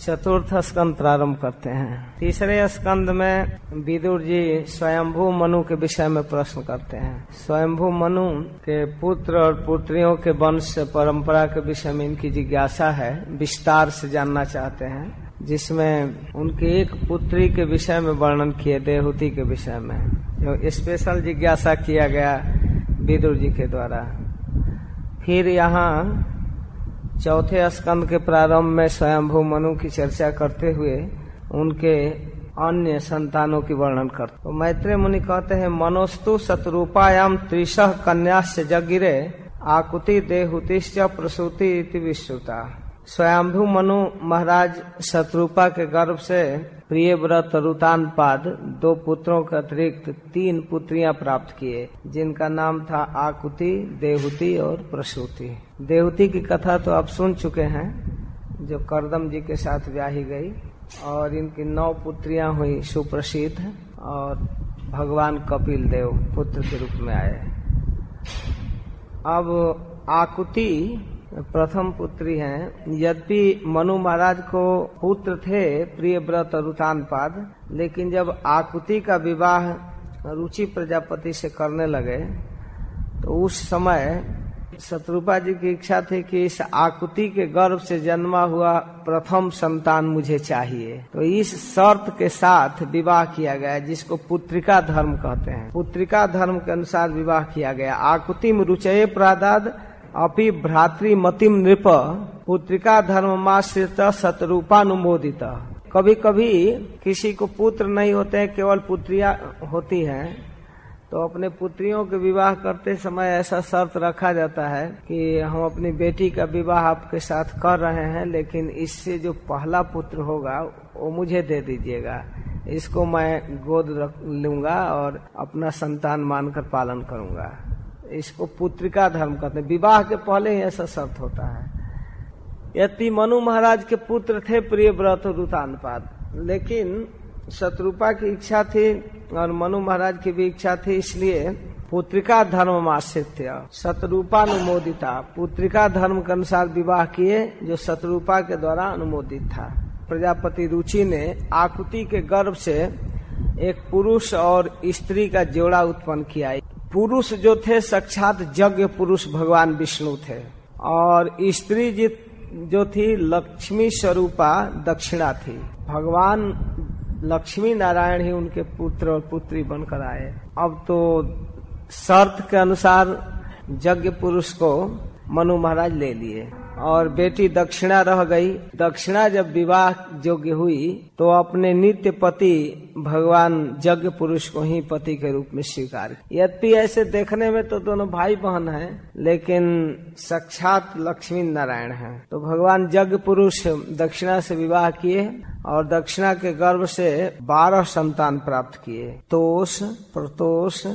चतुर्थ स्कंद प्रारंभ करते हैं। तीसरे स्कंद में विदुर जी स्वयंभू मनु के विषय में प्रश्न करते हैं। स्वयंभू मनु के पुत्र और पुत्रियों के वंश, परंपरा के विषय में इनकी जिज्ञासा है, विस्तार से जानना चाहते हैं, जिसमें उनकी एक पुत्री के विषय में वर्णन किए, देहूति के विषय में। जो स्पेशल जिज्ञासा किया गया विदुर जी के द्वारा। फिर यहाँ चौथे स्कंद के प्रारंभ में स्वयंभू मनु की चर्चा करते हुए उनके अन्य संतानों की वर्णन करते। तो मैत्रेय मुनि कहते हैं, मनोस्तु शत्रुपायाम त्रिशह कन्याश्च जगिरे, आकुति देहुतिश्च प्रसूति विश्रुता। स्वयंभू मनु महाराज शत्रुपा के गर्भ से प्रिय व्रत रुतान पाद दो पुत्रों के अतिरिक्त तीन पुत्रियाँ प्राप्त किए, जिनका नाम था आकुति, देहुति और प्रसूति। देहुति की कथा तो आप सुन चुके हैं, जो करदम जी के साथ ब्याही गई, और इनकी नौ पुत्रियाँ हुई सुप्रसिद्ध, और भगवान कपिल देव पुत्र के रूप में आए। अब आकुति प्रथम पुत्री हैं। यद्यपि मनु महाराज को पुत्र थे प्रिय व्रत रुतान पाद, लेकिन जब आकुति का विवाह रुचि प्रजापति से करने लगे तो उस समय शत्रुपा जी की इच्छा थी कि इस आकुति के गर्भ से जन्मा हुआ प्रथम संतान मुझे चाहिए। तो इस शर्त के साथ विवाह किया गया, जिसको पुत्रिका धर्म कहते हैं। पुत्रिका धर्म के अनुसार विवाह किया गया। आकुति में रुचये प्रादाद अपि भ्रातृमतिम नृप पुत्रिका धर्म धर्ममाश्रित शतरूपानुमोदित कभी कभी किसी को पुत्र नहीं होते हैं केवल पुत्रिया होती हैं तो अपने पुत्रियों के विवाह करते समय ऐसा शर्त रखा जाता है कि हम अपनी बेटी का विवाह आपके साथ कर रहे हैं, लेकिन इससे जो पहला पुत्र होगा, वो मुझे दे दीजिएगा। इसको मैं गोद रख लूँगा और अपना संतान मानकर पालन करूँगा। इसको पुत्रिका धर्म कहते हैं। विवाह के पहले ही ऐसा शर्त होता है। यति मनु महाराज के पुत्र थे प्रिय व्रत रुतानपाद लेकिन शत्रुपा की इच्छा थी और मनु महाराज की भी इच्छा थी, इसलिए पुत्रिका धर्म आश्रित शत्रुपानुमोदिता पुत्रिका धर्म के अनुसार विवाह किए, जो शत्रुपा के द्वारा अनुमोदित था। प्रजापति रुचि ने आकुति के गर्भ से एक पुरुष और स्त्री का जोड़ा उत्पन्न किया। पुरुष जो थे, साक्षात यज्ञ पुरुष भगवान विष्णु थे। और स्त्री जी जो थी, लक्ष्मी स्वरूपा दक्षिणा थी। भगवान लक्ष्मी नारायण ही उनके पुत्र और पुत्री बनकर आए। अब तो शर्त के अनुसार यज्ञ पुरुष को मनु महाराज ले लिए। और बेटी दक्षिणा रह गई। दक्षिणा जब विवाह योग्य हुई तो अपने नित्य पति भगवान यज्ञ पुरुष को ही पति के रूप में स्वीकार यद्यपि ऐसे देखने में तो दोनों भाई बहन हैं, लेकिन साक्षात लक्ष्मी नारायण हैं। तो भगवान यज्ञ पुरुष दक्षिणा से विवाह किए और दक्षिणा के गर्भ से बारह संतान प्राप्त किए। तोष, प्रतोष,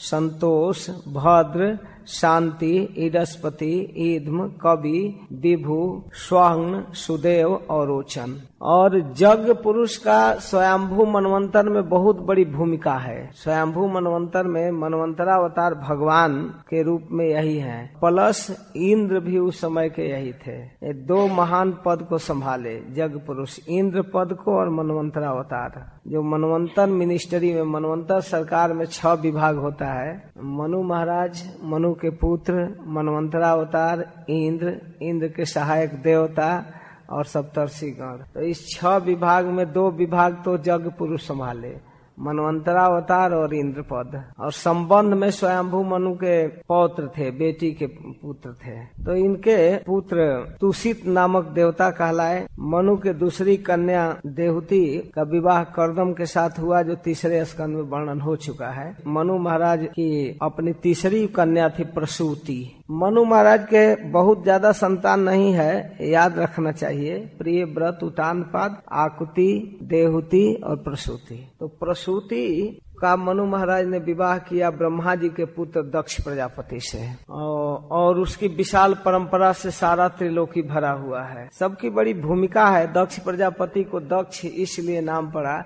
संतोष, भद्र शांति ईडस्पति ईद्म कवि विभु स्वर्ण सुदेव और रोचन। और यज्ञ पुरुष का स्वयंभू मनवंतर में बहुत बड़ी भूमिका है। स्वयंभू मनवंतर में मनवंतरावतार भगवान के रूप में यही है। प्लस इंद्र भी उस समय के यही थे। ये दो महान पद को संभाले यज्ञ पुरुष। इंद्र पद को और मनवंतरावतार। जो मनवंतर मिनिस्ट्री में, मनवंतर सरकार में छह विभाग होता है। मनु महाराज, मनु के पुत्र, मनवंतरावतार, इंद्र इंद्र के सहायक देवता और सप्तर्षिगण तो इस छह विभाग में दो विभाग तो जग पुरुष संभाले, मनवंतरावतार और इंद्र पद और संबंध में स्वयंभू मनु के पौत्र थे, बेटी के पुत्र थे। तो इनके पुत्र तुषित नामक देवता कहलाए। मनु के दूसरी कन्या देहुति का विवाह करदम के साथ हुआ, जो तीसरे स्कंद में वर्णन हो चुका है। मनु महाराज की अपनी तीसरी कन्या थी प्रसूति। मनु महाराज के बहुत ज़्यादा संतान नहीं है, याद रखना चाहिए। प्रिय व्रत उतान पाद आकुति, देहुति और प्रसूति। तो प्रसूति का मनु महाराज ने विवाह किया ब्रह्मा जी के पुत्र दक्ष प्रजापति से। और उसकी विशाल परंपरा से सारा त्रिलोकी भरा हुआ है। सबकी बड़ी भूमिका है दक्ष प्रजापति को दक्ष इसलिए नाम पड़ा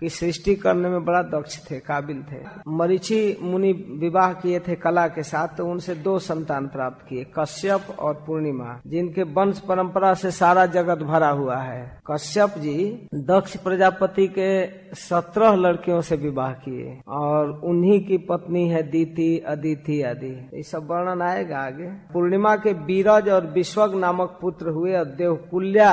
कि सृष्टि करने में बड़ा दक्ष थे, काबिल थे। मरीचि मुनि विवाह किए थे कला के साथ तो उनसे दो संतान प्राप्त किए, कश्यप और पूर्णिमा, जिनके वंश परंपरा से सारा जगत भरा हुआ है। कश्यप जी दक्ष प्रजापति के सत्रह लड़कियों से विवाह किए, और उन्हीं की पत्नी है दीति, अदिति आदि। ये सब वर्णन आएगा आगे। पूर्णिमा के बीरज और विश्वग नामक पुत्र हुए, और देवकुल्या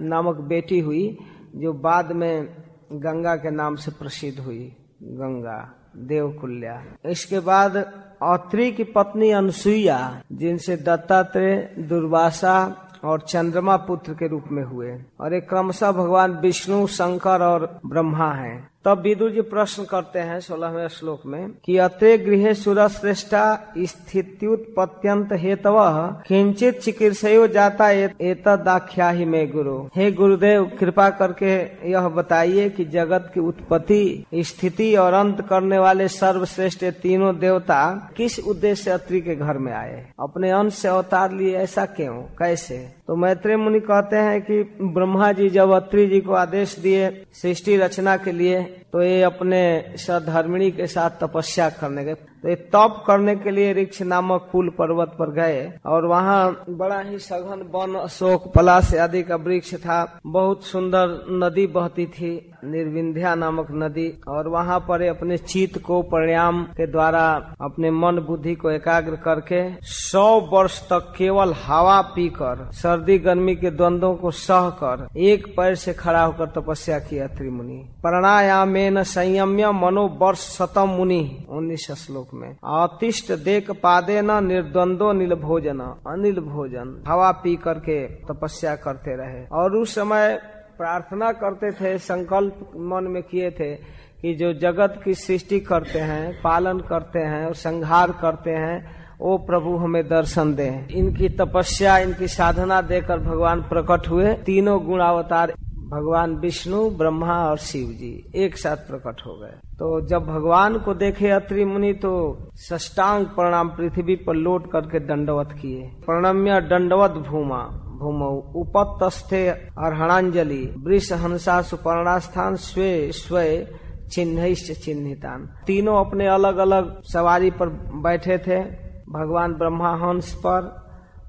नामक बेटी हुई, जो बाद में गंगा के नाम से प्रसिद्ध हुई गंगा, देवकुल्या। इसके बाद औत्री की पत्नी अनुसुईया, जिनसे दत्तात्रेय, दुर्वासा और चंद्रमा पुत्र के रूप में हुए। और एक क्रमशः भगवान विष्णु, शंकर और ब्रह्मा हैं। तब विदुर जी प्रश्न करते हैं सोलहवें श्लोक में कि अत्रे गृह सुर श्रेष्ठा स्थित्युत्पत्यंत हेतव किंचित चिकित्सयो जाता एतदाख्या ही में गुरु। हे गुरुदेव, कृपा करके यह बताइए कि जगत की उत्पत्ति, स्थिति और अंत करने वाले सर्वश्रेष्ठ तीनों देवता किस उद्देश्य अत्रि के घर में आए? अपने अंश से अवतार लिए ऐसा क्यों? कैसे? तो मैत्री मुनि कहते हैं कि ब्रह्मा जी जब अत्री जी को आदेश दिए सृष्टि रचना के लिए तो ये अपने सधर्मिणी के साथ तपस्या करने गए। तो ये तप करने के लिए रिक्ष नामक कुल पर्वत पर गए और वहाँ बड़ा ही सघन वन अशोक पलाश आदि का वृक्ष था। बहुत सुंदर नदी बहती थी, निर्विंध्या नामक नदी, और वहाँ पर अपने चित्त को, परिणाम के द्वारा अपने मन बुद्धि को एकाग्र करके सौ वर्ष तक केवल हवा पीकर, सर्दी गर्मी के द्वंद्वों को सह कर, एक पैर से खड़ा होकर तपस्या किया त्रिमुनि प्राणायामेन संयम्य मनोवर्ष शतम मुनि, उन्नीस श्लोक। में। अतिष्ट देख पादे न, निर्द्वंदो नील भोजन, अनिल भोजन। हवा पी करके तपस्या करते रहे। और उस समय प्रार्थना करते थे, संकल्प मन में किए थे कि जो जगत की सृष्टि करते हैं, पालन करते हैं, और संहार करते हैं, ओ प्रभु हमें दर्शन दे। इनकी तपस्या, इनकी साधना देकर भगवान प्रकट हुए। तीनों गुणावतार भगवान विष्णु, ब्रह्मा और शिव जी एक साथ प्रकट हो गए। तो जब भगवान को देखे अत्रि मुनि तो सष्टांग प्रणाम पृथ्वी पर लोट करके दंडवत किए। प्रणम्य दंडवत भूमा, भूमौ उपतस्थे अर्हणांजलि वृष हंसा सुपर्णास्थान स्वे स्वे चिन्ह चिन्हितान तीनों अपने अलग अलग सवारी पर बैठे थे। भगवान ब्रह्मा हंस पर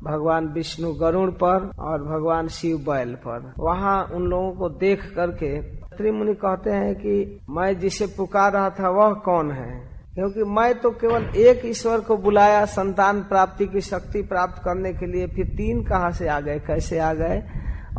भगवान विष्णु गरुण पर और भगवान शिव बैल पर। वहाँ उन लोगों को देख करके त्रिमुनि कहते हैं कि, मैं जिसे पुकार रहा था वह कौन है? क्योंकि मैं तो केवल एक ईश्वर को बुलाया, संतान प्राप्ति की शक्ति प्राप्त करने के लिए, फिर तीन कहाँ से आ गए, कैसे आ गए?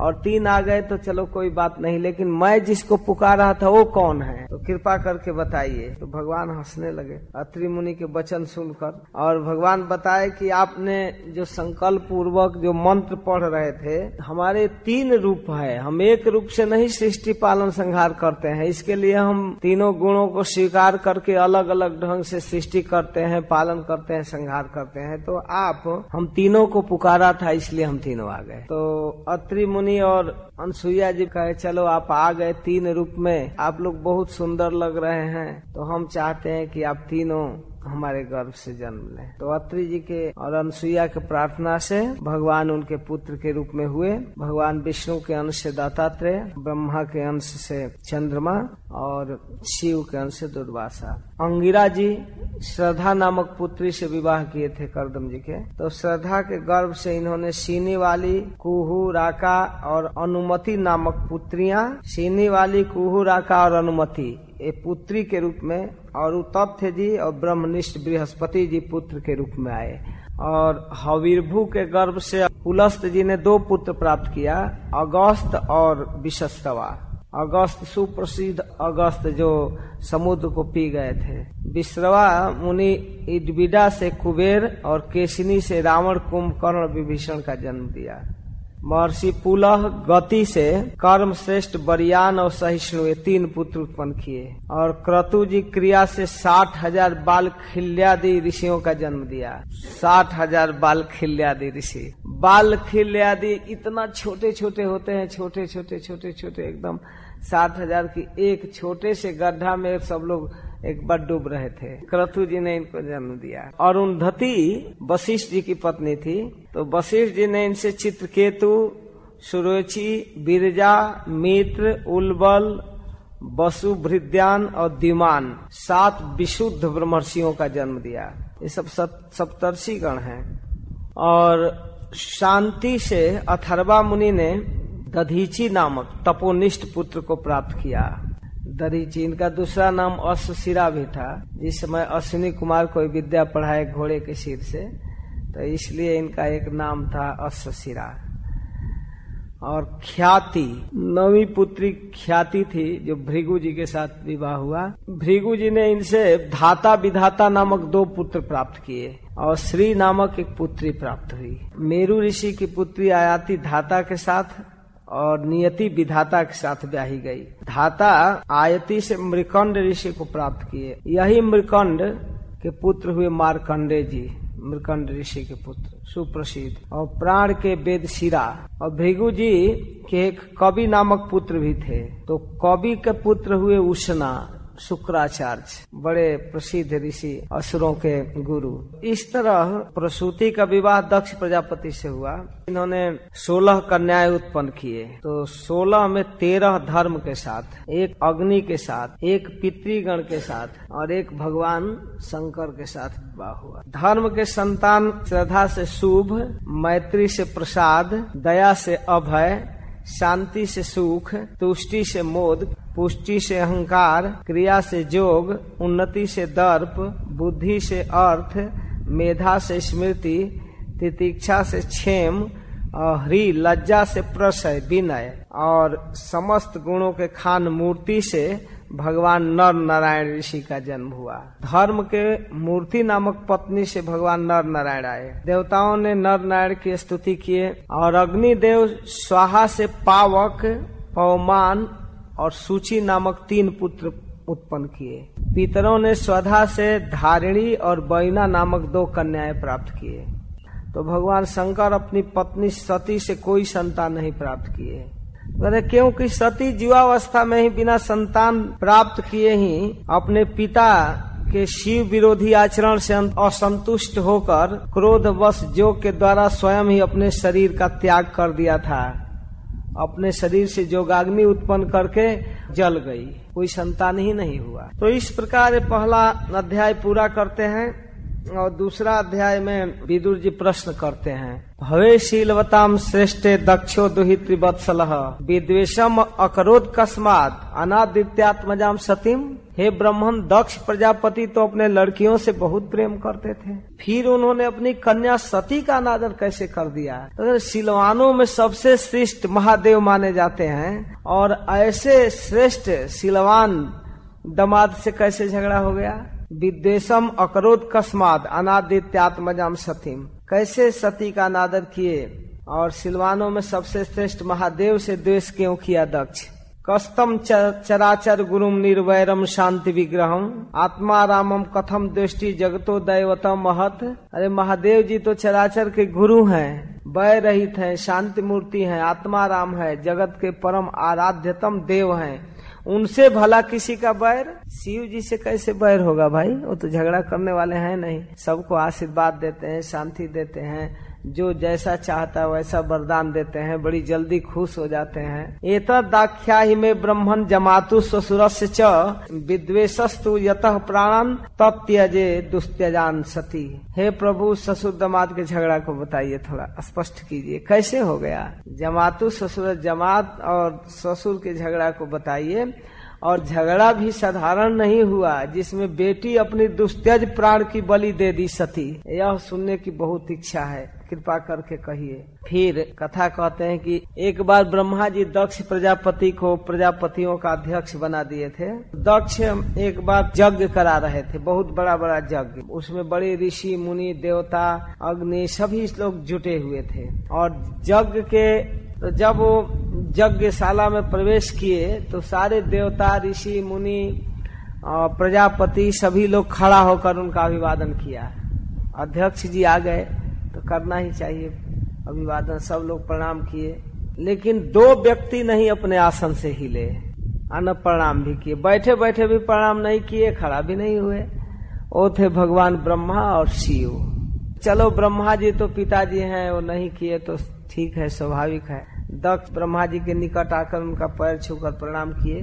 और तीन आ गए तो चलो कोई बात नहीं, लेकिन मैं जिसको पुकार रहा था वो कौन है? तो कृपा करके बताइए। तो भगवान हंसने लगे। अत्रि मुनि के वचन सुनकर, और भगवान बताए कि आपने जो संकल्प पूर्वक जो मंत्र पढ़ रहे थे, हमारे तीन रूप है। हम एक रूप से नहीं सृष्टि पालन संहार करते हैं। इसके लिए हम तीनों गुणों को स्वीकार करके अलग अलग ढंग से सृष्टि करते हैं, पालन करते हैं, संहार करते हैं। तो आप, हम तीनों को पुकारा था, इसलिए हम तीनों आ गए। तो अत्रि मुनि मुनि और अनसुईया जी कहे, चलो, आप आ गए तीन रूप में। आप लोग बहुत सुंदर लग रहे हैं। तो हम चाहते हैं कि आप तीनों हमारे गर्भ से जन्म लें। तो अत्रि जी के और अनसुईया के प्रार्थना से भगवान उनके पुत्र के रूप में हुए। भगवान विष्णु के अंश से दत्तात्रेय, ब्रह्मा के अंश से चंद्रमा और शिव के अंश से दुर्वासा। अंगिरा जी श्रद्धा नामक पुत्री से विवाह किए थे करदम जी के। तो श्रद्धा के गर्भ से इन्होंने सीनी वाली कुहू, राका और अनुमति नामक पुत्रियाँ सीनी वाली कुहू, राका और अनुमति ये पुत्री के रूप में और तथ्य जी, और ब्रह्मनिष्ठ बृहस्पति जी पुत्र के रूप में आए। और हवीरभू के गर्भ से पुलस्त जी ने दो पुत्र प्राप्त किया, अगस्त और विशस्तवा। अगस्त सुप्रसिद्ध अगस्त जो समुद्र को पी गए थे। विश्रवा मुनि इडबिडा से कुबेर और केशनी से रावण कुंभकर्ण विभीषण का जन्म दिया। महर्षि पुलह गति से कर्म श्रेष्ठ बरियान और सहिष्णु ये तीन पुत्र उत्पन्न किए। और क्रतु जी क्रिया से साठ हज़ार बाल खिल्यादि ऋषियों का जन्म दिया। साठ हज़ार बाल खिल्यादि ऋषि। बाल खिल्यादि इतना छोटे छोटे होते हैं छोटे छोटे छोटे छोटे एकदम साठ हज़ार की एक छोटे से गड्ढा में सब लोग एक बार डूब रहे थे। क्रतु जी ने इनको जन्म दिया। और उन्धति वशिष्ठ जी की पत्नी थी। तो वशिष्ठ जी ने इनसे चित्रकेतु, सुरुचि, बिरजा, मित्र, उलबल वसु भृद्यान और दिमान सात विशुद्ध ब्रह्मर्षियों का जन्म दिया। ये सब सप्तर्षि गण हैं। और शांति से अथर्वा मुनि ने दधीची नामक तपोनिष्ठ पुत्र को प्राप्त किया। दरीची इनका दूसरा नाम अश्वशिरा भी था। जिस समय अश्विनी कुमार कोई विद्या पढ़ाए घोड़े के सिर से। तो इसलिए इनका एक नाम था अश्वशिरा और ख्याति, नवी पुत्री ख्याति थी जो भृगु जी के साथ विवाह हुआ। भृगु जी ने इनसे धाता विधाता नामक दो पुत्र प्राप्त किए और श्री नामक एक पुत्री प्राप्त हुई। मेरु ऋषि की पुत्री आयाति धाता के साथ और नियति विधाता के साथ ब्याही गई। धाता आयति से मृकंड ऋषि को प्राप्त किए। यही मृकंड के पुत्र हुए मारकंडे जी मृकंड ऋषि के पुत्र, सुप्रसिद्ध। और प्राण के वेद शिरा। और भृगु जी के एक कवि नामक पुत्र भी थे। तो कवि के पुत्र हुए उष्णा शुक्राचार्य, बड़े प्रसिद्ध ऋषि असुरों के गुरु। इस तरह प्रसूति का विवाह दक्ष प्रजापति से हुआ। इन्होंने सोलह कन्याएँ उत्पन्न किए। तो सोलह में तेरह धर्म के साथ, एक अग्नि के साथ, एक पितृगण के साथ और एक भगवान शंकर के साथ विवाह हुआ। धर्म के संतान श्रद्धा से शुभ, मैत्री से प्रसाद, दया से अभय, शांति से सुख, तुष्टि से मोद पुष्टि से अहंकार, क्रिया से जोग, उन्नति से दर्प, बुद्धि से अर्थ, मेधा से स्मृति, तितिक्षा से क्षेम और हरि लज्जा से प्रसय, विनय। और समस्त गुणों के खान मूर्ति से भगवान नर नारायण ऋषि का जन्म हुआ। धर्म के मूर्ति नामक पत्नी से भगवान नर नारायण आए। देवताओं ने नर नारायण की स्तुति किए और अग्निदेव स्वाहा से पावक, पवमान और सूची नामक तीन पुत्र उत्पन्न किए। पितरों ने स्वधा से धारिणी और बैना नामक दो कन्याएँ प्राप्त किए। तो भगवान शंकर अपनी पत्नी सती से कोई संतान नहीं प्राप्त किए। अरे क्योंकि सती जीवावस्था में ही बिना संतान प्राप्त किए ही अपने पिता के शिव विरोधी आचरण से असंतुष्ट होकर क्रोध वश जोग के द्वारा स्वयं ही अपने शरीर का त्याग कर दिया था। अपने शरीर से जोगाग्नि उत्पन्न करके जल गई। कोई संतान ही नहीं हुआ। तो इस प्रकार पहला अध्याय पूरा करते हैं। और दूसरा अध्याय में विदुर जी प्रश्न करते हैं। भवे शीलवताम श्रेष्ठ दक्षो दुहित वत्सल विद्वेशम अकरोध कस्मात अनादित्यात्मजाम सतीम हे ब्राह्मण दक्ष प्रजापति तो अपने लड़कियों से बहुत प्रेम करते थे। फिर उन्होंने अपनी कन्या सती का अनादर कैसे कर दिया? अगर सिलवानों में सबसे श्रेष्ठ महादेव माने जाते हैं, और ऐसे श्रेष्ठ सिलवान दमाद से कैसे झगड़ा हो गया? विद्वेशम अकरोध कस्माद, अनादित्यात्मजाम सतीम। कैसे सती का अनादर किए? और सिलवानों में सबसे श्रेष्ठ महादेव से द्वेष क्यों किया दक्ष? कस्तम चराचर गुरुम निर्वैरम शांति विग्रहम। आत्मा रामम कथम दृष्टि जगतो दैवतम महत। अरे महादेव जी तो चराचर के गुरु हैं वय रहित हैं, शांति मूर्ति हैं, आत्मा राम है, जगत के परम आराध्यतम देव हैं। उनसे भला किसी का बैर? शिव जी से कैसे बैर होगा भाई? वो तो झगड़ा करने वाले हैं नहीं। सबको आशीर्वाद देते हैं, शांति देते हैं। जो जैसा चाहता है वैसा वरदान देते हैं, बड़ी जल्दी खुश हो जाते हैं। एत दाख्या ही में ब्रह्मन जमातु ससुर च विद्वेशस्तु यत प्राणन तब त्यजे दुस्त्यजान सती। हे प्रभु, ससुर दमाद के झगड़ा को बताइए थोड़ा, स्पष्ट कीजिए, कैसे हो गया? जमातु ससुर जमात और ससुर के झगड़ा को बताइए। और झगड़ा भी साधारण नहीं हुआ, जिसमें बेटी अपनी दुस्त्यज प्राण की बलि दे दी सती। यह सुनने की बहुत इच्छा है। कृपा करके कहिए। फिर कथा कहते हैं कि एक बार ब्रह्मा जी दक्ष प्रजापति को प्रजापतियों का अध्यक्ष बना दिए थे। दक्ष एक बार यज्ञ करा रहे थे, बहुत बड़ा बड़ा यज्ञ। उसमें बड़े ऋषि, मुनि, देवता, अग्नि, सभी लोग जुटे हुए थे। और यज्ञ के तो जब वो यज्ञशाला में प्रवेश किए तो सारे देवता, ऋषि, मुनि प्रजापति सभी लोग खड़ा होकर उनका अभिवादन किया। अध्यक्ष जी आ गए। तो करना ही चाहिए। अभिवादन, सब लोग प्रणाम किए। लेकिन दो व्यक्ति नहीं अपने आसन से हिले। अन प्रणाम भी किए। बैठे बैठे भी प्रणाम नहीं किए, खड़ा भी नहीं हुए। वो थे भगवान ब्रह्मा और शिव। चलो ब्रह्मा जी तो पिताजी हैं, वो नहीं किए तो ठीक है, स्वाभाविक है। दक्ष ब्रह्मा जी के निकट आकर उनका पैर छूकर प्रणाम किए।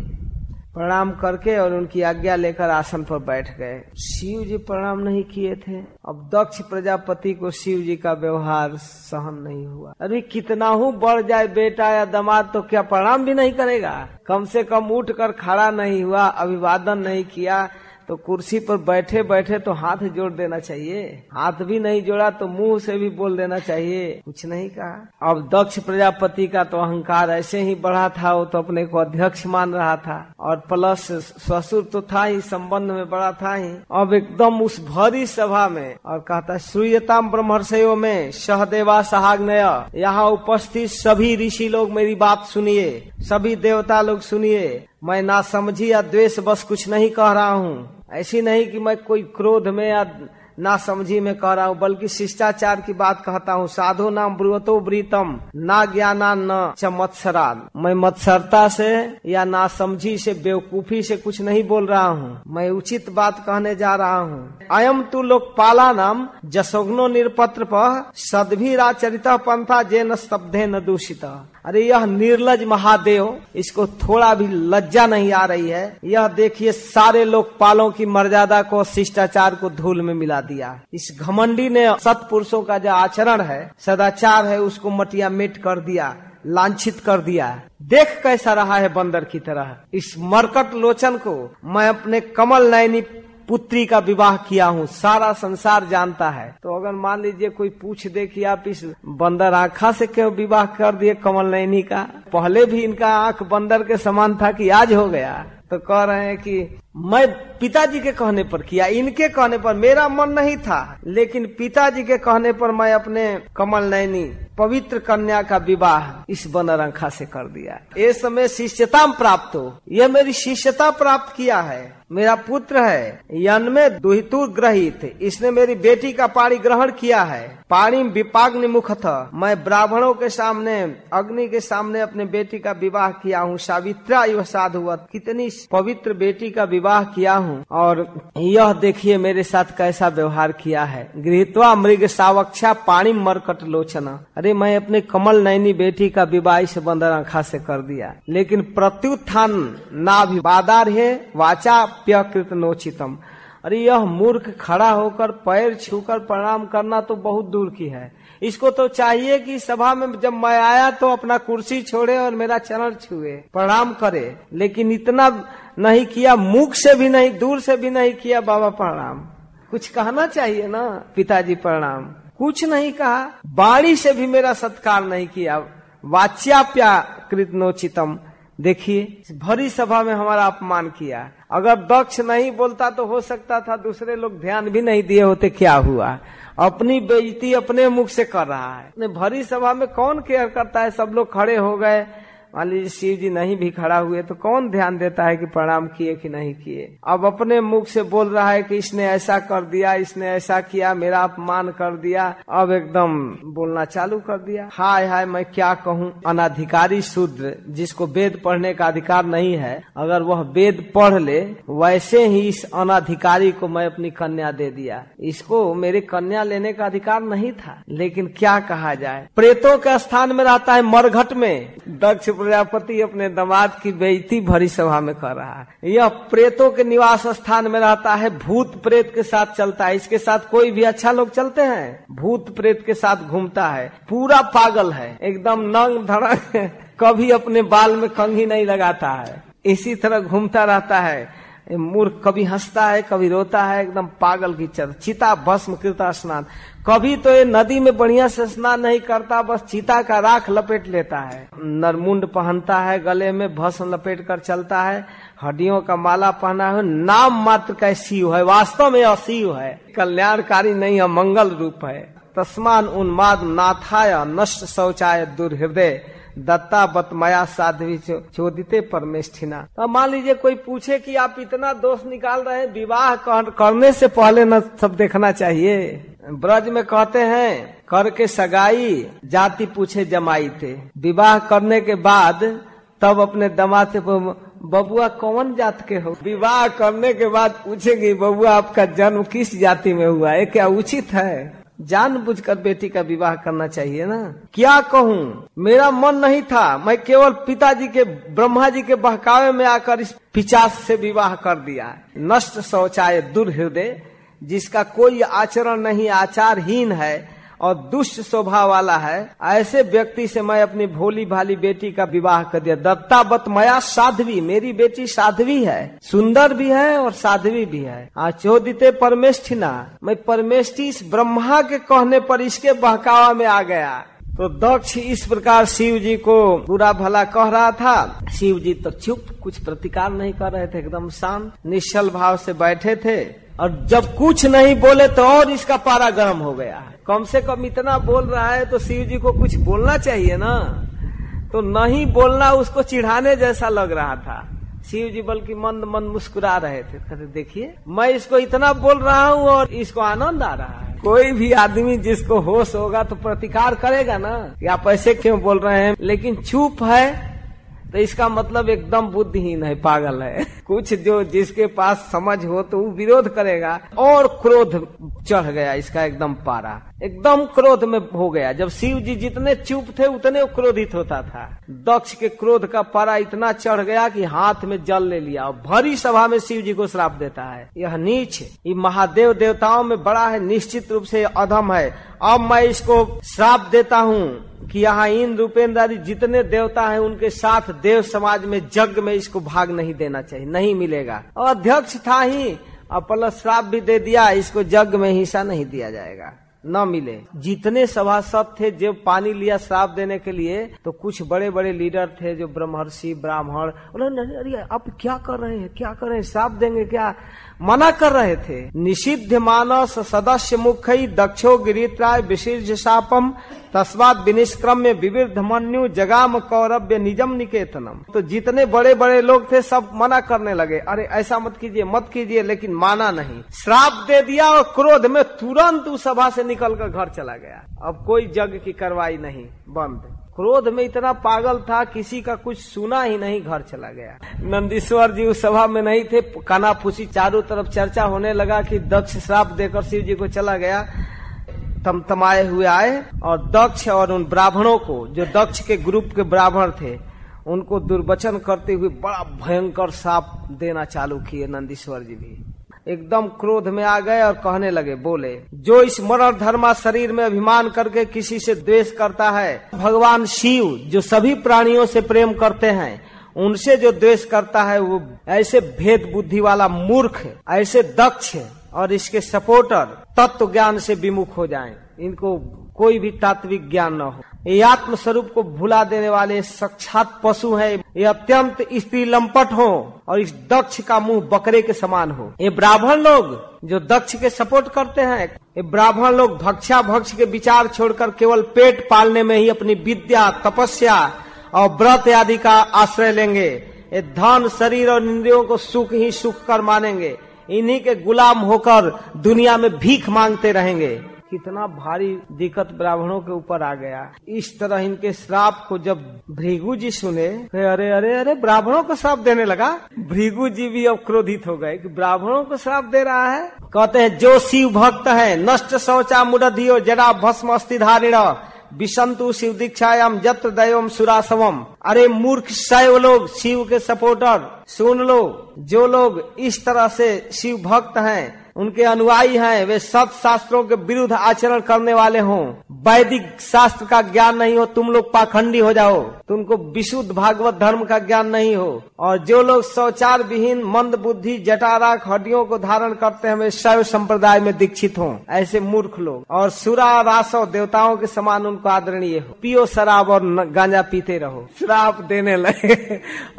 प्रणाम करके और उनकी आज्ञा लेकर आसन पर बैठ गए। शिव जी प्रणाम नहीं किए थे। अब दक्ष प्रजापति को शिव जी का व्यवहार सहन नहीं हुआ। अरे कितना हूँ, बढ़ जाए बेटा या दमाद तो क्या प्रणाम भी नहीं करेगा? कम से कम उठ कर खड़ा नहीं हुआ, अभिवादन नहीं किया। तो कुर्सी पर बैठे बैठे तो हाथ जोड़ देना चाहिए। हाथ भी नहीं जोड़ा तो मुँह से भी बोल देना चाहिए। कुछ नहीं कहा। अब दक्ष प्रजापति का तो अहंकार ऐसे ही बढ़ा था, वो तो अपने को अध्यक्ष मान रहा था। और प्लस ससुर तो था ही, संबंध में बड़ा था ही। अब एकदम उस भरी सभा में और कहता, श्रूयताम ब्रह्मर्षयो में सहदेवा सहाग्नय। यहाँ उपस्थित सभी ऋषि लोग मेरी बात सुनिए, सभी देवता लोग सुनिए। मैं ना समझी या द्वेष बस कुछ नहीं कह रहा हूँ। ऐसी नहीं कि मैं कोई क्रोध में या ना समझी में कह रहा हूँ, बल्कि शिष्टाचार की बात कहता हूँ। साधु नाम ब्रुवतो ब्रीतम, ना ज्ञाना न च मत्सरा मैं मत्सरता से या ना समझी से, बेवकूफ़ी से कुछ नहीं बोल रहा हूँ। मैं उचित बात कहने जा रहा हूँ। अयम तू लोग पाला नाम, जसोग्नो निरपत्र पर सदभीराचरित पंथा जे न स्तब्धे न दूषित। अरे यह निर्लज महादेव, इसको थोड़ा भी लज्जा नहीं आ रही है। यह देखिए, सारे लोग पालों की मर्यादा को, शिष्टाचार को धूल में मिला दिया। इस घमंडी ने सतपुरुषों का जो आचरण है, सदाचार है, उसको मटिया मेट कर दिया, लांछित कर दिया। देख कैसा रहा है बंदर की तरह। इस मरकट लोचन को मैं अपने कमल नयनी पुत्री का विवाह किया हूँ, सारा संसार जानता है। तो अगर मान लीजिए कोई पूछ दे कि आप इस बंदर आखा से क्यों विवाह कर दिए कमल नैनी का? पहले भी इनका आँख बंदर के समान था कि आज हो गया। तो कह रहे हैं कि मैं पिताजी के कहने पर किया, इनके कहने पर मेरा मन नहीं था। लेकिन पिताजी के कहने पर मैं अपने कमल नैनी, पवित्र कन्या का विवाह इस बनरंखा से कर दिया। ये समय शिष्यता प्राप्त हो। यह मेरी शिष्यता प्राप्त किया है। मेरा पुत्र है। यन में दुहितु ग्रहित। इसने मेरी बेटी का पाणी ग्रहण किया है। पाणी विपाग मुख था मैं ब्राह्मणों के सामने, अग्नि के सामने अपने बेटी का विवाह किया हूँ। सावित्रा युव साधुवत। कितनी पवित्र बेटी का विवाह किया हूँ और यह देखिए मेरे साथ कैसा व्यवहार किया है। गृहत्वा मृग सावक्षा पाणी मरकट लोचना। अरे मैं अपने कमल नैनी बेटी का विवाह इस बंदर आखा से कर दिया। लेकिन प्रत्युत्थान नाभिवादार है, वाचा प्यकृत नोचितम। अरे यह मूर्ख खड़ा होकर पैर छूकर प्रणाम करना तो बहुत दूर की है। इसको तो चाहिए कि सभा में जब मैं आया तो अपना कुर्सी छोड़े और मेरा चरण छुए, प्रणाम करे। लेकिन इतना नहीं किया, मुख से भी नहीं, दूर से भी नहीं किया, बाबा प्रणाम। कुछ कहना चाहिए ना, पिताजी प्रणाम। कुछ नहीं कहा बाड़ी से भी मेरा सत्कार नहीं किया। वाच्याप्या कृत नोचितम देखिए, भरी सभा में हमारा अपमान किया। अगर दक्ष नहीं बोलता तो हो सकता था दूसरे लोग ध्यान भी नहीं दिए होते, क्या हुआ? अपनी बेइज्जती अपने मुख से कर रहा है। भरी सभा में कौन केयर करता है? सब लोग खड़े हो गए। मान लीजिए शिव जी नहीं भी खड़ा हुए तो कौन ध्यान देता है कि प्रणाम किए कि नहीं किए? अब अपने मुख से बोल रहा है कि इसने ऐसा कर दिया, इसने ऐसा किया, मेरा अपमान कर दिया, अब एकदम बोलना चालू कर दिया। हाय हाय, मैं क्या कहूँ? अनाधिकारी शूद्र, जिसको वेद पढ़ने का अधिकार नहीं है, अगर वह वेद पढ़ ले, वैसे ही इस अनाधिकारी को मैं अपनी कन्या दे दिया। इसको मेरी कन्या लेने का अधिकार नहीं था, लेकिन क्या कहा जाए? प्रेतों के स्थान में रहता है मरघट में। दक्ष प्रजापति अपने दमाद की बेइज्जती भरी सभा में कर रहा है। यह प्रेतों के निवास स्थान में रहता है, भूत प्रेत के साथ चलता है, इसके साथ कोई भी अच्छा लोग चलते हैं। भूत प्रेत के साथ घूमता है, पूरा पागल है, एकदम नंग धड़क कभी अपने बाल में कंघी नहीं लगाता है। इसी तरह घूमता रहता है मूर्ख कभी हंसता है, कभी रोता है, एकदम पागल की चर चिता भस्म कृता स्नान। कभी तो ये नदी में बढ़िया से स्नान नहीं करता, बस चिता का राख लपेट लेता है। नरमुंड पहनता है, गले में भस्म लपेट कर चलता है। हड्डियों का माला पहना है, नाम मात्र का शिव है, वास्तव में अशिव है। कल्याणकारी नहीं है मंगल रूप है। तस्मान उन्माद नाथाय, नष्ट शौचाय दुर्हृदय। दत्ता बतमया साध्वी चोदिते परमेष्ठिना। अब मान लीजिए कोई पूछे कि आप इतना दोष निकाल रहे हैं, विवाह करने से पहले न सब देखना चाहिए। ब्रज में कहते हैं, करके सगाई, जाति पूछे जमाई थे। विवाह करने के बाद तब अपने दमाद से बबुआ कौन जात के हो? विवाह करने के बाद पूछेगी, बबुआ आपका जन्म किस जाति में हुआ? है क्या उचित है? जानबूझकर बेटी का विवाह करना चाहिए ना। क्या कहूँ? मेरा मन नहीं था। मैं केवल पिताजी के ब्रह्मा जी के बहकावे में आकर इस पिचास से विवाह कर दिया। नष्ट शौचाय दुर्हृदय, जिसका कोई आचरण नहीं, आचारहीन है। और दुष्ट स्वभाव वाला है, ऐसे व्यक्ति से मैं अपनी भोली भाली बेटी का विवाह कर दिया। दत्तावत मया साध्वी, मेरी बेटी साध्वी है। सुंदर भी है और साध्वी भी है। आचोदिते परमेष्ठिना मैं परमेष्ठी इस ब्रह्मा के कहने पर इसके बहकावा में आ गया। तो दक्ष इस प्रकार शिव जी को बुरा भला कह रहा था। शिव जी तो चुप, कुछ प्रतिकार नहीं कर रहे थे, एकदम शांत, निश्चल भाव से बैठे थे। और जब कुछ नहीं बोले तो और इसका पारा गर्म हो गया। है कम से कम इतना बोल रहा है तो शिव जी को कुछ बोलना चाहिए ना। तो नहीं बोलना उसको चिढ़ाने जैसा लग रहा था। शिव जी बल्कि मंद मंद मुस्कुरा रहे थे। कहते, देखिए, मैं इसको इतना बोल रहा हूँ और इसको आनंद आ रहा है। कोई भी आदमी जिसको होश होगा तो प्रतिकार करेगा ना। आप ऐसे क्यों बोल रहे हैं? लेकिन चुप है तो इसका मतलब एकदम बुद्धिहीन है, पागल है। कुछ जो जिसके पास समझ हो तो वो विरोध करेगा और क्रोध चढ़ गया, इसका एकदम पारा। एकदम क्रोध में हो गया। जब शिव जी जितने चुप थे, उतने क्रोधित होता था। दक्ष के क्रोध का पारा इतना चढ़ गया कि हाथ में जल ले लिया। और भरी सभा में शिव जी को श्राप देता है। यह नीच, ये महादेव देवताओं में बड़ा है, निश्चित रूप से अधम है। अब मैं इसको श्राप देता हूँ कि यहाँ इन रूपेन्द्र आदि जितने देवता हैं, उनके साथ देव समाज में जग में इसको भाग नहीं देना चाहिए, नहीं मिलेगा। और अध्यक्ष था ही और प्लस श्राप भी दे दिया, इसको जग में हिस्सा नहीं दिया जाएगा। न मिले। जितने सभासद थे जो पानी लिया श्राप देने के लिए तो कुछ बड़े बड़े लीडर थे, जो ब्रह्मर्षि, ब्राह्मण अरे आप क्या कर रहे हैं? क्या कर रहे हैं? श्राप देंगे क्या? मना कर रहे थे। निषिद्ध मानस सदस्य मुखई दक्षो गिरित्राय विशीर्ष शापम, तस्वाद विनिष्क्रम्य विविध मन्यु जगाम कौरव्य निजम निकेतनम। तो जितने बड़े बड़े लोग थे, सब मना करने लगे। अरे, ऐसा मत कीजिए मत कीजिए, लेकिन माना नहीं। श्राप दे दिया और क्रोध में तुरंत उस सभा से निकलकर घर चला गया। अब कोई जग की कार्रवाई नहीं। बंद। क्रोध में इतना पागल था, किसी का कुछ सुना ही नहीं, घर चला गया। नंदीश्वर जी उस सभा में नहीं थे, काना फूसी चारों तरफ़ चर्चा होने लगा कि दक्ष श्राप देकर शिव जी को चला गया। तमतमाए हुए आए और दक्ष और उन ब्राह्मणों को, जो दक्ष के ग्रुप के ब्राह्मण थे, उनको दुर्वचन करते हुए बड़ा भयंकर साप देना चालू किए नंदीश्वर जी भी। एकदम क्रोध में आ गए और कहने लगे, बोले, जो इस मरण धर्मा शरीर में अभिमान करके किसी से द्वेष करता है, भगवान शिव, जो सभी प्राणियों से प्रेम करते हैं, उनसे जो द्वेष करता है, वो ऐसे भेद बुद्धि वाला मूर्ख, ऐसे दक्ष और इसके सपोर्टर तत्व ज्ञान से विमुख हो जाएँ। इनको कोई भी तात्विक ज्ञान न हो। ये आत्म स्वरूप को भुला देने वाले साक्षात पशु है। ये अत्यंत स्त्री लंपट हो और इस दक्ष का मुँह बकरे के समान हो। ये ब्राह्मण लोग जो दक्ष के सपोर्ट करते हैं, ये ब्राह्मण लोग भक्षा भक्ष के विचार छोड़कर केवल पेट पालने में ही अपनी विद्या, तपस्या और व्रत आदि का आश्रय लेंगे। ये धन, शरीर और इंद्रियों को सुख ही सुख कर मानेंगे। इन्हीं के गुलाम होकर दुनिया में भीख मांगते रहेंगे। कितना भारी दिक्कत ब्राह्मणों के ऊपर आ गया। इस तरह इनके श्राप को जब भृगु जी सुने अरे अरे अरे, ब्राह्मणों को श्राप देने लगा? भृगु जी भी अब क्रोधित हो गए कि ब्राह्मणों को श्राप दे रहा है? कहते हैं, जो शिव भक्त है, नष्ट शौचा मुडियो जरा भस्म अस्थिधारिण विसंतु शिव दीक्षायाम जत्र दैवम सुरासवम अरे, मूर्ख शैव लोग, शिव के सपोर्टर, सुन लो, जो लोग इस तरह से शिव भक्त हैं उनके अनुयायी हैं वे सत शास्त्रों के विरुद्ध आचरण करने वाले हों। वैदिक शास्त्र का ज्ञान नहीं हो तुम लोग पाखंडी हो जाओ। तुमको विशुद्ध भागवत धर्म का ज्ञान नहीं हो। और जो लोग शौचार विहीन मंद बुद्धि जटाराक हड्डियों को धारण करते हैं वे शैव संप्रदाय में दीक्षित हों। ऐसे मूर्ख लोग। और सुरा रासव देवताओं के समान उनको आदरणीय हो। पियो शराब और गांजा पीते रहो। श्राप देने लगे।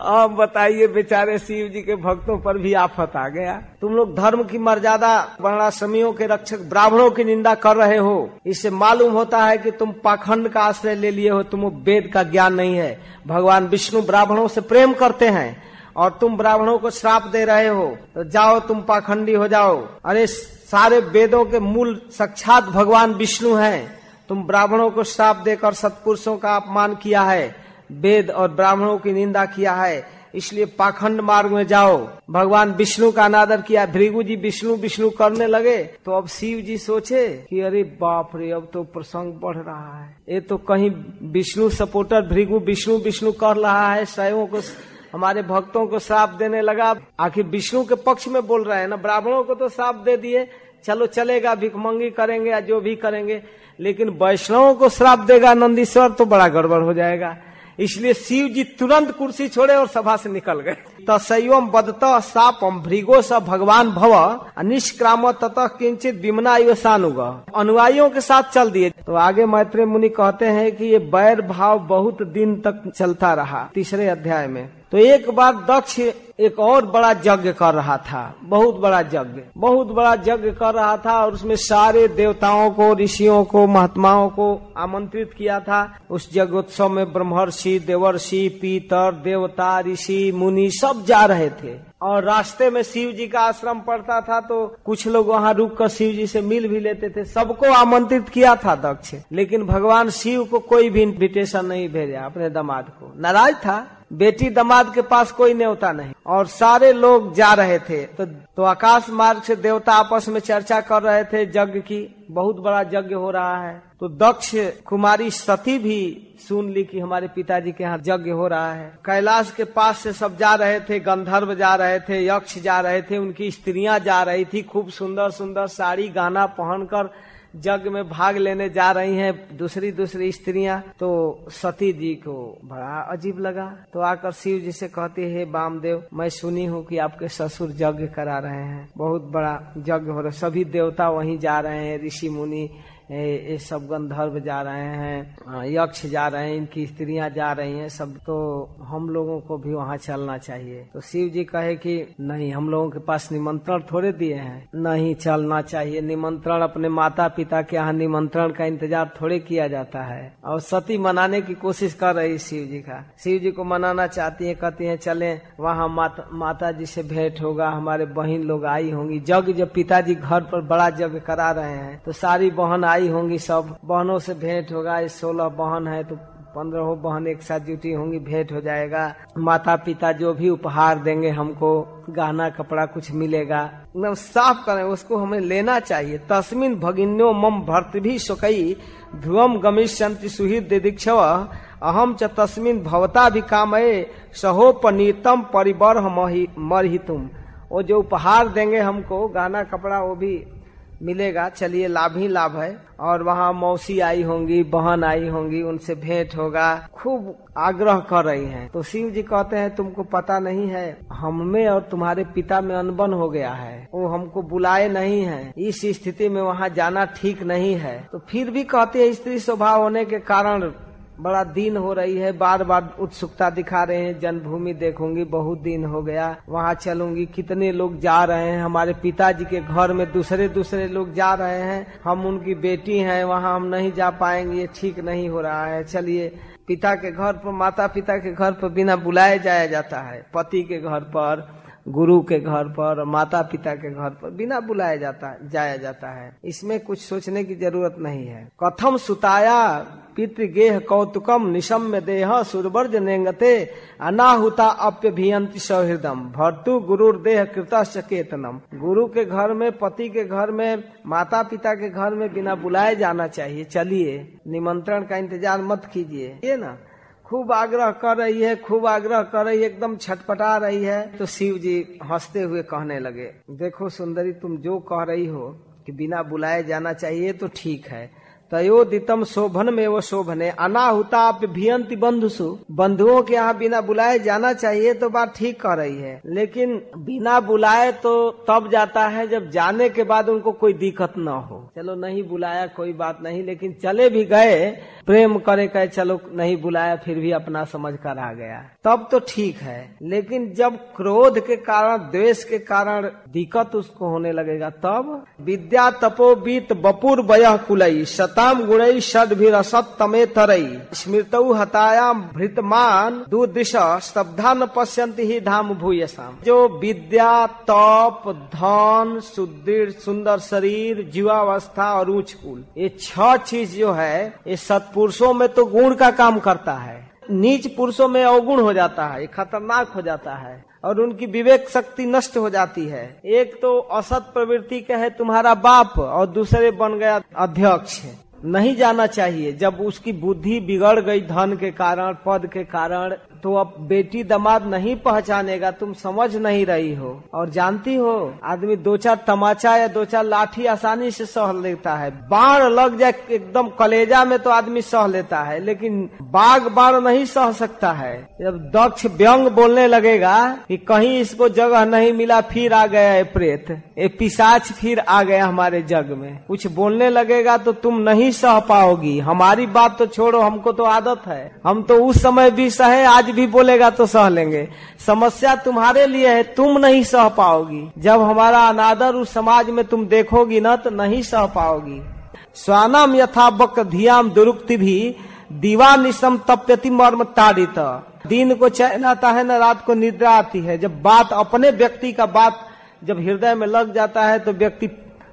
अब बताइए बेचारे शिव जी के भक्तों पर भी आफत आ गया। तुम लोग धर्म की मर्यादा वर्णाश्रमियों के रक्षक ब्राह्मणों की निंदा कर रहे हो। इससे मालूम होता है कि तुम पाखंड का आश्रय ले लिए हो, तुम वेद का ज्ञान नहीं है। भगवान विष्णु ब्राह्मणों से प्रेम करते हैं और तुम ब्राह्मणों को श्राप दे रहे हो। तो जाओ, तुम पाखंडी हो जाओ। अरे, सारे वेदों के मूल साक्षात भगवान विष्णु हैं। तुम ब्राह्मणों को श्राप देकर सत्पुरुषों का अपमान किया है, वेद और ब्राह्मणों की निंदा किया है। इसलिए पाखंड मार्ग में जाओ। भगवान विष्णु का अनादर किया भृगु जी विष्णु विष्णु करने लगे। तो अब शिव जी सोचे कि अरे बाप रे, अब तो प्रसंग बढ़ रहा है। ये तो कहीं विष्णु सपोर्टर, भृगु विष्णु विष्णु कर रहा है शैवों को हमारे भक्तों को श्राप देने लगा। आखिर विष्णु के पक्ष में बोल रहे हैं ना, ब्राह्मणों को तो श्राप दे दिए। चलो चलेगा भिकमंगी करेंगे या जो भी करेंगे। लेकिन वैष्णवों को श्राप देगा, नंदीश्वर तो बड़ा गड़बड़ हो जाएगा। इसलिए शिव जी तुरंत कुर्सी छोड़े और सभा से निकल गए। तस्वम बदत सापम भृगो स भगवान भव निष्क्राम ततः किंचित विमना युग अनुयायियों के साथ चल दिए। तो आगे मैत्री मुनि कहते हैं कि ये बैर भाव बहुत दिन तक चलता रहा, तीसरे अध्याय में। तो एक बार दक्ष एक और बड़ा यज्ञ कर रहा था, बहुत बड़ा यज्ञ, बहुत बड़ा यज्ञ कर रहा था और उसमें सारे देवताओं को, ऋषियों को, महात्माओं को आमंत्रित किया था। उस यज्ञोत्सव में ब्रह्मर्षि, देवर्षि, पीतर, देवता, ऋषि, मुनि सब जा रहे थे और रास्ते में शिव जी का आश्रम पड़ता था तो कुछ लोग वहाँ रुक कर शिव जी से मिल भी लेते थे। सबको आमंत्रित किया था दक्ष, लेकिन भगवान शिव को कोई भी इन्विटेशन नहीं भेजा अपने दामाद को। नाराज़ था। बेटी दमाद के पास कोई न्योता नहीं। और सारे लोग जा रहे थे। तो, तो आकाश मार्ग से देवता आपस में चर्चा कर रहे थे यज्ञ की। बहुत बड़ा यज्ञ हो रहा है। तो दक्ष कुमारी सती भी सुन ली कि हमारे पिताजी के यहाँ यज्ञ हो रहा है। कैलाश के पास से सब जा रहे थे गंधर्व जा रहे थे यक्ष जा रहे थे उनकी स्त्रियाँ जा रही थी। खूब सुंदर सुंदर साड़ी गाना पहनकर जग में भाग लेने जा रही हैं दूसरी दूसरी स्त्रियाँ तो सती जी को बड़ा अजीब लगा। तो आकर शिव जी से कहते, हैं बामदेव, मैं सुनी हूँ कि आपके ससुर यज्ञ करा रहे हैं। बहुत बड़ा यज्ञ हो रहा सभी देवता वहीं जा रहे हैं, ऋषि मुनि ये सब गंधर्व जा रहे हैं यक्ष जा रहे हैं इनकी स्त्रियाँ जा रही हैं सब तो हम लोगों को भी वहाँ चलना चाहिए। तो शिव जी कहे कि नहीं हम लोगों के पास निमंत्रण थोड़े दिए हैं। नहीं चलना चाहिए निमंत्रण अपने माता पिता के यहाँ निमंत्रण का इंतज़ार थोड़े किया जाता है। और सती मनाने की कोशिश कर रही शिव जी का। शिव जी को मनाना चाहती है कहती है चले वहाँ माता, माता जी से भेंट होगा हमारे बहन लोग आई होंगी। जग जब पिताजी घर पर बड़ा जग करा रहे हैं तो सारी बहन आई होंगी सब। बहनों से भेंट होगा इस सोलह बहन है तो पंद्रह बहन एक साथ जुटी होंगी, भेंट हो जाएगा। माता पिता जो भी उपहार देंगे हमको, गहना, कपड़ा कुछ मिलेगा। एकदम साफ़ करें, उसको हमें लेना चाहिए। तस्मिन भगिन्यो मम भर्त भी सुकई ध्रुवम गमिष्यंति सुहित दिदीक्षव। अहम च तस्मिन भवता भी कामये सहोपनीतम परिबर मरही तुम वो जो उपहार देंगे हमको गाना कपड़ा, वो भी मिलेगा। चलिए, लाभ ही लाभ है। और वहाँ मौसी आई होंगी, बहन आई होंगी, उनसे भेंट होगा। खूब आग्रह कर रही हैं। तो शिव जी कहते हैं, तुमको पता नहीं है, हम में और तुम्हारे पिता में अनबन हो गया है। वो हमको बुलाए नहीं है। इस स्थिति में वहाँ जाना ठीक नहीं है। तो फिर भी कहते हैं, स्त्री स्वभाव होने के कारण बड़ा दिन हो रही है बार बार उत्सुकता दिखा रहे हैं, जन्मभूमि देखूँगी, बहुत दिन हो गया, वहाँ चलूँगी, कितने लोग जा रहे हैं, हमारे पिताजी के घर में दूसरे दूसरे लोग जा रहे हैं, हम उनकी बेटी हैं, वहाँ हम नहीं जा पाएँगे, ये ठीक नहीं हो रहा है, चलिए, पिता के घर पर माता पिता के घर पर बिना बुलाए जाया जाता है, पति के घर पर, गुरु के घर पर माता पिता के घर पर बिना बुलाया जाता, जाया जाता है, इसमें कुछ सोचने की ज़रूरत नहीं है। कथम सुताया पितृगेह कौतुकम निशम्य देह सुरवर्ज नेंगते अनाहुता अप्यभियंति सौहृदम भर्तु गुरु देह कृतचेतनम गुरु के घर में, पति के घर में माता पिता के घर में बिना बुलाए जाना चाहिए। चलिए, निमंत्रण का इंतज़ार मत कीजिए। ये ना, खूब आग्रह कर रही है, खूब आग्रह कर रही है, एकदम छटपटा रही है। तो शिव जी हँसते हुए कहने लगे, देखो सुंदरी, तुम जो कह रही हो कि बिना बुलाए जाना चाहिए तो ठीक है। तयोदितम शोभन में वो शोभने। अनाहुता भियंती बंधुसु बंधुओं के यहाँ बिना बुलाए जाना चाहिए तो बात ठीक कर रही है। लेकिन बिना बुलाए तो तब जाता है जब जाने के बाद उनको कोई दिक्कत न हो। चलो नहीं बुलाया, कोई बात नहीं, लेकिन चले भी गए, प्रेम करे, कहे, चलो नहीं बुलाया, फिर भी अपना समझ कर आ गया। तब तो ठीक है। लेकिन जब क्रोध के कारण, द्वेष के कारण दिक्कत उसको होने लगेगा, तब विद्या तपो बीत बपुर बयह कुलई शताम गुणई षड भी रसत तमे तरई स्मृत हताया भृतमान दुदृश स्तब्धा न पश्यंती ही धाम भूयसाम। जो विद्या, तप, धन, सुदृढ़ सुंदर शरीर, जीवावस्था और ऊंच कुल। ये छह चीज़ जो है, ये सत्पुरुषों में तो गुण का काम करता है। नीच पुरुषों में अवगुण हो जाता है खतरनाक हो जाता है, और उनकी विवेक शक्ति नष्ट हो जाती है। एक तो असत प्रवृत्ति का है तुम्हारा बाप, और दूसरे बन गया अध्यक्ष नहीं जाना चाहिए। जब उसकी बुद्धि बिगड़ गई धन के कारण पद के कारण तो अब बेटी दमाद नहीं पहचानेगा, तुम समझ नहीं रही हो। और जानती हो, आदमी दो चार तमाचा या दो चार लाठी आसानी से सह लेता है। बाढ़ लग जाए एकदम कलेजा में तो आदमी सह लेता है, लेकिन बाघ बाढ़ नहीं सह सकता है। जब दक्ष व्यंग बोलने लगेगा कि कहीं इसको जगह नहीं मिला, फिर आ गया है प्रेत। ये पिसाच फिर आ गया हमारे जग में। कुछ बोलने लगेगा तो तुम नहीं सह पाओगी। हमारी बात तो छोड़ो, हमको तो आदत है। हम तो उस समय भी सहे, आज भी बोलेगा तो सह लेंगे। समस्या तुम्हारे लिए है, तुम नहीं सह पाओगी। जब हमारा अनादर उस समाज में तुम देखोगी ना तो नहीं सह पाओगी। स्वानम यथावक धियाम दुरुक्ति भी दीवा निशम तप्यति मर्म ताड़ित। दिन को चैन आता है न, रात को निद्रा आती है। जब बात अपने व्यक्ति का बात, जब हृदय में लग जाता है तो व्यक्ति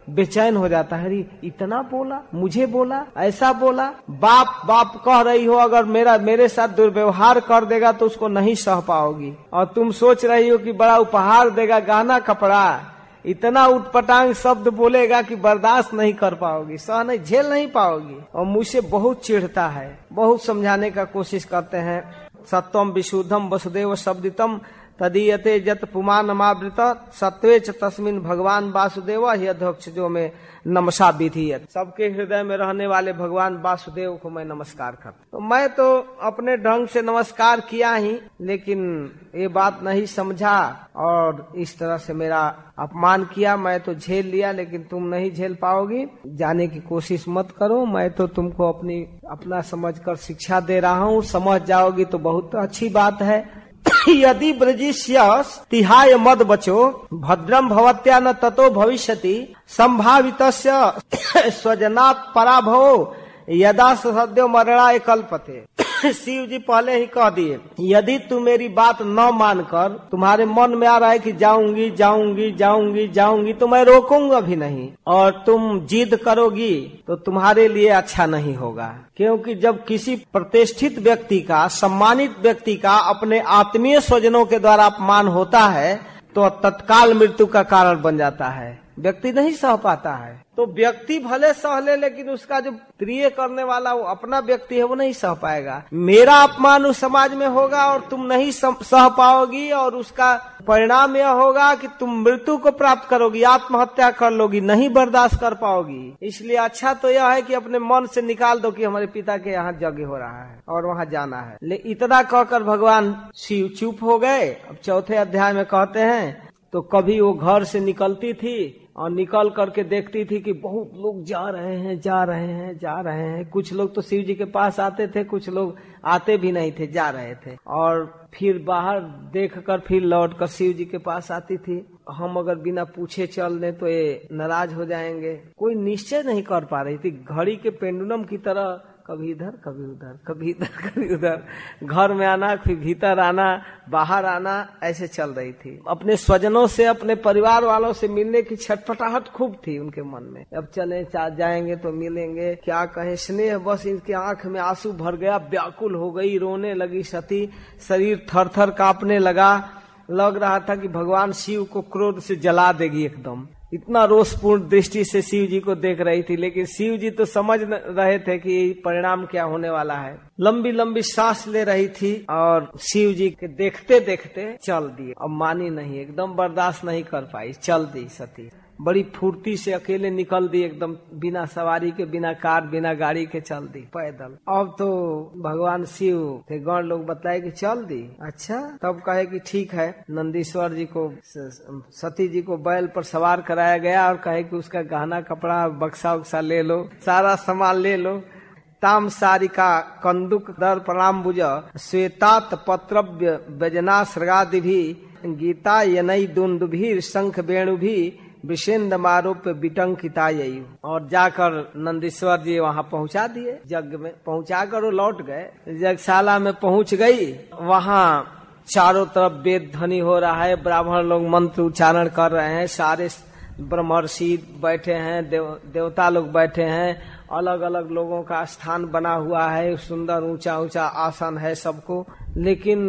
बेचैन हो जाता है, अरे, इतना बोला, मुझे बोला, ऐसा बोला। बाप बाप कह रही हो, अगर मेरा, मेरे साथ दुर्व्यवहार कर देगा तो उसको नहीं सह पाओगी। और तुम सोच रही हो कि बड़ा उपहार देगा, गहना, कपड़ा। इतना उटपटांग शब्द बोलेगा कि बर्दाश्त नहीं कर पाओगी, सह नहीं, झेल नहीं पाओगी। और मुझसे बहुत चिढ़ता है। बहुत समझाने का कोशिश करते हैं। सत्यम विशुद्धम, वसुदेव, शब्दितम तदीयते जत पुमान मावृत सत्वे च तस्मिन भगवान वासुदेव ही अध्यक्ष जो में नमसा विधि सबके हृदय में रहने वाले भगवान वासुदेव को मैं नमस्कार कर तो मैं तो अपने ढंग से नमस्कार किया ही, लेकिन ये बात नहीं समझा और इस तरह से मेरा अपमान किया, मैं तो झेल लिया, लेकिन तुम नहीं झेल पाओगी। जाने की कोशिश मत करो, मैं तो तुमको अपनी, अपना समझकर शिक्षा दे रहा हूँ। समझ जाओगी तो बहुत अच्छी बात है। यदि ब्रजिष्य तिहाय मद बचो भद्रम भवत्या न ततो भविष्यति संभावित स्वजनात् पराभव, यदा सद्यो मरणा कल्पते। शिव जी पहले ही कह दिए, यदि तू मेरी बात न मानकर तुम्हारे मन में आ रहा है कि जाऊँगी जाऊँगी जाऊँगी जाऊँगी तो मैं रोकूँगा भी नहीं, और तुम जिद करोगी तो तुम्हारे लिए अच्छा नहीं होगा। क्योंकि जब किसी प्रतिष्ठित व्यक्ति का, सम्मानित व्यक्ति का अपने आत्मीय स्वजनों के द्वारा अपमान होता है तो तत्काल मृत्यु का कारण बन जाता है। व्यक्ति नहीं सह पाता है। तो व्यक्ति भले सह ले, लेकिन उसका जो प्रिय करने वाला, वो अपना व्यक्ति है, वो नहीं सह पाएगा। मेरा अपमान उस समाज में होगा और तुम नहीं सह पाओगी और उसका परिणाम यह होगा कि तुम मृत्यु को प्राप्त करोगी, आत्महत्या कर लोगी, नहीं बर्दाश्त कर पाओगी। इसलिए अच्छा तो यह है कि अपने मन से निकाल दो कि हमारे पिता के यहाँ यज्ञ हो रहा है और वहाँ जाना है। ले, इतना कहकर भगवान शिव चुप हो गए। अब चौथे अध्याय में कहते हैं तो कभी वो घर से निकलती थी और निकल करके देखती थी कि बहुत लोग जा रहे हैं, जा रहे हैं, जा रहे हैं। कुछ लोग तो शिव जी के पास आते थे, कुछ लोग आते भी नहीं थे, जा रहे थे। और फिर बाहर देखकर फिर लौट कर शिव जी के पास आती थी। हम अगर बिना पूछे चल दें तो ये नाराज़ हो जाएँगे। कोई निश्चय नहीं कर पा रही थी। घड़ी के पेंडुलम की तरह कभी इधर, कभी उधर, कभी इधर, कभी उधर। घर में आना, फिर भीतर आना, बाहर आना, ऐसे चल रही थी। अपने स्वजनों से, अपने परिवार वालों से मिलने की छटपटाहट खूब थी उनके मन में। अब चले जाएँगे तो मिलेंगे। क्या कहें, स्नेह बस इनकी आँख में आँसू भर गया, व्याकुल हो गई, रोने लगी सती। शरीर थर थर लगा। लग रहा था कि भगवान शिव को क्रोध से जला देगी एकदम। इतना रोषपूर्ण दृष्टि से शिव जी को देख रही थी, लेकिन शिव जी तो समझ रहे थे कि परिणाम क्या होने वाला है। लंबी लंबी सांस ले रही थी और शिव जी के देखते देखते चल दिए। अब मानी नहीं, एकदम बर्दाश्त नहीं कर पाई। चल दी सती। बड़ी फुर्ती से अकेले निकल दी, एकदम बिना सवारी के, बिना कार, बिना गाड़ी के चल दी पैदल। अब तो भगवान शिव थे गण लोग बताए कि चल दी। अच्छा तब कहे कि ठीक है। नंदीश्वर जी को सती जी को बैल पर सवार कराया गया और कहे कि उसका गहना, कपड़ा, बक्सा उक्सा ले लो, सारा सामान ले लो। ताम सारिका कंदुक दर प्रणाम बुझ श्वेतात पत्रव्य व्यजना श्रगादि भी, गीता यनई दुंदुभीर शंख वेणु भी विषेन्द्र मारूप बिटंकिता और जाकर नंदीश्वर जी वहाँ पहुँचा दिए। यज्ञ में पहुँचा कर वो लौट गए। यज्ञशाला में पहुँच गई। वहाँ चारों तरफ़ वेद ध्वनि हो रहा है। ब्राह्मण लोग मंत्र उच्चारण कर रहे हैं। सारे ब्रह्मर्षि बैठे हैं। देव, देवता लोग बैठे हैं। अलग अलग लोगों का स्थान बना हुआ है। सुंदर ऊँचा ऊँचा आसन है सबको। लेकिन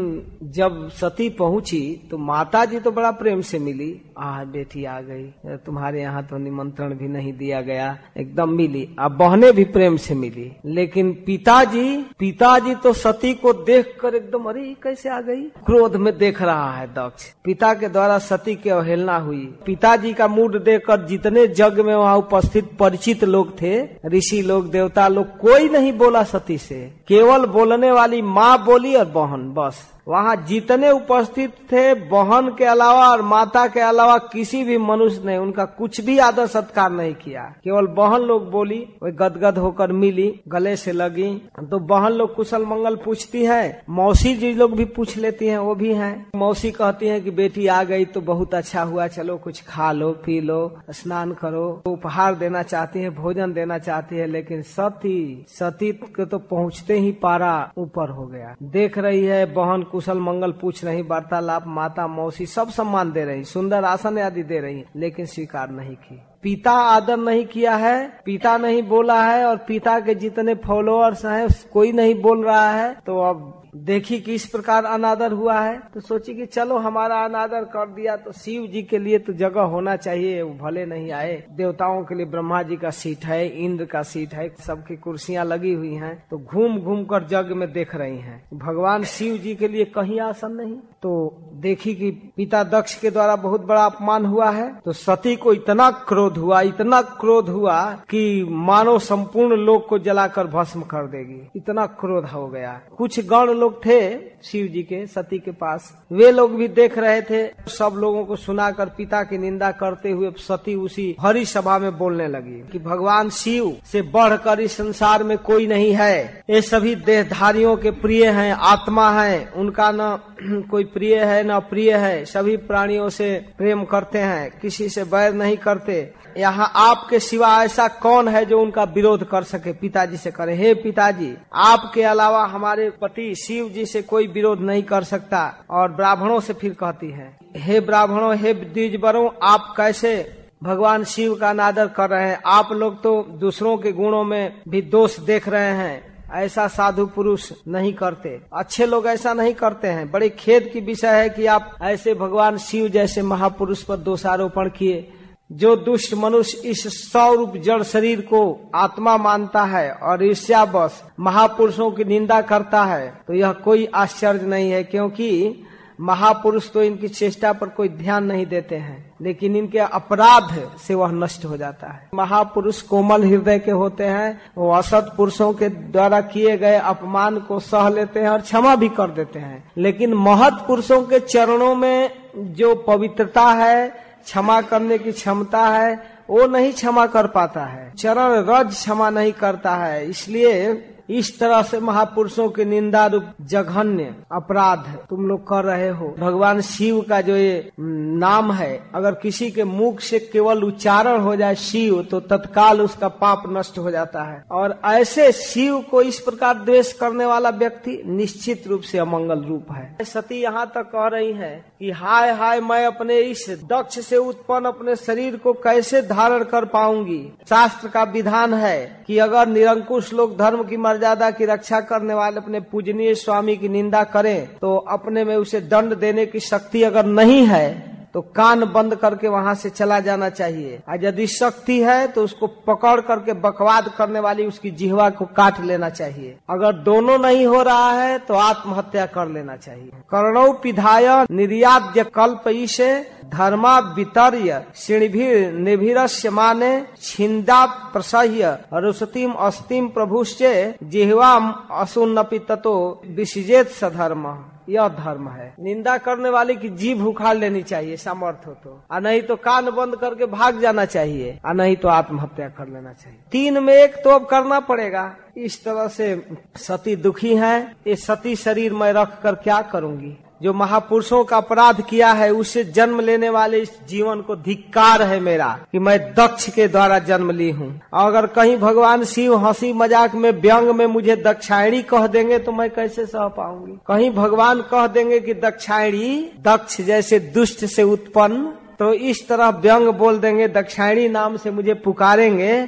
जब सती पहुँची तो माता जी तो बड़ा प्रेम से मिली। आ बेटी आ गई। तुम्हारे यहाँ तो निमंत्रण भी नहीं दिया गया। एकदम मिली। अब बहने भी प्रेम से मिली। लेकिन पिताजी पिताजी तो सती को देख कर एकदम, अरे कैसे आ गई? क्रोध में देख रहा है दक्ष। पिता के द्वारा सती की अवहेलना हुई। पिताजी का मूड देखकर जितने जग में वहाँ उपस्थित परिचित लोग थे, ऋषि लोग, देवता लोग, कोई नहीं बोला सती से। केवल बोलने वाली माँ बोली और बहन। बस। वहाँ जितने उपस्थित थे, बहन के अलावा और माता के अलावा किसी भी मनुष्य ने उनका कुछ भी आदर सत्कार नहीं किया। केवल बहन लोग बोली वे गदगद होकर मिली, गले से लगी। तो बहन लोग कुशल मंगल पूछती है, मौसी जी लोग भी पूछ लेती हैं, वो भी हैं। मौसी कहती हैं कि बेटी आ गई तो बहुत अच्छा हुआ, चलो कुछ खा लो, पी लो, स्नान करो। तो उपहार देना चाहती है, भोजन देना चाहती है, लेकिन सती सती तो पहुँचते ही पारा ऊपर हो गया। देख रही है बहन कुशल मंगल पूछ रही, वार्तालाप, माता, मौसी सब सम्मान दे रही, सुंदर आसन आदि दे रही, लेकिन स्वीकार नहीं की। पिता आदर नहीं किया है, पिता नहीं बोला है, और पिता के जितने फॉलोअर्स हैं, कोई नहीं बोल रहा है तो अब देखी कि इस प्रकार अनादर हुआ है तो सोची कि चलो हमारा अनादर कर दिया तो शिव जी के लिए तो जगह होना चाहिए, वो भले नहीं आए। देवताओं के लिए ब्रह्मा जी का सीट है, इंद्र का सीट है, सबकी कुर्सियाँ लगी हुई हैं तो घूम घूम कर जग में देख रही हैं। भगवान शिव जी के लिए कहीं आसन नहीं। तो देखी कि पिता दक्ष के द्वारा बहुत बड़ा अपमान हुआ है तो सती को इतना क्रोध हुआ, इतना क्रोध हुआ कि मानो संपूर्ण लोक को जलाकर भस्म कर देगी। इतना क्रोध हो गया। कुछ गण लोग थे शिव जी के, सती के पास। वे लोग भी देख रहे थे, सब लोगों को सुनाकर पिता की निंदा करते हुए सती उसी हरी सभा में बोलने लगी कि भगवान शिव से बढ़कर इस संसार में कोई नहीं है। ये सभी देहधारियों के प्रिय हैं, आत्मा है। उनका न कोई प्रिय है, न प्रिय है। सभी प्राणियों से प्रेम करते हैं, किसी से बैर नहीं करते। यहाँ आपके सिवा ऐसा कौन है जो उनका विरोध कर सके, पिताजी से करे हे पिताजी, आपके अलावा हमारे पति शिव जी से कोई विरोध नहीं कर सकता और ब्राह्मणों से फिर कहती है, हे ब्राह्मणों, हे द्विजबरों आप कैसे भगवान शिव का नादर कर रहे हैं? आप लोग तो दूसरों के गुणों में भी दोष देख रहे हैं। ऐसा साधु पुरुष नहीं करते। अच्छे लोग ऐसा नहीं करते हैं। बड़े खेद की विषय है कि आप ऐसे भगवान शिव जैसे महापुरुष पर दोषारोपण किए। जो दुष्ट मनुष्य इस सौ रूप जड़ शरीर को आत्मा मानता है और ईर्ष्यावश महापुरुषों की निंदा करता है तो यह कोई आश्चर्य नहीं है, क्योंकि महापुरुष तो इनकी चेष्टा पर कोई ध्यान नहीं देते हैं, लेकिन इनके अपराध से वह नष्ट हो जाता है। महापुरुष कोमल हृदय के होते हैं, वो असत पुरुषों के द्वारा किए गए अपमान को सह लेते हैं और क्षमा भी कर देते हैं। लेकिन महत पुरुषों के चरणों में जो पवित्रता है क्षमा करने की क्षमता है, वो नहीं क्षमा कर पाता है। चरण रज क्षमा नहीं करता है, इसलिए इस तरह से महापुरुषों के निंदा रूप जघन्य अपराध तुम लोग कर रहे हो। भगवान शिव का जो ये नाम है, अगर किसी के मुख से केवल उच्चारण हो जाए शिव तो तत्काल उसका पाप नष्ट हो जाता है। और ऐसे शिव को इस प्रकार द्वेष करने वाला व्यक्ति निश्चित रूप से अमंगल रूप है। सती यहाँ तक कह रही है कि, हाय हाय, मैं अपने इस दक्ष से उत्पन्न अपने शरीर को कैसे धारण कर पाऊँगी? शास्त्र का विधान है कि अगर निरंकुश लोग धर्म की मर्यादा की रक्षा करने वाले अपने पूजनीय स्वामी की निंदा करें तो अपने में उसे दंड देने की शक्ति अगर नहीं है तो कान बंद करके वहाँ से चला जाना चाहिए। और यदि शक्ति है तो उसको पकड़ करके बकवाद करने वाली उसकी जिहवा को काट लेना चाहिए। अगर दोनों नहीं हो रहा है तो आत्महत्या कर लेना चाहिए। कर्णव पिधाय निर्याद्य कल्प ईशे धर्मा वितर्य श्रेणीभीर निभिरस्य माने छिंदा प्रसह्य, रुसतिम अस्तिम प्रभुश्चे जिहवा असुन्नपि ततो विसजेत सधर्म यह धर्म है। निंदा करने वाले की जीभ उखाड़ लेनी चाहिए सामर्थ्य हो तो। और नहीं तो कान बंद करके भाग जाना चाहिए। और नहीं तो आत्महत्या कर लेना चाहिए। तीन में एक तो अब करना पड़ेगा। इस तरह से सती दुखी है, ये सती शरीर में रख कर क्या करूँगी? जो महापुरुषों का अपराध किया है उससे जन्म लेने वाले इस जीवन को धिक्कार है मेरा कि मैं दक्ष के द्वारा जन्म ली हूँ। अगर कहीं भगवान शिव हँसी मज़ाक में व्यंग में मुझे दक्षायणी कह देंगे तो मैं कैसे सह पाऊँगी? कहीं भगवान कह देंगे कि दक्षायणी दक्ष जैसे दुष्ट से उत्पन्न तो इस तरह व्यंग बोल देंगे, दक्षायणी नाम से मुझे पुकारेंगे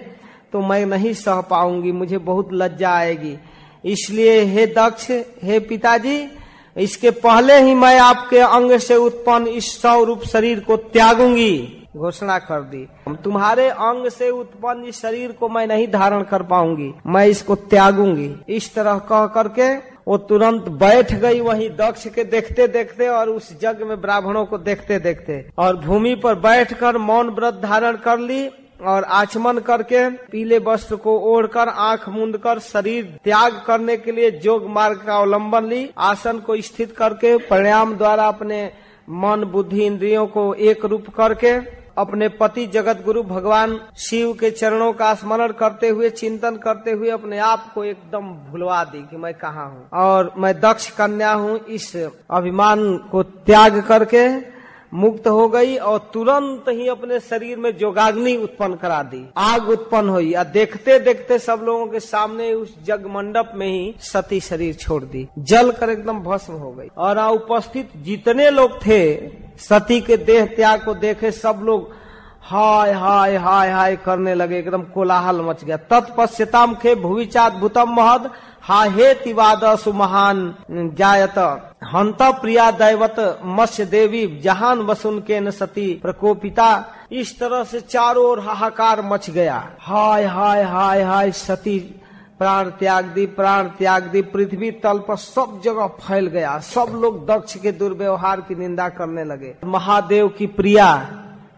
तो मैं नहीं सह पाऊँगी, मुझे बहुत लज्जा आएगी। इसलिए हे दक्ष, हे पिताजी इसके पहले ही मैं आपके अंग से उत्पन्न इस सौ रूप शरीर को त्यागूँगी। घोषणा कर दी। हम तुम्हारे अंग से उत्पन्न इस शरीर को मैं नहीं धारण कर पाऊँगी। मैं इसको त्यागूँगी। इस तरह कह करके वो तुरंत बैठ गई वहीं दक्ष के देखते देखते और उस जग में ब्राह्मणों को देखते देखते और भूमि पर बैठकर मौन व्रत धारण कर ली। और आचमन करके पीले वस्त्र को ओढ़कर, आँख मूंद कर शरीर त्याग करने के लिए जोग मार्ग का अवलंबन ली। आसन को स्थित करके प्राणायाम द्वारा अपने मन, बुद्धि, इंद्रियों को एक रूप करके अपने पति जगत गुरु भगवान शिव के चरणों का स्मरण करते हुए, चिंतन करते हुए अपने आप को एकदम भुलवा दी कि मैं कहाँ हूँ। और मैं दक्ष कन्या हूँ, इस अभिमान को त्याग करके मुक्त हो गई और तुरंत ही अपने शरीर में जोगाग्नि उत्पन्न करा दी। आग उत्पन्न हुई और देखते देखते सब लोगों के सामने उस जग मंडप में ही सती शरीर छोड़ दी। जल कर एकदम भस्म हो गई। और उपस्थित जितने लोग थे, सती के देह त्याग को देखे सब लोग हाय हाय हाय हाय करने लगे। एकदम कोलाहल मच गया। तत्पश्यताम खे भूविचात भूतम महद हा हे तिवाद सुमहान, जायत। हंत प्रिया दैवत, मत्स्य देवी, जहान वसुन के न सती प्रकोपिता। इस तरह से चारों ओर हाहाकार मच गया। हाय हाय हाय हाय, सती। प्राण त्याग दी, प्राण त्याग दी, पृथ्वी तल पर सब जगह फैल गया। सब लोग दक्ष के दुर्व्यवहार की निंदा करने लगे। महादेव की प्रिया।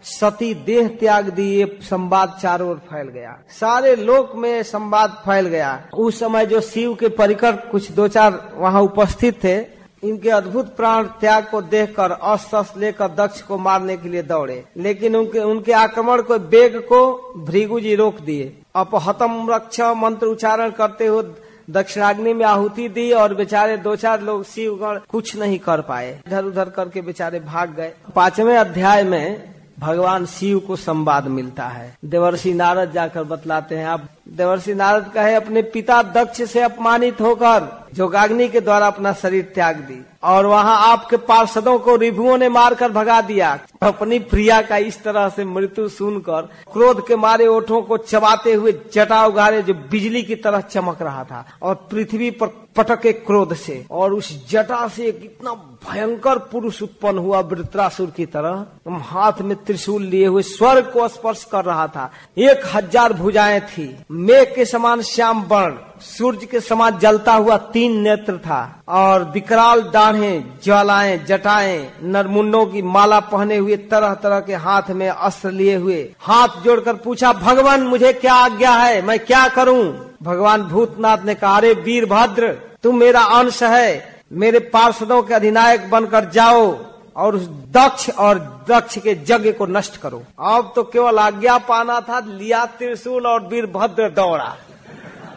सती देह त्याग दी, ये संवाद चारों ओर फैल गया। सारे लोक में संवाद फैल गया। उस समय जो शिव के परिकर कुछ दो चार वहाँ उपस्थित थे, इनके अद्भुत प्राण त्याग को देखकर अस्त्र लेकर दक्ष को मारने के लिए दौड़े। लेकिन उनके उनके आक्रमण को बेग को भृगु जी रोक दिए। अपहतम रक्ष मंत्र उच्चारण करते हुए दक्षिणाग्नि में आहुति दी और बेचारे दो चार लोग शिवगण कुछ नहीं कर पाए। इधर उधर करके बेचारे भाग गए। पाँचवें अध्याय में भगवान शिव को संवाद मिलता है। देवर्षि नारद जाकर बतलाते हैं आप देवर्षि नारद कहे, अपने पिता दक्ष से अपमानित होकर जोगाग्नि के द्वारा अपना शरीर त्याग दी और वहाँ आपके पार्षदों को रिभुओं ने मारकर भगा दिया। अपनी प्रिया का इस तरह से मृत्यु सुनकर क्रोध के मारे ओठों को चबाते हुए जटा उगारे जो बिजली की तरह चमक रहा था और पृथ्वी पर पटके क्रोध से और उस जटा से एक इतना भयंकर पुरुष उत्पन्न हुआ वृत्रासुर की तरह। हाथ में त्रिशूल लिए हुए स्वर्ग को स्पर्श कर रहा था। एक हज़ार भुजाएँ थी। मेघ के समान श्याम वर्ण, सूर्य के समान जलता हुआ तीन नेत्र था। और विकराल दाढ़े, ज्वालाएँ, जटाएँ नरमुंडों की माला पहने हुए तरह तरह के हाथ में अस्त्र लिए हुए। हाथ जोड़कर पूछा, भगवान, मुझे क्या आज्ञा है? मैं क्या करूँ? भगवान भूतनाथ ने कहा, अरे वीरभद्र तुम मेरा अंश है। मेरे पार्षदों के अधिनायक बनकर जाओ। और उस दक्ष और दक्ष के यज्ञ को नष्ट करो। अब तो केवल आज्ञा पाना था, लिया त्रिशूल और वीरभद्र दौड़ा।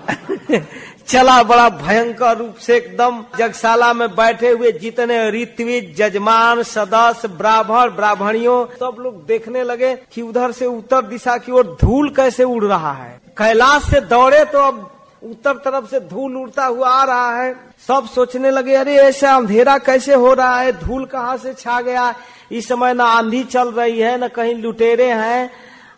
चला बड़ा भयंकर रूप से एकदम जगशाला में बैठे हुए जितने ऋत्विज जजमान सदस्य, ब्राह्मण, ब्राह्मणियों, सब लोग देखने लगे कि उधर से उत्तर दिशा की ओर धूल कैसे उड़ रहा है। कैलाश से दौड़े तो अब उत्तर तरफ़ से धूल उड़ता हुआ आ रहा है। सब सोचने लगे, अरे, ऐसा अंधेरा कैसे हो रहा है? धूल कहाँ से छा गया? इस समय न आंधी चल रही है, न कहीं लुटेरे हैं।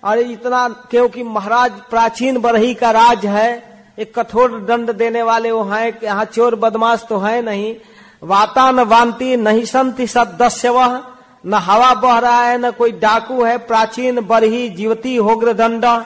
अरे, इतना, क्योंकि महाराज प्राचीन बरही का राज है। एक कठोर दंड देने वाले वो हैं यहाँ चोर बदमाश तो है नहीं। वाता, न वांति नहीं संति सदस्य वह न हवा बह रहा है, न कोई डाकू है। प्राचीन बरही जीवती होग्र दंडा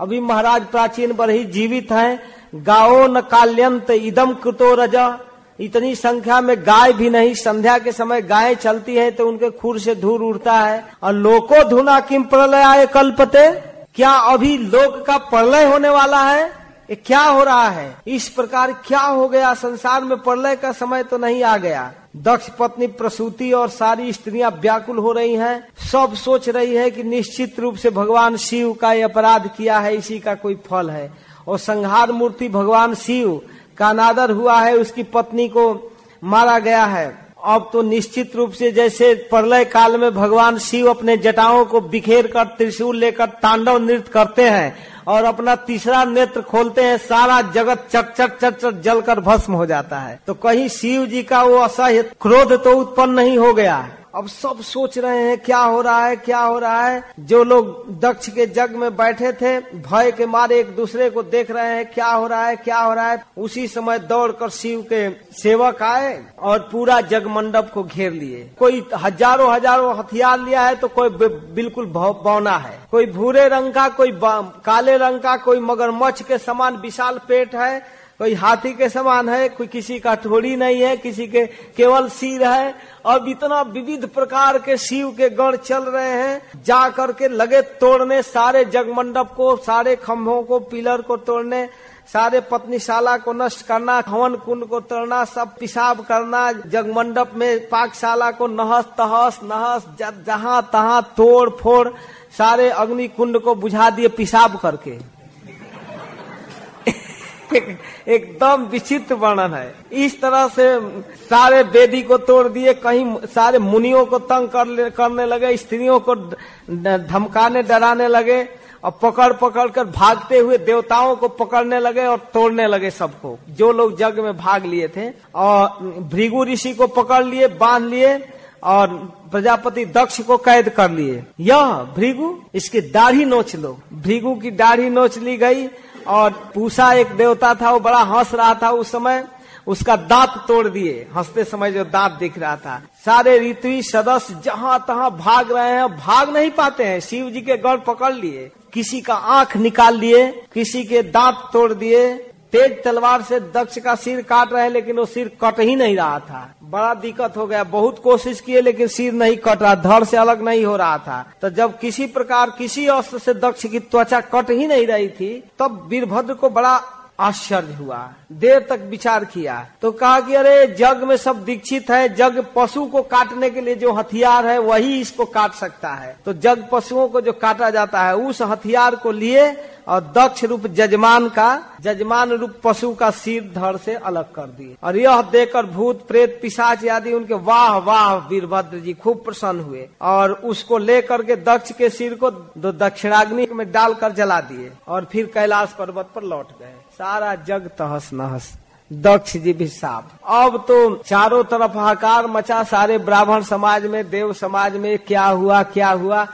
अभी महाराज प्राचीन बरही जीवित हैं। गाओ न काल्यंत इदम कृतो रजा। इतनी संख्या में गाय भी नहीं। संध्या के समय गाय चलती है तो उनके खुर से धूल उड़ता है। और लोको धुना किम प्रलय कल्पते? क्या अभी लोक का प्रलय होने वाला है? ये क्या हो रहा है? इस प्रकार क्या हो गया? संसार में प्रलय का समय तो नहीं आ गया। दक्ष पत्नी प्रसूति और सारी स्त्रियाँ व्याकुल हो रही हैं। सब सोच रही है कि निश्चित रूप से भगवान शिव का ये अपराध किया है। इसी का कोई फल है। और संहार मूर्ति भगवान शिव का अनादर हुआ है, उसकी पत्नी को मारा गया है। अब तो निश्चित रूप से जैसे प्रलय काल में भगवान शिव अपने जटाओं को बिखेर कर त्रिशूल लेकर तांडव नृत्य करते हैं और अपना तीसरा नेत्र खोलते हैं, सारा जगत चट चट चट चट जलकर भस्म हो जाता है। तो कहीं शिव जी का वो असह्य क्रोध तो उत्पन्न नहीं हो गया। अब सब सोच रहे हैं, क्या हो रहा है, क्या हो रहा है। जो लोग दक्ष के जग में बैठे थे, भय के मारे एक दूसरे को देख रहे हैं, क्या हो रहा है, क्या हो रहा है। उसी समय दौड़कर शिव के सेवक आए और पूरा जग मंडप को घेर लिए। कोई हज़ारों हज़ारों हथियार लिया है तो कोई बिल्कुल बौना है। कोई भूरे रंग का, कोई काले रंग का, कोई मगरमच्छ के समान विशाल पेट है कोई हाथी के समान है, कोई किसी का ठोड़ी नहीं है, किसी के केवल सिर है। अब इतना विविध प्रकार के शिव के गण चल रहे हैं, जा करके लगे तोड़ने सारे जगमंडप को, सारे खम्भों को, पिलर को तोड़ने, सारे पत्नीशाला को नष्ट करना, हवन कुंड को तोड़ना, सब पिशाब करना, जगमंडप में पाकशाला को नहस, तहस, नहस जहाँ तहां तोड़ फोड़ सारे अग्नि कुंड को बुझा दिए पिशाब करके। एकदम विचित्र वर्णन है। इस तरह से सारे वेदी को तोड़ दिए, कहीं सारे मुनियों को तंग कर करने लगे, स्त्रियों को धमकाने, डराने लगे, और पकड़ पकड़ कर भागते हुए देवताओं को पकड़ने लगे और तोड़ने लगे सबको। जो लोग जग में भाग लिए थे, और भृगु ऋषि को पकड़ लिए, बाँध लिए, और प्रजापति दक्ष को कैद कर लिए। यह भृगु, इसकी दाढ़ी नोच लो। भृगु की दाढ़ी नोच ली गई और पूसा एक देवता था, वो बड़ा हंस रहा था उस समय। उसका दांत तोड़ दिए। हँसते समय जो दांत दिख रहा था। सारे ऋतु सदस्य जहाँ तहां भाग रहे हैं, भाग नहीं पाते हैं। शिव जी के गढ़ पकड़ लिए। किसी का आँख निकाल लिए, किसी के दांत तोड़ दिए। तेज तलवार से दक्ष का सिर काट रहे, लेकिन वो सिर कट ही नहीं रहा था। बड़ा दिक्कत हो गया। बहुत कोशिश किए, लेकिन सिर नहीं कट रहा। धड़ से अलग नहीं हो रहा था। तो जब किसी प्रकार किसी अस्त्र से दक्ष की त्वचा कट ही नहीं रही थी, तब वीरभद्र को बड़ा आश्चर्य हुआ, देर तक विचार किया तो कहा कि अरे, जग में सब दीक्षित है, जग पशु को काटने के लिए जो हथियार है, वही इसको काट सकता है। तो जग पशुओं को जो काटा जाता है, उस हथियार को लिए और दक्ष रूप जजमान का, जजमान रूप पशु का सिर धड़ से अलग कर दिए। और यह देकर भूत, प्रेत, पिशाच आदि उनके वाह वाह, वीरभद्र जी खूब प्रसन्न हुए और उसको लेकर के दक्ष के सिर को दक्षिणाग्नि में डालकर जला दिए और फिर कैलाश पर्वत पर लौट गए। सारा जग तहस नहस, दक्ष जी भी साफ़ अब तो चारों तरफ़ हाकार मचा, सारे ब्राह्मण समाज में, देव समाज में, क्या हुआ क्या हुआ?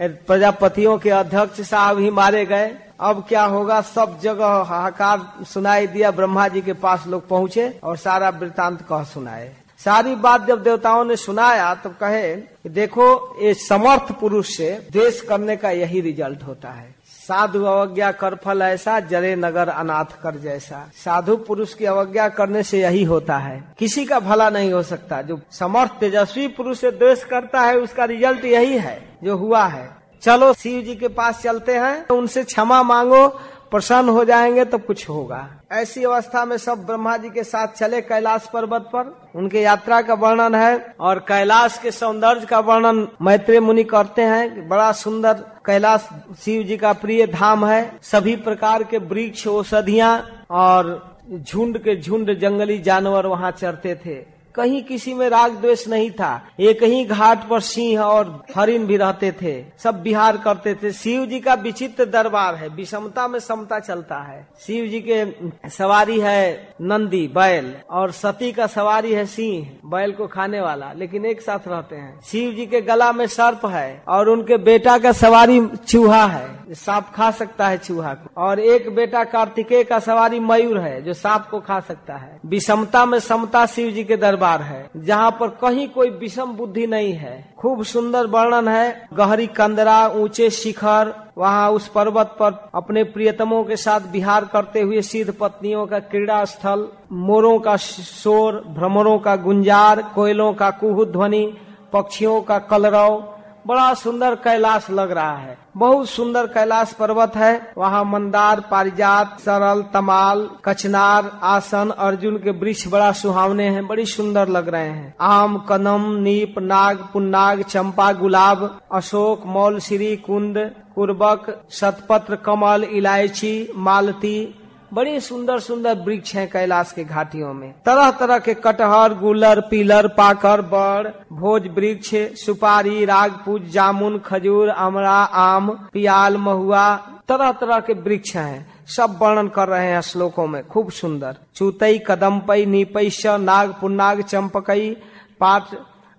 प्रजापतियों के अध्यक्ष साहब ही मारे गए। अब क्या होगा? सब जगह हाहाकार सुनाई दिया, ब्रह्मा जी के पास लोग पहुँचे और सारा वृतांत कह सुनाए। सारी बात जब देवताओं ने सुनाया तो कहे, देखो, ये समर्थ पुरुष से द्वेष करने का यही रिज़ल्ट होता है। साधु अवज्ञा कर फल ऐसा जरे नगर अनाथ कर जैसा। साधु पुरुष की अवज्ञा करने से यही होता है। किसी का भला नहीं हो सकता। जो समर्थ, तेजस्वी पुरुष से द्वेष करता है, उसका रिज़ल्ट यही है, जो हुआ है। चलो, शिव जी के पास चलते हैं तो उनसे क्षमा मांगो। प्रसन्न हो जाएँगे तो कुछ होगा। ऐसी अवस्था में सब ब्रह्मा जी के साथ चले कैलाश पर्वत पर। उनके यात्रा का वर्णन है और कैलाश के सौंदर्य का वर्णन मैत्री मुनि करते हैं। बड़ा सुंदर कैलाश शिव जी का प्रिय धाम है। सभी प्रकार के वृक्ष, औषधिया और झुंड के झुंड जंगली जानवर वहाँ चरते थे। कहीं किसी में राग द्वेष नहीं था। एक ही घाट पर सिंह और हरिन भी रहते थे। सब बिहार करते थे। शिव जी का विचित्र दरबार है। विषमता में समता चलता है। शिव जी के सवारी है नंदी, बैल और सती का सवारी है सिंह, बैल को खाने वाला, लेकिन एक साथ रहते हैं। शिव जी के गला में सर्प है और उनके बेटा का सवारी चूहा है। सांप खा सकता है चूहा को। और एक बेटा कार्तिकेय का सवारी मयूर है, जो सांप को खा सकता है। विषमता में समता शिव जी के दरबार है, जहाँ पर कहीं कोई विषम बुद्धि नहीं है। खूब सुंदर वर्णन है, गहरी कंदरा, ऊँचे शिखर, वहाँ उस पर्वत पर अपने प्रियतमों के साथ बिहार करते हुए सिद्ध पत्नियों का क्रीड़ा स्थल, मोरों का शोर, भ्रमरों का गुंजार, कोयलों का कुहू ध्वनि, पक्षियों का कलरव बड़ा सुंदर कैलाश लग रहा है। बहुत सुंदर कैलाश पर्वत है। वहाँ मंदार, पारिजात, सरल, तमाल कचनार आसन, अर्जुन के वृक्ष बड़ा सुहावने हैं, बड़ी सुंदर लग रहे हैं। आम कदम नीप, नाग, पुन्नाग, चंपा, गुलाब, अशोक मौल श्री कुंद, कुर्बक सतपत्र कमल, इलायची, मालती बड़ी सुंदर सुंदर वृक्ष हैं कैलाश के घाटियों में। तरह तरह के कटहर, गुलर, पीलर पाकर बड़, भोज वृक्ष, सुपारी रागपूज जामुन, खजूर, अमरा, आम, पियाल, महुआ, तरह तरह के वृक्ष हैं। सब वर्णन कर रहे हैं श्लोकों में। खूब सुंदर। चूतई, कदम्पई नीपैश नाग, पुन्नाग, चंपकई पाट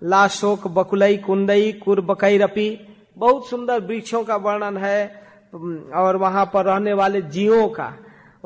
लाशोक, बकुलई, कुंदई, कुरबकई, रपी। बहुत सुंदर वृक्षों का वर्णन है। और वहाँ पर रहने वाले जीवों का।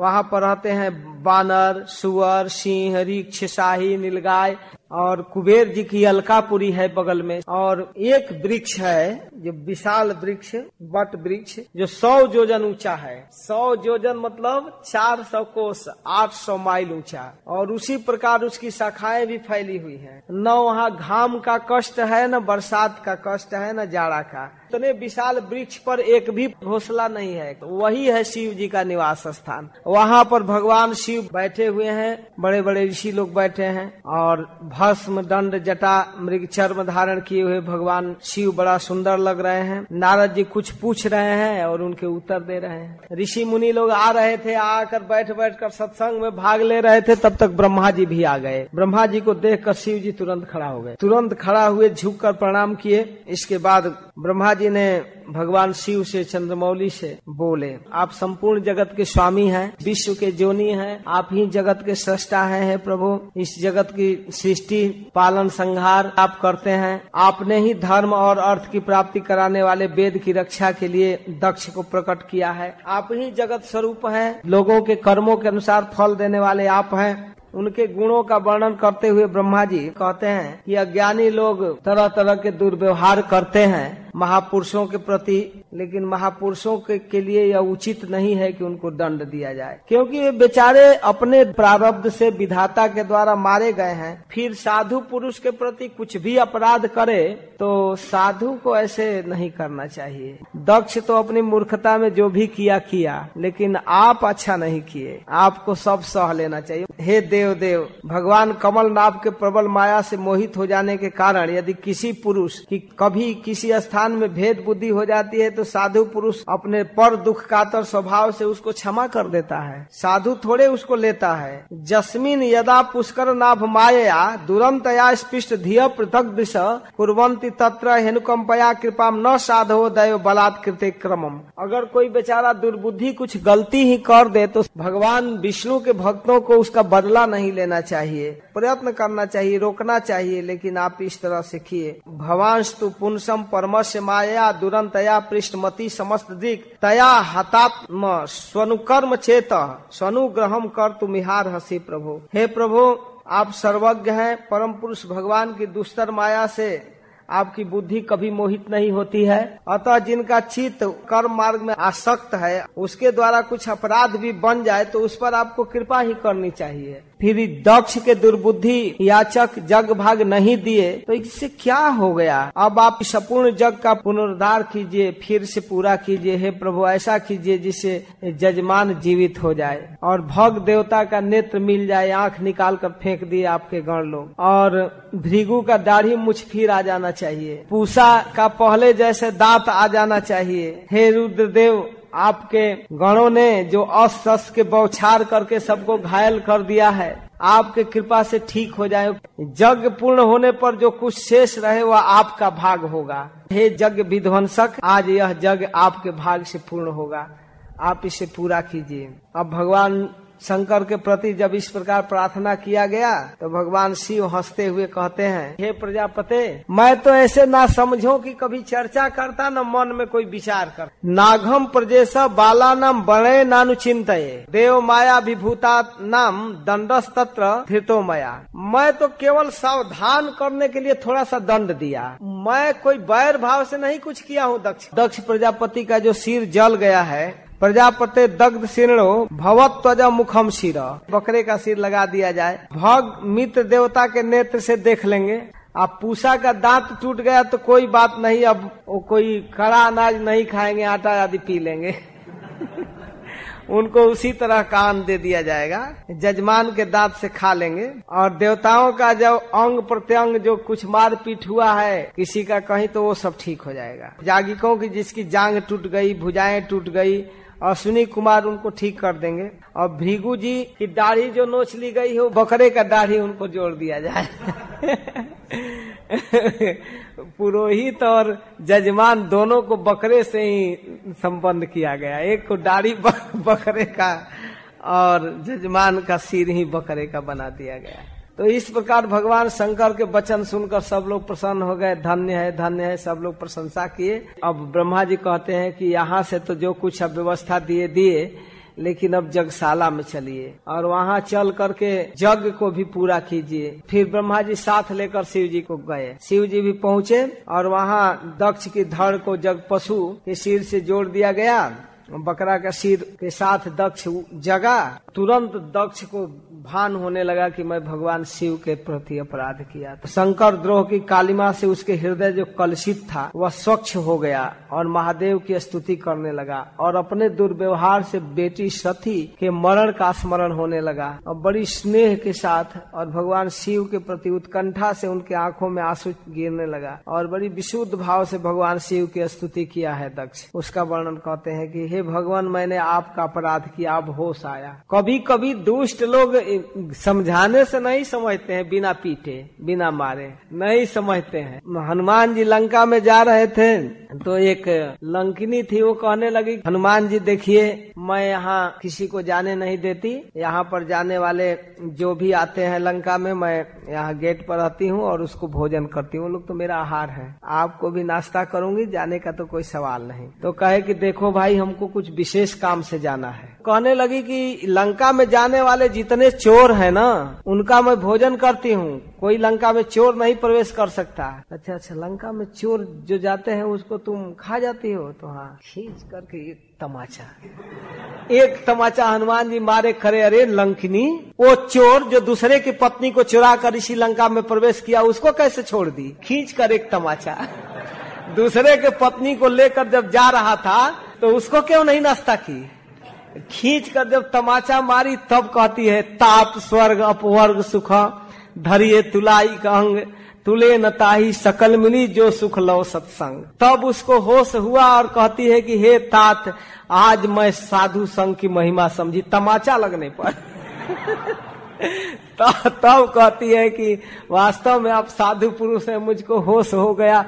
वहाँ पर रहते हैं बानर, सुअर, सिंह, रिक्ष, शाही, नीलगाय और कुबेर जी की अलकापुरी है बगल में। और एक वृक्ष है, जो विशाल वृक्ष, बट वृक्ष, जो सौ जोजन ऊँचा है। सौ जोजन मतलब चार सौ कोस, आठ सौ माइल ऊँचा। और उसी प्रकार उसकी शाखाएँ भी फैली हुई हैं। न वहाँ घाम का कष्ट है, न बरसात का कष्ट है, न जाड़ा का। इतने विशाल वृक्ष पर एक भी घोसला नहीं है। तो वही है शिव जी का निवास स्थान। वहाँ पर भगवान शिव बैठे हुए हैं बड़े बड़े ऋषि लोग बैठे हैं और भस्म दंड जटा मृग चर्म धारण किए हुए भगवान शिव बड़ा सुंदर लग रहे हैं। नारद जी कुछ पूछ रहे हैं और उनके उत्तर दे रहे हैं। ऋषि मुनि लोग आ रहे थे, आकर बैठ बैठ कर सत्संग में भाग ले रहे थे, तब तक ब्रह्मा जी भी आ गए। ब्रह्मा जी को देख कर शिव जी तुरंत खड़ा हो गए। तुरंत खड़ा हुए झुक कर प्रणाम किए। इसके बाद ब्रह्मा जी ने भगवान शिव से, चंद्रमौली से बोले, आप संपूर्ण जगत के स्वामी हैं, विश्व के जोनी हैं, आप ही जगत के सृष्टा हैं, है प्रभु। इस जगत की सृष्टि, पालन, संहार आप करते हैं। आपने ही धर्म और अर्थ की प्राप्ति कराने वाले वेद की रक्षा के लिए दक्ष को प्रकट किया है। आप ही जगत स्वरूप है, लोगों के कर्मों के अनुसार फल देने वाले आप हैं। उनके गुणों का वर्णन करते हुए ब्रह्मा जी कहते हैं कि अज्ञानी लोग तरह तरह के दुर्व्यवहार करते हैं। महापुरुषों के प्रति लेकिन महापुरुषों के, के लिए यह उचित नहीं है कि उनको दंड दिया जाए। क्योंकि वे बेचारे अपने प्रारब्ध से विधाता के द्वारा मारे गए हैं। फिर साधु पुरुष के प्रति कुछ भी अपराध करे तो साधु को ऐसे नहीं करना चाहिए। दक्ष तो अपनी मूर्खता में जो भी किया किया लेकिन आप अच्छा नहीं किए। आपको सब सह लेना चाहिए। हे देव देव भगवान कमल नाभ के प्रबल माया से मोहित हो जाने के कारण यदि किसी पुरुष की कभी किसी स्थान में भेद बुद्धि हो जाती है तो साधु पुरुष अपने पर दुख कातर स्वभाव से उसको क्षमा कर देता है। साधु थोड़े उसको लेता है। जस्मिन यदा पुष्कर नाभ माया दुरंतया स्पृष्ट धिय पृथक दिश कुरंती तत्र हेनुकंपया कृपा न साधो दयो बलात्कृत क्रमम। अगर कोई बेचारा दुर्बुद्धि कुछ गलती ही कर दे तो भगवान विष्णु के भक्तों को उसका बदला नहीं लेना चाहिए। प्रयत्न करना चाहिए, रोकना चाहिए, लेकिन आप इस तरह से किए। भवांश तु पुनसम परमस्य माया, दुरंतया पृष्ठमति समस्त दिक, तया हतात्म स्वनुकर्म चेत, स्वनुग्रहम कर तुमिहार हसी प्रभु। हे प्रभु, आप सर्वज्ञ हैं, परम पुरुष भगवान की दुस्तर माया से आपकी बुद्धि कभी मोहित नहीं होती है। अतः जिनका चित्त कर्म मार्ग में आसक्त है, उसके द्वारा कुछ अपराध भी बन जाए तो उस पर आपको कृपा ही करनी चाहिए। फिर भी दक्ष के दुर्बुद्धि याचक जग भाग नहीं दिए तो इससे क्या हो गया? अब आप संपूर्ण जग का पुनरुद्धार कीजिए, फिर से पूरा कीजिए, हे प्रभु, ऐसा कीजिए जिससे जजमान जीवित हो जाए और भग देवता का नेत्र मिल जाए, आँख निकाल कर फेंक दिए आपके गण लोग। और भृगु का दाढ़ी मुझ फिर आ जाना चाहिए। पूसा का पहले जैसे दांत आ जाना चाहिए। हे रुद्रदेव आपके गणों ने जो अस के बौछार करके सबको घायल कर दिया है, आपके कृपा से ठीक हो जाए। जग पूर्ण होने पर जो कुछ शेष रहे, वह आपका भाग होगा। हे जग विध्वंसक, आज यह जग आपके भाग से पूर्ण होगा। आप इसे पूरा कीजिए। अब भगवान शंकर के प्रति जब इस प्रकार प्रार्थना किया गया तो भगवान शिव हँसते हुए कहते हैं, हे प्रजापते, मैं तो ऐसे ना समझो कि कभी चर्चा करता, न मन में कोई विचार कर नाघम प्रजेश बाला नाम बड़े नानुचिंत देव माया विभूता नाम दंडस तत्र धृतो माया। मैं तो केवल सावधान करने के लिए थोड़ा सा दंड दिया। मैं कोई बैर भाव से नहीं कुछ किया हूँ दक्ष। दक्ष प्रजापति का जो सिर जल गया है प्रजापति दग्ध शीर्णो भवत त्वजा मुखम सिर बकरे का सिर लगा दिया जाए। भग मित्र देवता के नेत्र से देख लेंगे। अब पूसा का दांत टूट गया तो कोई बात नहीं, अब वो कोई कड़ा अनाज नहीं खाएँगे, आटा आदि पी लेंगे। उनको उसी तरह कान दे दिया जाएगा। जजमान के दांत से खा लेंगे। और देवताओं का जब अंग प्रत्यंग, जो कुछ मार पीट हुआ है, किसी का कहीं तो वो सब ठीक हो जाएगा। जागिकों की जिसकी जांग टूट गई, भुजाएँ टूट गई अश्विनी कुमार उनको ठीक कर देंगे। और भृगु जी की दाढ़ी जो नोच ली गई हो, बकरे का दाढ़ी उनको जोड़ दिया जाए। पुरोहित और जजमान दोनों को बकरे से ही संबंध किया गया। एक को दाढ़ी बकरे का और जजमान का सिर ही बकरे का बना दिया गया। तो इस प्रकार भगवान शंकर के वचन सुनकर सब लोग प्रसन्न हो गए। धन्य है धन्य है, सब लोग प्रशंसा किए। अब ब्रह्मा जी कहते हैं कि यहाँ से तो जो कुछ अब व्यवस्था दिए दिए, लेकिन अब जगशाला में चलिए और वहाँ चल करके जग को भी पूरा कीजिए। फिर ब्रह्मा जी साथ लेकर शिव जी को गए। शिव जी भी पहुँचे और वहाँ दक्ष की धड़ को जग पशु के सिर से जोड़ दिया गया। बकरा का सिर के साथ दक्ष जगा। तुरंत दक्ष को भान होने लगा कि मैं भगवान शिव के प्रति अपराध किया। तो शंकर द्रोह की कालिमा से उसके हृदय जो कलुषित था, वह स्वच्छ हो गया और महादेव की स्तुति करने लगा और अपने दुर्व्यवहार से बेटी सती के मरण का स्मरण होने लगा। और बड़ी स्नेह के साथ और भगवान शिव के प्रति उत्कंठा से उनके आँखों में आँसू गिरने लगा और बड़ी विशुद्ध भाव से भगवान शिव की स्तुति किया है दक्ष। उसका वर्णन कहते हैं कि हे भगवान, मैंने आपका अपराध किया, अब होश आया। कभी कभी दुष्ट लोग समझाने से नहीं समझते हैं, बिना पीटे, बिना मारे, नहीं समझते हैं। हनुमान जी लंका में जा रहे थे तो एक लंकिनी थी, वो कहने लगी, हनुमान जी, देखिए, मैं यहाँ किसी को जाने नहीं देती। यहाँ पर जाने वाले जो भी आते हैं लंका में, मैं यहाँ गेट पर रहती हूँ और उसको भोजन करती हूँ। लोग तो मेरा आहार है। आपको भी नाश्ता करूँगी, जाने का तो कोई सवाल नहीं। तो कहे कि, देखो भाई, हमको कुछ विशेष काम से जाना है। कहने लगी कि लंका में जाने वाले जितने चोर है ना, उनका मैं भोजन करती हूँ। कोई लंका में चोर नहीं प्रवेश कर सकता। अच्छा अच्छा लंका में चोर जो जाते हैं, उसको तुम खा जाती हो? तो हाँ खींच करके एक तमाचा। एक तमाचा हनुमान जी मारे खड़े, अरे लंकनी, वो चोर जो दूसरे की पत्नी को चुरा कर इसी लंका में प्रवेश किया, उसको कैसे छोड़ दी? खींच कर एक तमाचा। दूसरे के पत्नी को लेकर जब जा रहा था तो उसको क्यों नहीं नाश्ता की? खींच कर जब तमाचा मारी, तब कहती है, ताप, स्वर्ग, अपवर्ग, सुख, धरिए तुलाई का अंग, तुले नताही सकल मिली जो सुख लो सत्संग। तब उसको होश हुआ और कहती है कि, हे तात, आज मैं साधु संघ की महिमा समझी, तमाचा लगने पर। तब कहती है कि, वास्तव में आप साधु पुरुष है, मुझको होश हो गया।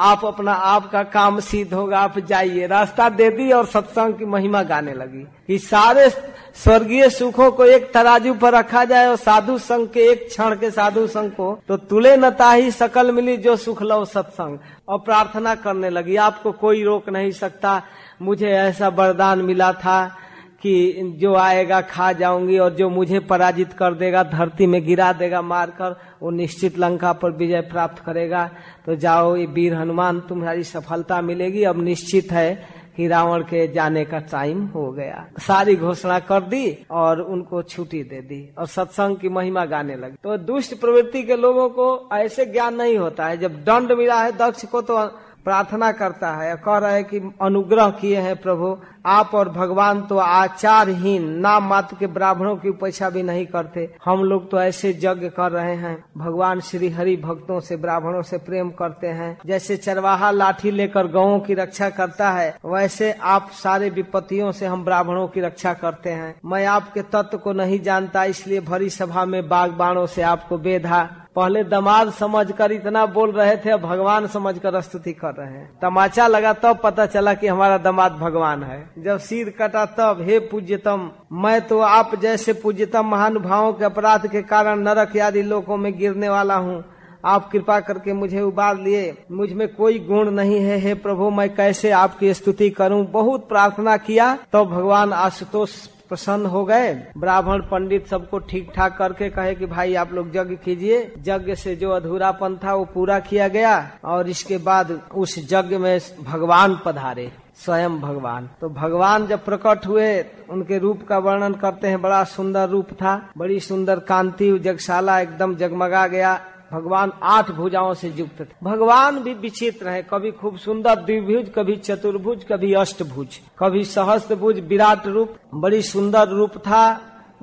आप अपना आपका काम सिद्ध होगा, आप जाइए। रास्ता दे दी और सत्संग की महिमा गाने लगी। कि सारे स्वर्गीय सुखों को एक तराजू पर रखा जाए और साधु संघ के एक क्षण के साधु संघ को तो तुले नता ही सकल मिली जो सुख लो सत्संग। और प्रार्थना करने लगी, आपको कोई रोक नहीं सकता। मुझे ऐसा वरदान मिला था। कि जो आएगा, खा जाऊँगी और जो मुझे पराजित कर देगा, धरती में गिरा देगा मारकर, वो निश्चित लंका पर विजय प्राप्त करेगा। तो जाओ, ये वीर हनुमान, तुम्हारी सफलता मिलेगी। अब निश्चित है कि रावण के जाने का टाइम हो गया। सारी घोषणा कर दी और उनको छुट्टी दे दी और सत्संग की महिमा गाने लगी। तो दुष्ट प्रवृत्ति के लोगों को ऐसे ज्ञान नहीं होता है। जब दंड मिला है, दक्ष को तो प्रार्थना करता है कह रहा है कि अनुग्रह किए हैं प्रभु, आप और भगवान तो आचारहीन, नाम मात्र के ब्राह्मणों की उपेक्षा भी नहीं करते। हम लोग तो ऐसे यज्ञ कर रहे हैं, भगवान श्री हरि भक्तों से, ब्राह्मणों से प्रेम करते हैं। जैसे चरवाहा लाठी लेकर गौ की रक्षा करता है, वैसे आप सारे विपत्तियों से हम ब्राह्मणों की रक्षा करते हैं। मैं आपके तत्व को नहीं जानता, इसलिए भरी सभा में बाग बाणों से आपको बेधा पहले दमाद समझकर इतना बोल रहे थे, अब भगवान समझकर स्तुति कर रहे हैं। तमाचा लगा तब तो पता चला कि हमारा दमाद भगवान है। जब सिर कटा तब, हे पूज्यतम, मैं तो आप जैसे पूज्यतम महानुभावों के अपराध के कारण नरक आदि लोगों में गिरने वाला हूँ। आप कृपा करके मुझे उबार लिए। मुझमें कोई गुण नहीं है। हे प्रभु, मैं कैसे आपकी स्तुति करूँ? बहुत प्रार्थना किया तो भगवान आशुतोष प्रसन्न हो गए। ब्राह्मण पंडित सबको ठीक ठाक करके कहे कि भाई आप लोग यज्ञ कीजिए। यज्ञ से जो अधूरापन था वो पूरा किया गया और इसके बाद उस यज्ञ में भगवान पधारे, स्वयं भगवान। तो भगवान जब प्रकट हुए, उनके रूप का वर्णन करते हैं, बड़ा सुंदर रूप था, बड़ी सुंदर कांति, जगशाला एकदम जगमगा गया। भगवान आठ भुजाओं से युक्त थे। भगवान भी विचित्र है कभी खूब सुंदर द्विभुज, कभी चतुर्भुज, कभी अष्टभुज, कभी सहस्त्रभुज, विराट रूप, बड़ी सुंदर रूप था।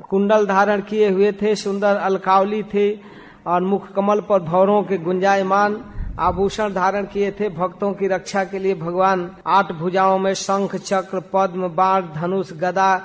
कुंडल धारण किए हुए थे, सुंदर अलकावली थे और मुख कमल पर भौरों के गुंजायमान आभूषण धारण किए थे। भक्तों की रक्षा के लिए भगवान आठ भुजाओं में शंख, चक्र, पद्म, बाण, धनुष, गदा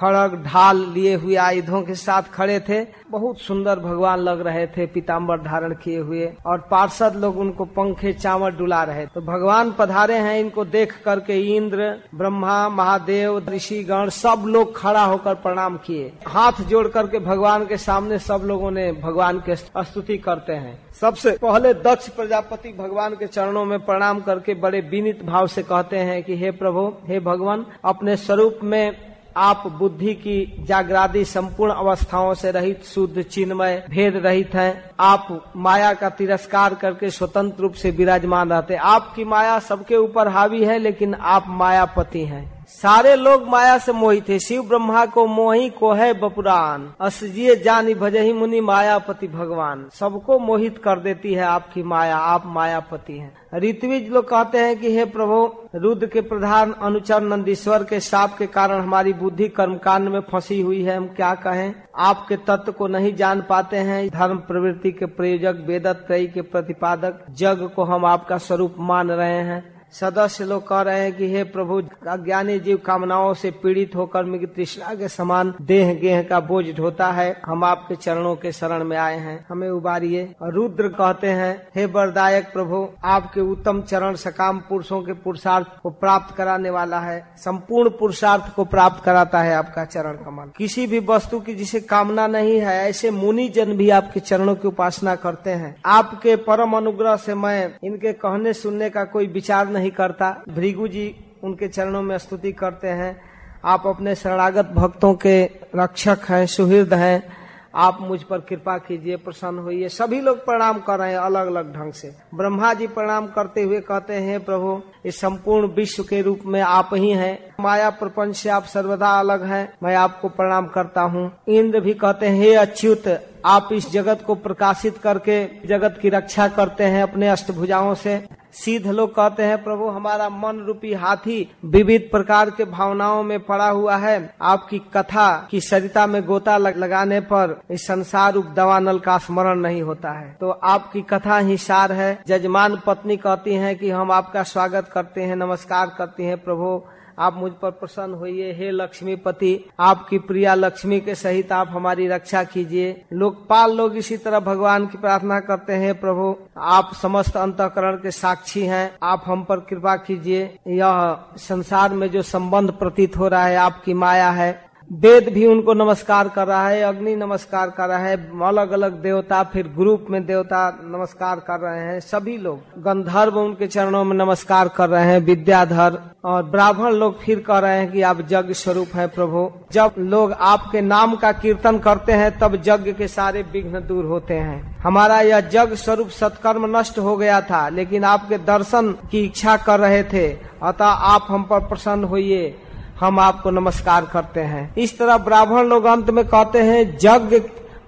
खड़ग ढाल लिए हुए आयुधों के साथ खड़े थे। बहुत सुंदर भगवान लग रहे थे पीताम्बर धारण किए हुए, और पार्षद लोग उनको पंखे, चावल डुला रहे। तो भगवान पधारे हैं, इनको देख करके इंद्र, ब्रह्मा, महादेव ऋषि गण सब लोग खड़ा होकर प्रणाम किए। हाथ जोड़ करके भगवान के सामने सब लोगों ने भगवान के स्तुति करते हैं। सबसे पहले दक्ष प्रजापति भगवान के चरणों में प्रणाम करके बड़े विनित भाव से कहते हैं कि, हे प्रभु, हे भगवान, अपने स्वरूप में आप बुद्धि की जागृति संपूर्ण अवस्थाओं से रहित, शुद्ध, चिन्मय, भेद रहित हैं। आप माया का तिरस्कार करके स्वतंत्र रूप से विराजमान रहते आपकी माया सबके ऊपर हावी है, लेकिन आप मायापति हैं। सारे लोग माया से मोहित है। शिव ब्रह्मा को मोही को है बपुरान असजिए जानी भजही मुनि मायापति भगवान। सबको मोहित कर देती है आपकी माया, आप मायापति हैं। ऋतविज लोग कहते हैं कि हे प्रभु, रुद्र के प्रधान अनुचर नंदीश्वर के साप के कारण हमारी बुद्धि कर्मकांड में फंसी हुई है। हम क्या कहें? आपके तत्व को नहीं जान पाते हैं। धर्म प्रवृत्ति के प्रयोजक वेदत के प्रतिपादक, जग को हम आपका स्वरूप मान रहे हैं। सदस्य लोग कह रहे हैं कि हे प्रभु, अज्ञानी जीव कामनाओं से पीड़ित होकर मिग तृष्णा के समान देह गेह का बोझ ढोता है। हम आपके चरणों के शरण में आए हैं। हमें उबारिये और रुद्र कहते हैं, हे वरदायक प्रभु, आपके उत्तम चरण सकाम पुरुषों के पुरुषार्थ को प्राप्त कराने वाला है। संपूर्ण पुरुषार्थ को प्राप्त कराता है आपका चरण कमल। किसी भी वस्तु की जिसे कामना नहीं है, ऐसे मुनि जन भी आपके चरणों की उपासना करते हैं। आपके परम अनुग्रह से मैं इनके कहने सुनने का कोई विचार नहीं नहीं करता। भृगु जी उनके चरणों में स्तुति करते हैं। आप अपने शरणागत भक्तों के रक्षक हैं, सुहृद हैं। आप मुझ पर कृपा कीजिए, प्रसन्न होइए। सभी लोग प्रणाम कर रहे हैं अलग अलग ढंग से। ब्रह्मा जी प्रणाम करते हुए कहते हैं, प्रभु, इस संपूर्ण विश्व के रूप में आप ही हैं। माया प्रपंच से आप सर्वदा अलग हैं। मैं आपको प्रणाम करता हूँ। इंद्र भी कहते हैं, हे अच्युत, आप इस जगत को प्रकाशित करके जगत की रक्षा करते हैं अपने अष्टभुजाओं से। सीध लोग कहते हैं, प्रभु, हमारा मन रूपी हाथी विविध प्रकार के भावनाओं में पड़ा हुआ है। आपकी कथा की सरिता में गोता लगाने पर इस संसार दवा नल का स्मरण नहीं होता है। तो आपकी कथा ही सार है। जजमान पत्नी कहती है कि हम आपका स्वागत करते हैं, नमस्कार करती हैं, प्रभु। आप मुझ पर प्रसन्न होइए। हे लक्ष्मीपति, आपकी प्रिया लक्ष्मी के सहित आप हमारी रक्षा कीजिए। लोकपाल लोग इसी तरह भगवान की प्रार्थना करते हैं, प्रभु, आप समस्त अंतकरण के साक्षी हैं। आप हम पर कृपा कीजिए। यह संसार में जो संबंध प्रतीत हो रहा है, आपकी माया है। वेद भी उनको नमस्कार कर रहा है, अग्नि नमस्कार कर रहा है अलग अलग देवता, फिर ग्रुप में देवता नमस्कार कर रहे हैं, सभी लोग। गंधर्व उनके चरणों में नमस्कार कर रहे हैं, विद्याधर और ब्राह्मण लोग फिर कह रहे हैं कि आप यज्ञ स्वरूप है प्रभु। जब लोग आपके नाम का कीर्तन करते हैं, तब यज्ञ के सारे विघ्न दूर होते हैं। हमारा यह जग स्वरूप सत्कर्म नष्ट हो गया था, लेकिन आपके दर्शन की इच्छा कर रहे थे। अतः आप हम पर प्रसन्न होइए। हम आपको नमस्कार करते हैं। इस तरह ब्राह्मण लोग अंत में कहते हैं यज्ञ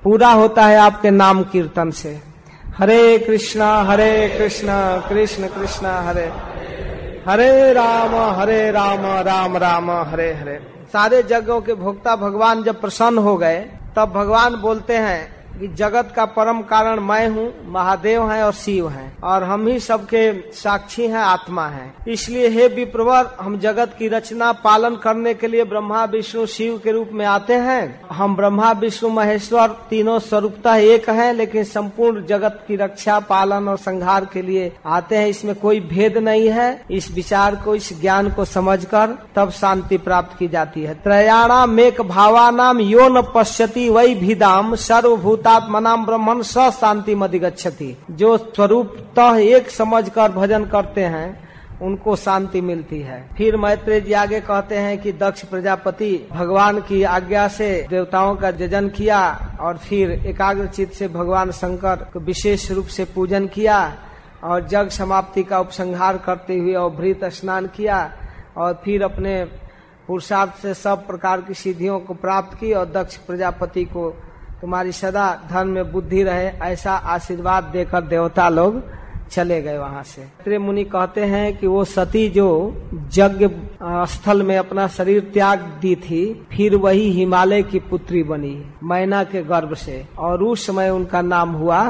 पूरा होता है आपके नाम कीर्तन से। हरे कृष्णा हरे कृष्णा, कृष्ण कृष्णा, हरे। हरे राम हरे राम राम राम, हरे हरे। सारे जगहों के भोक्ता भगवान जब प्रसन्न हो गए, तब भगवान बोलते हैं कि जगत का परम कारण मैं हूँ, महादेव हैं और शिव हैं। और हम ही सबके साक्षी हैं, आत्मा हैं। इसलिए हे विप्रवर, हम जगत की रचना, पालन करने के लिए ब्रह्मा, विष्णु, शिव के रूप में आते हैं। हम ब्रह्मा, विष्णु, महेश्वर तीनों स्वरूपता एक हैं, लेकिन संपूर्ण जगत की रक्षा, पालन और संहार के लिए आते हैं। इसमें कोई भेद नहीं है। इस विचार को, इस ज्ञान को समझकर तब शांति प्राप्त की जाती है। त्रयाणाम एक भावानाम यो न पश्यति वही भिदाम सर्वभूतात्मनाम ब्रह्मण स शांति मधिगछति जो स्वरूपतः एक समझकर भजन करते हैं, उनको शांति मिलती है। फिर मैत्रेय जी आगे कहते हैं कि दक्ष प्रजापति भगवान की आज्ञा से देवताओं का जजन किया और फिर एकाग्र एकाग्रचित से भगवान शंकर को विशेष रूप से पूजन किया और जग समाप्ति का उपसंहार करते हुए अवभृत स्नान किया और फिर अपने पुरुषार्थ से सब प्रकार की सिद्धियों को प्राप्त की और दक्ष प्रजापति को तुम्हारी सदा धन में बुद्धि रहे, ऐसा आशीर्वाद देकर देवता लोग चले गए वहाँ से। त्रे मुनि कहते हैं कि वो सती जो यज्ञ स्थल में अपना शरीर त्याग दी थी, फिर वही हिमालय की पुत्री बनी, मैना के गर्भ से। और उस समय उनका नाम हुआ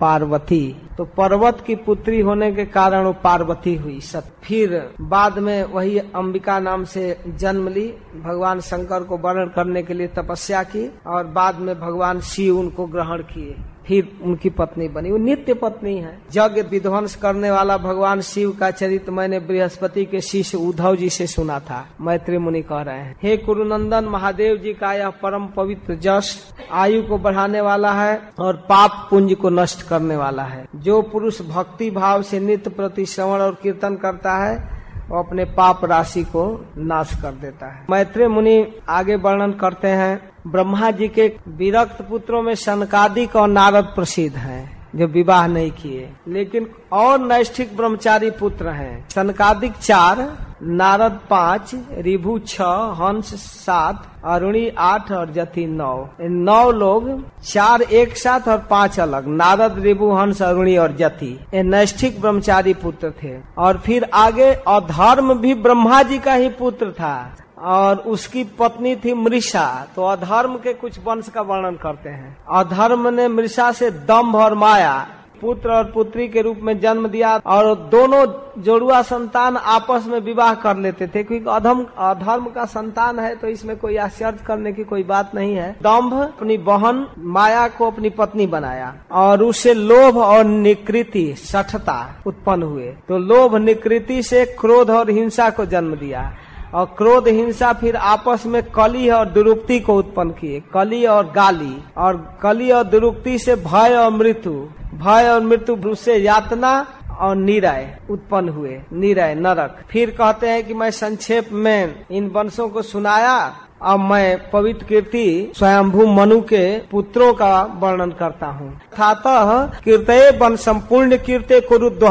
पार्वती। तो पर्वत की पुत्री होने के कारण वो पार्वती हुई सत। फिर बाद में वही अंबिका नाम से जन्म ली। भगवान शंकर को वर्ण करने के लिए तपस्या की और बाद में भगवान शिव उनको ग्रहण किए। फिर उनकी पत्नी बनी। वो नित्य पत्नी है। यज्ञ विध्वंस करने वाला भगवान शिव का चरित्र मैंने बृहस्पति के शिष्य उद्धव जी से सुना था। मैत्री मुनि कह रहे हैं, हे कुरुनंदन महादेव जी का यह परम पवित्र जश आयु को बढ़ाने वाला है और पाप पुंज को नष्ट करने वाला है। जो पुरुष भक्ति भाव से नित्य प्रति श्रवण और कीर्तन करता है, वो अपने पाप राशि को नाश कर देता है। मैत्री मुनि आगे वर्णन करते हैं ब्रह्मा जी के विरक्त पुत्रों में सनकादिक और नारद प्रसिद्ध हैं, जो विवाह नहीं किए। लेकिन और नैष्ठिक ब्रह्मचारी पुत्र हैं। सनकादिक चार नारद पाँच, रिभु छ, हंस सात, अरुणी आठ और जति नौ। नौ लोग, चार एक साथ और पाँच अलग, नारद, रिभु, हंस, अरुणी और जति। नैष्ठिक ब्रह्मचारी पुत्र थे। और फिर आगे अधर्म भी ब्रह्मा जी का ही पुत्र था। और उसकी पत्नी थी मृषा। तो अधर्म के कुछ वंश का वर्णन करते हैं। अधर्म ने मृषा से दम्भ और माया पुत्र और पुत्री के रूप में जन्म दिया और दोनों जोड़ुआ संतान आपस में विवाह कर लेते थे, क्योंकि अधम, अधर्म का संतान है तो इसमें कोई आश्चर्य करने की कोई बात नहीं है। दम्भ अपनी बहन माया को अपनी पत्नी बनाया और उससे लोभ और निकृति, सठता उत्पन्न हुए। तो लोभ, निकृति से क्रोध और हिंसा को जन्म दिया। और क्रोध, हिंसा फिर आपस में कली और दुरुक्ति को उत्पन्न किए। कली और गाली। और कली और दुरुक्ति से भय और मृत्यु। भय और मृत्यु से यातना और निराय उत्पन्न हुए। निराय, नरक। फिर कहते हैं कि मैं संक्षेप में इन वंशों को सुनाया। अब मैं पवित्र कीर्ति स्वयंभू मनु के पुत्रों का वर्णन करता हूँ। अथातः कीर्तये बन संपूर्ण कीर्ते कुरुद्व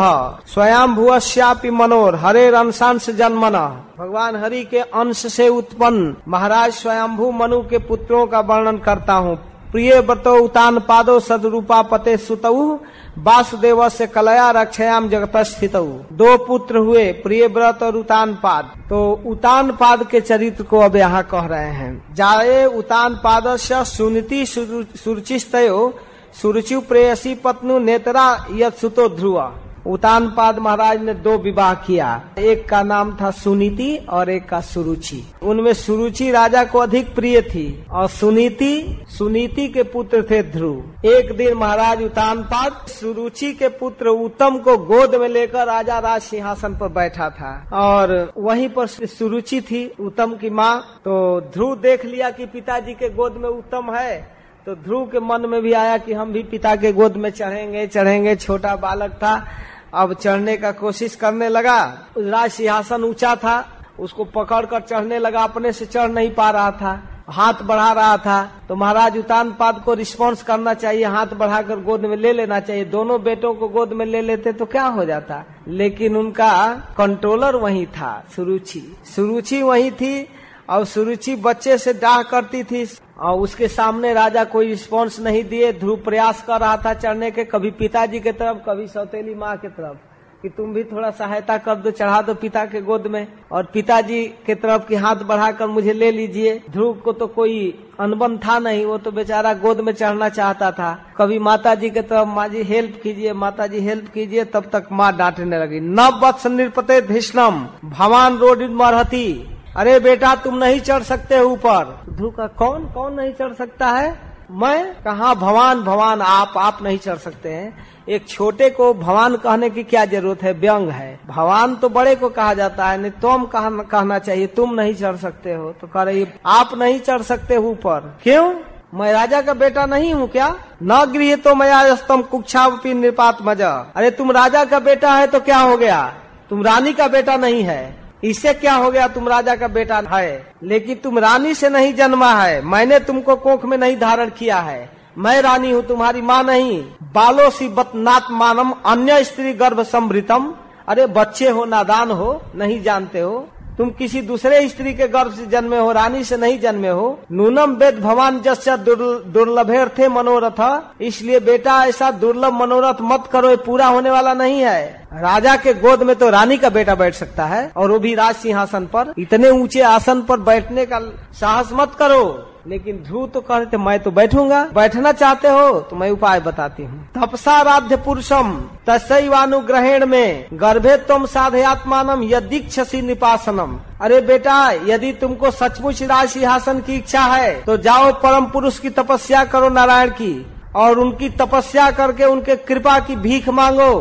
स्वयं मनोर हरे रंशांश जन्मना। भगवान हरि के अंश से उत्पन्न महाराज स्वयंभू मनु के पुत्रों का वर्णन करता हूँ। प्रिय व्रतो उतान पादो सदरूपा पते सुतऊ वासुदेव से कलया रक्षयाम जगत स्थित दो पुत्र हुए प्रिय व्रत और उतान पाद तो उतान पाद के चरित्र को अब यहाँ कह रहे हैं। जाए उतान पाद से सुनीति सुरुचिस्तयो सुरुचि प्रेयसी पत्नु नेतरा यद ध्रुआ उतान महाराज ने दो विवाह किया। एक का नाम था सुनीति और एक का सुरुचि। उनमें सुरुचि राजा को अधिक प्रिय थी और सुनीति सुनीति के पुत्र थे ध्रुव। एक दिन महाराज उतान पाद सुरुचि के पुत्र उत्तम को गोद में लेकर राजा राज सिंहासन पर बैठा था और वहीं पर सुरुचि थी उत्तम की माँ। तो ध्रुव देख लिया कि पिताजी के गोद में उत्तम है। तो ध्रुव के मन में भी आया कि हम भी पिता के गोद में चढ़ेंगे चढ़ेंगे। छोटा बालक था। अब चढ़ने का कोशिश करने लगा। राज सिंहासन ऊँचा था। उसको पकड़कर चढ़ने लगा। अपने से चढ़ नहीं पा रहा था। हाथ बढ़ा रहा था। तो महाराज उतान पाद को रिस्पॉन्स करना चाहिए। हाथ बढ़ाकर गोद में ले लेना चाहिए। दोनों बेटों को गोद में ले लेते तो क्या हो जाता? लेकिन उनका कंट्रोलर वही था। सुरुचि। सुरुचि वही थी। और सुरुचि बच्चे से डाह करती थी और उसके सामने राजा कोई रिस्पॉन्स नहीं दिए। ध्रुव प्रयास कर रहा था चढ़ने के, कभी पिताजी के तरफ़, कभी सौतेली माँ के तरफ़, कि तुम भी थोड़ा सहायता कर दो, चढ़ा दो पिता के गोद में। और पिताजी के तरफ़ की हाथ बढ़ाकर मुझे ले लीजिए। ध्रुव को तो कोई अनबन था नहीं, वो तो बेचारा गोद में चढ़ना चाहता था। कभी माता जी के तरफ़, माँ जी हेल्प कीजिए, माताजी हेल्प कीजिए। तब तक माँ डांटने लगी नव वत्स निरपते धिष्णम भवान रोड मरहती। अरे बेटा तुम नहीं चढ़ सकते ऊपर। ध्रुव का कौन कौन नहीं चढ़ सकता है? मैं? कहा? भवान भवान आप आप नहीं चढ़ सकते हैं। एक छोटे को भवान कहने की क्या ज़रूरत है? व्यंग है। भवान तो बड़े को कहा जाता है नहीं तुम कहना, कहना चाहिए तुम नहीं चढ़ सकते हो। तो कह रही आप नहीं चढ़ सकते ऊपर। क्यों? मैं राजा का बेटा नहीं हूँ क्या? न गृह तो मैं स्तम कुक्षा निपात मज़ा। अरे तुम राजा का बेटा है तो क्या हो गया? तुम रानी का बेटा नहीं है। इससे क्या हो गया? तुम राजा का बेटा है, लेकिन तुम रानी से नहीं जन्मा है। मैंने तुमको कोख में नहीं धारण किया है। मैं रानी हूँ, तुम्हारी माँ नहीं। बालो सी बतनात मानम, अन्य स्त्री गर्भ समृतम अरे बच्चे हो, नादान हो, नहीं जानते हो। तुम किसी दूसरे स्त्री के गर्भ से जन्मे हो, रानी से नहीं जन्मे हो। नूनम वेद भवान जस दुर्लभे थे मनोरथ। इसलिए बेटा ऐसा दुर्लभ मनोरथ मत करो, ये पूरा होने वाला नहीं है। राजा के गोद में तो रानी का बेटा बैठ सकता है, और वो भी राज सिंहासन पर। इतने ऊँचे आसन पर बैठने का साहस मत करो। लेकिन ध्रुव तो कह रहे थे, मैं तो बैठूँगा। बैठना चाहते हो तो मैं उपाय बताती हूँ। तपसाराध्य पुरुषम तस्वानुग्रहण में, गर्भे तुम साधयात्मानम यदीक्षसी निपासनम। अरे बेटा, यदि तुमको सचमुच राज सिंहासन की इच्छा है तो जाओ परम पुरुष की तपस्या करो नारायण की, और उनकी तपस्या करके उनके कृपा की भीख मांगो।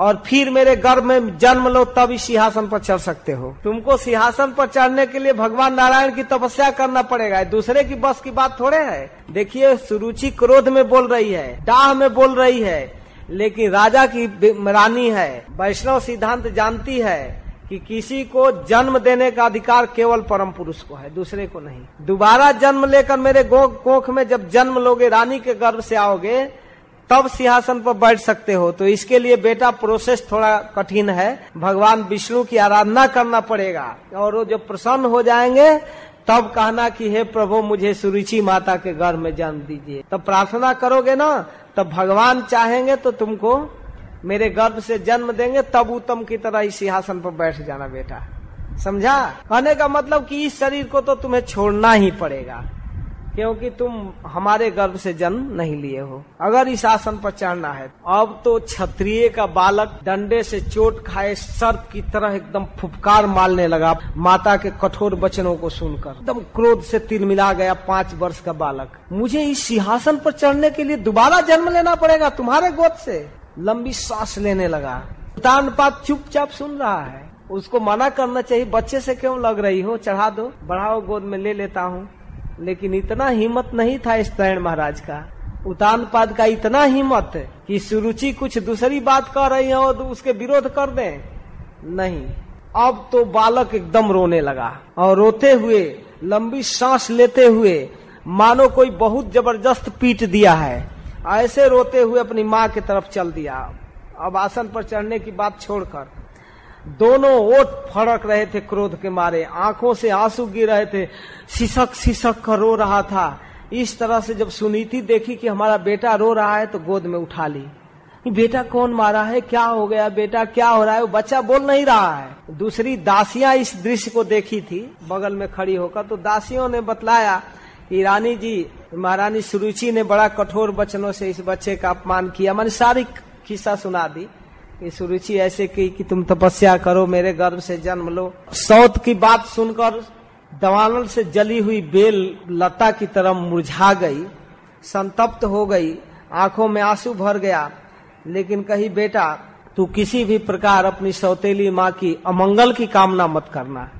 और फिर मेरे गर्भ में जन्म लो इस सिंहासन पर चढ़ सकते हो। तुमको सिंहासन पर चढ़ने के लिए भगवान नारायण की तपस्या करना पड़ेगा। दूसरे की बस की बात थोड़े है। देखिए, सुरुचि क्रोध में बोल रही है, डाह में बोल रही है, लेकिन राजा की रानी है। वैष्णव सिद्धांत जानती है कि किसी को जन्म देने का अधिकार केवल परम पुरुष को है, दूसरे को नहीं। दोबारा जन्म लेकर मेरे गो कोख में जब जन्म लोगे, रानी के गर्भ से आओगे तब सिंहासन पर बैठ सकते हो। तो इसके लिए बेटा प्रोसेस थोड़ा कठिन है। भगवान विष्णु की आराधना करना पड़ेगा। और वो जब प्रसन्न हो जाएँगे, तब कहना कि, हे प्रभु, मुझे सुरुचि माता के घर में जन्म दीजिए। तब प्रार्थना करोगे ना, तब भगवान चाहेंगे तो तुमको मेरे गर्भ से जन्म देंगे, तब उत्तम की तरह इस सिंहासन पर बैठ जाना बेटा। समझा? कहने का मतलब कि इस शरीर को तो तुम्हें छोड़ना ही पड़ेगा। क्योंकि तुम हमारे गर्भ से जन्म नहीं लिए हो। अगर इस आसन पर चढ़ना है, अब तो क्षत्रिय का बालक डंडे से चोट खाए सर्प की तरह एकदम फुफकार मारने लगा। माता के कठोर वचनों को सुनकर एकदम क्रोध से तिर मिला गया पाँच वर्ष का बालक। मुझे इस सिंहासन पर चढ़ने के लिए दोबारा जन्म लेना पड़ेगा तुम्हारे गोद से। लंबी सांस लेने लगा। तान पात चुपचाप सुन रहा है। उसको मना करना चाहिए, बच्चे से क्यों लग रही हो? चढ़ा दो। बढ़ाओ गोद में, ले लेता हूँ। लेकिन इतना हिम्मत नहीं था इस तैण महाराज का। उतान पाद का इतना हिम्मत कि सुरुचि कुछ दूसरी बात कर रही है और उसके विरोध कर दे। नहीं, अब तो बालक एकदम रोने लगा और रोते हुए, लंबी सांस लेते हुए, मानो कोई बहुत ज़बरदस्त पीट दिया है। ऐसे रोते हुए अपनी माँ की तरफ़ चल दिया। अब आसन पर चढ़ने की बात छोड़कर दोनों ओट फड़क रहे थे क्रोध के मारे, आँखों से आँसू गिर रहे थे, सिसक सिसक कर रो रहा था। इस तरह से जब सुनीति देखी कि हमारा बेटा रो रहा है तो गोद में उठा ली। बेटा कौन मारा है? क्या हो गया बेटा? क्या हो रहा है? वो बच्चा बोल नहीं रहा है। दूसरी दासियाँ इस दृश्य को देखी थी, बगल में खड़ी होकर तो दासियों ने बतलाया रानी जी, महारानी सुरुचि ने बड़ा कठोर वचनों से इस बच्चे का अपमान किया। मैंने सारी किस्सा सुना दी। कि सुरुचि ऐसे की कि तुम तपस्या करो, मेरे गर्भ से जन्म लो। सौत की बात सुनकर दवानल से जली हुई बेल लता की तरह मुरझा गई, संतप्त हो गई, आँखों में आँसू भर गया। लेकिन कही, बेटा, तू किसी भी प्रकार अपनी सौतेली माँ की अमंगल की कामना मत करना।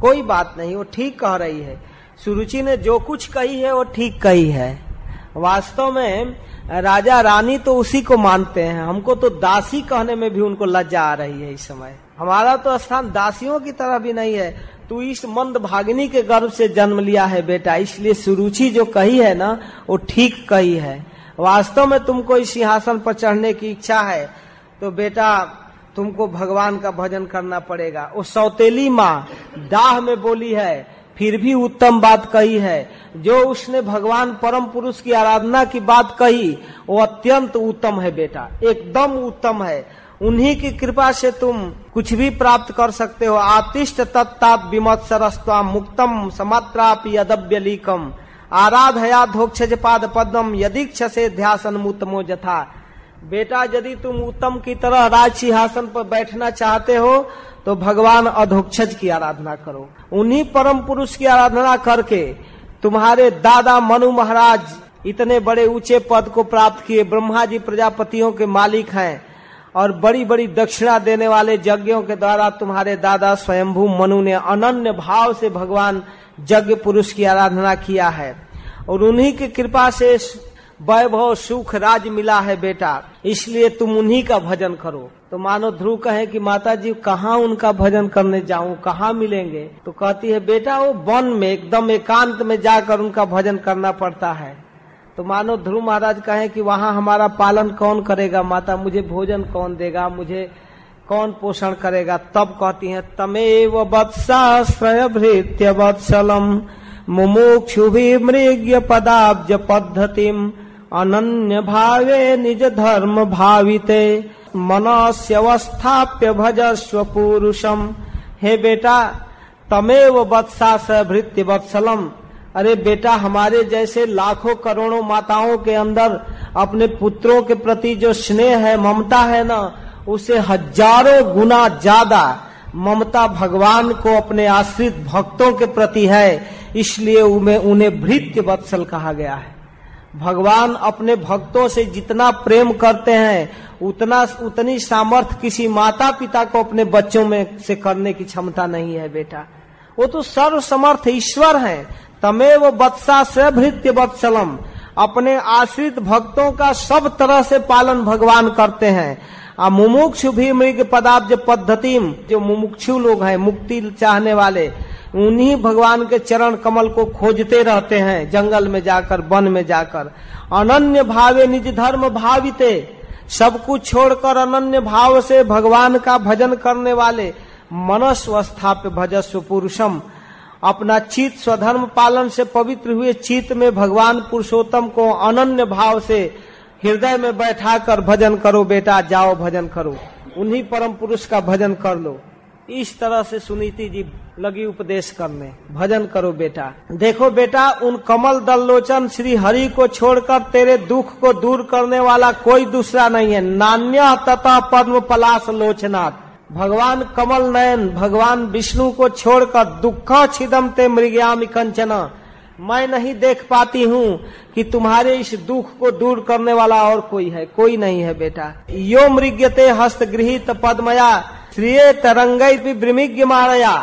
कोई बात नहीं, वो ठीक कह रही है। सुरुचि ने जो कुछ कही है, वो ठीक कही है। वास्तव में, राजा रानी तो उसी को मानते हैं। हमको तो दासी कहने में भी उनको लज्जा आ रही है इस समय। हमारा तो स्थान दासियों की तरह भी नहीं है। तू इस मंद भागिनी के गर्भ से जन्म लिया है बेटा, इसलिए सुरुचि जो कही है ना, वो ठीक कही है। वास्तव में तुमको इस सिंहासन पर चढ़ने की इच्छा है तो बेटा, तुमको भगवान का भजन करना पड़ेगा। वो सौतेली माँ दाह में बोली है फिर भी उत्तम बात कही है। जो उसने भगवान परम पुरुष की आराधना की बात कही, वो अत्यंत उत्तम है बेटा, एकदम उत्तम है। उन्हीं की कृपा से तुम कुछ भी प्राप्त कर सकते हो। आतिष्ट तत्ताप विमत्सरस्वा मुक्तम समात्रापि अदब्य लीकम आराधया धोक्ष पाद पद्म यदीक्ष से ध्यासन जथा। बेटा, यदि तुम उत्तम की तरह राज सिंहासन पर बैठना चाहते हो तो भगवान अधोक्षज की आराधना करो। उन्हीं परम पुरुष की आराधना करके तुम्हारे दादा मनु महाराज इतने बड़े ऊँचे पद को प्राप्त किए ब्रह्मा जी प्रजापतियों के मालिक हैं और बड़ी बड़ी दक्षिणा देने वाले यज्ञों के द्वारा तुम्हारे दादा स्वयंभू मनु ने अनन्य भाव से भगवान यज्ञ पुरुष की आराधना किया है। और उन्हीं की कृपा से वैभव सुख राज मिला है बेटा। इसलिए तुम उन्हीं का भजन करो। तो मानो ध्रुव कहे कि माता जी कहाँ उनका भजन करने जाऊँ, कहाँ मिलेंगे? तो कहती है, बेटा, वो वन में, एकदम एकांत में जाकर उनका भजन करना पड़ता है। तो मानो ध्रुव महाराज कहे कि वहाँ हमारा पालन कौन करेगा? माता, मुझे भोजन कौन देगा? मुझे कौन पोषण करेगा? तब कहती है, तमेव वत्साश्रय भृत्य वत्सलम। मुमुक्षु भी मृग्य पदाब्ज पद्धतिम। अनन्य भावे निज धर्म भाविते मनस्यवस्थाप्य भजस्व पुरुषम। हे बेटा, तमेव वत्सा भृत्य वत्सलम। अरे बेटा, हमारे जैसे लाखों करोड़ों माताओं के अंदर, अपने पुत्रों के प्रति जो स्नेह है, ममता है ना, उसे हज़ारों गुना ज़्यादा ममता भगवान को अपने आश्रित भक्तों के प्रति है। इसलिए उन्हें भृत्य वत्सल कहा गया है। भगवान अपने भक्तों से जितना प्रेम करते हैं, उतना, उतनी सामर्थ्य किसी माता पिता को अपने बच्चों में से करने की क्षमता नहीं है, बेटा। वो तो सर्व समर्थ ईश्वर है। तमेव वत्सा से भृत्य वत्सलम। अपने आश्रित भक्तों का सब तरह से पालन भगवान करते हैं। आ मुमुक्षु भी मृग पदाब्ज पद्धतिम, जो मुमुक्षु लोग हैं, मुक्ति चाहने वाले उन्हीं भगवान के चरण कमल को खोजते रहते हैं, जंगल में जाकर, वन में जाकर। अनन्य भावे, निज धर्म भाविते। सब कुछ छोड़कर अनन्य भाव से भगवान का भजन करने वाले मनस्वस्थाप्य भजस्व पुरुषम। अपना चित स्वधर्म पालन से पवित्र हुए चित में भगवान पुरुषोत्तम को अनन्य भाव से हृदय में बैठाकर भजन करो, बेटा, जाओ भजन करो। उन्हीं परम पुरुष का भजन कर लो। इस तरह से सुनीति जी लगी उपदेश करने भजन करो बेटा। देखो बेटा, उन कमल दल्लोचन श्री हरि को छोड़कर तेरे दुख को दूर करने वाला कोई दूसरा नहीं है। नान्य तथा पद्म पलाश लोचनाथ। भगवान कमल नयन, भगवान विष्णु को छोड़कर दुख छिदम ते मृग्याम कंचना। मैं नहीं देख पाती हूँ कि तुम्हारे इस दुख को दूर करने वाला और कोई है। कोई नहीं है बेटा। यो मृग्यते हस्त गृहित पद्मया, श्रिय तरंग मारया।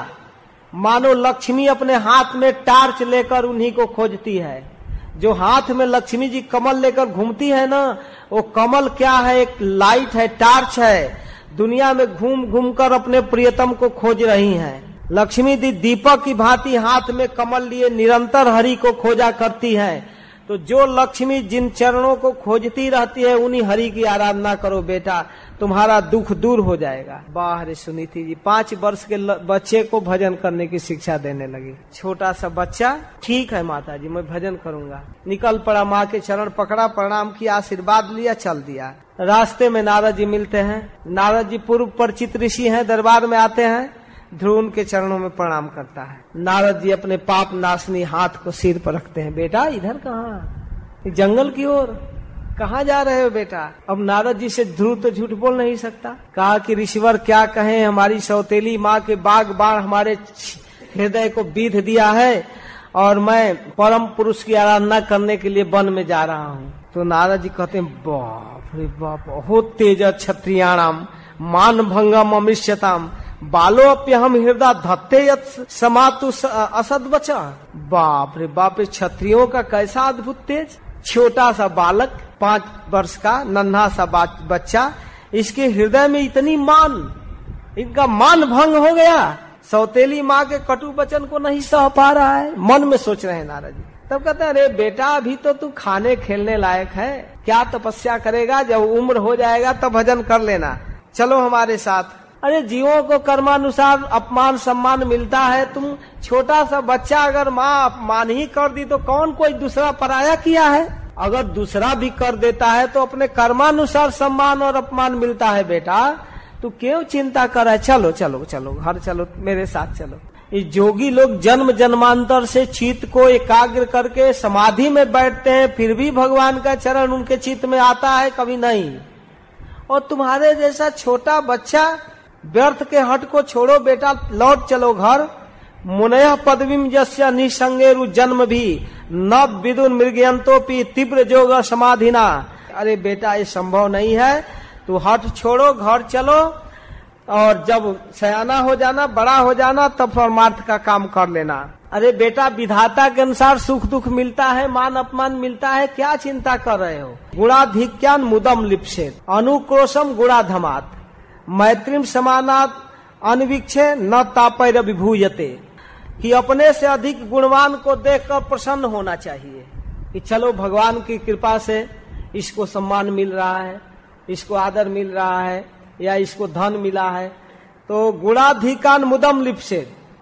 मानो लक्ष्मी अपने हाथ में टार्च लेकर उन्हीं को खोजती है। जो हाथ में लक्ष्मी जी कमल लेकर घूमती है ना, वो कमल क्या है? एक लाइट है, टार्च है। दुनिया में घूम घूम कर अपने प्रियतम को खोज रही है। लक्ष्मी दी दीपक की भांति हाथ में कमल लिए निरंतर हरि को खोजा करती है। तो जो लक्ष्मी जिन चरणों को खोजती रहती है, उन्हीं हरि की आराधना करो बेटा। तुम्हारा दुख दूर हो जाएगा। बाहर सुनीति जी, पाँच वर्ष के बच्चे को भजन करने की शिक्षा देने लगी। छोटा सा बच्चा, ठीक है माता जी मैं भजन करूँगा। निकल पड़ा माँ के चरण पकड़ा, प्रणाम किया, आशीर्वाद लिया, चल दिया। रास्ते में नारद जी मिलते हैं। नारद जी पूर्व परिचित ऋषि हैं, दरबार में आते हैं। ध्रुव के चरणों में प्रणाम करता है। नारद जी अपने पाप नाशनी हाथ को सिर पर रखते हैं। बेटा, इधर कहा? जंगल की ओर। कहा जा रहे हो बेटा? अब नारद जी से ध्रुव तो झूठ बोल नहीं सकता। कहा कि ऋषिवर, क्या कहे? हमारी सौतेली माँ के बाग बाढ़ हमारे हृदय को बीध दिया है और मैं परम पुरुष की आराधना करने के लिए वन में जा रहा हूँ। तो नारद जी कहते हैं, बाप रे बाप बहुत तेज क्षत्रियाणाम, मान भंगम अमृष्यताम। बालोप्य हम हृदय धत्ते समातु असद बचा बाप रे बाप क्षत्रियों का कैसा अद्भुत तेज? छोटा सा बालक, पाँच वर्ष का, नन्हा सा बच्चा, इसके हृदय में इतनी मान, इनका मान भंग हो गया। सौतेली माँ के कटु वचन को नहीं सह पा रहा है। मन में सोच रहे हैं जी तब कहते हैं, अरे बेटा, अभी तो तू खाने खेलने लायक है। क्या तपस्या करेगा? जब उम्र हो जाएगा, तब भजन कर लेना। चलो हमारे साथ। अरे जीवों को कर्मानुसार अपमान सम्मान मिलता है, तुम छोटा सा बच्चा अगर माँ अपमान ही कर दी तो कौन कोई दूसरा पराया किया है? अगर दूसरा भी कर देता है तो अपने कर्मानुसार सम्मान और अपमान मिलता है, बेटा। तू क्यों चिंता कर रहा है? चलो चलो चलो घर चलो, मेरे साथ चलो। ये जोगी लोग जन्म जन्मांतर से चित्त को एकाग्र करके समाधि में बैठते हैं, फिर भी भगवान का चरण उनके चित्त में आता है, कभी नहीं। और तुम्हारे जैसा छोटा बच्चा व्यर्थ के हट को छोड़ो बेटा, लौट चलो घर। मुनय पदवीम जस्य निसंगेरु जन्म भी। न विदुन मृगयंतोपी तीव्र जोग समाधिना। अरे बेटा, ये संभव नहीं है। तू हट छोड़ो, घर चलो। और जब सयाना हो जाना, बड़ा हो जाना, तब परमार्थ का काम कर लेना। अरे बेटा, विधाता के अनुसार सुख दुख मिलता है, मान अपमान मिलता है, क्या चिंता कर रहे हो? गुणाधिक्यान मुदम लिप्सेत। अनुक्रोशम गुणाधमात। मैत्रिम समानात अनविक्षे न तापैर विभूयते, कि अपने से अधिक गुणवान को देखकर प्रसन्न होना चाहिए, कि चलो भगवान की कृपा से इसको सम्मान मिल रहा है, इसको आदर मिल रहा है, या इसको धन मिला है तो गुणाधिकान मुदम लिपसे,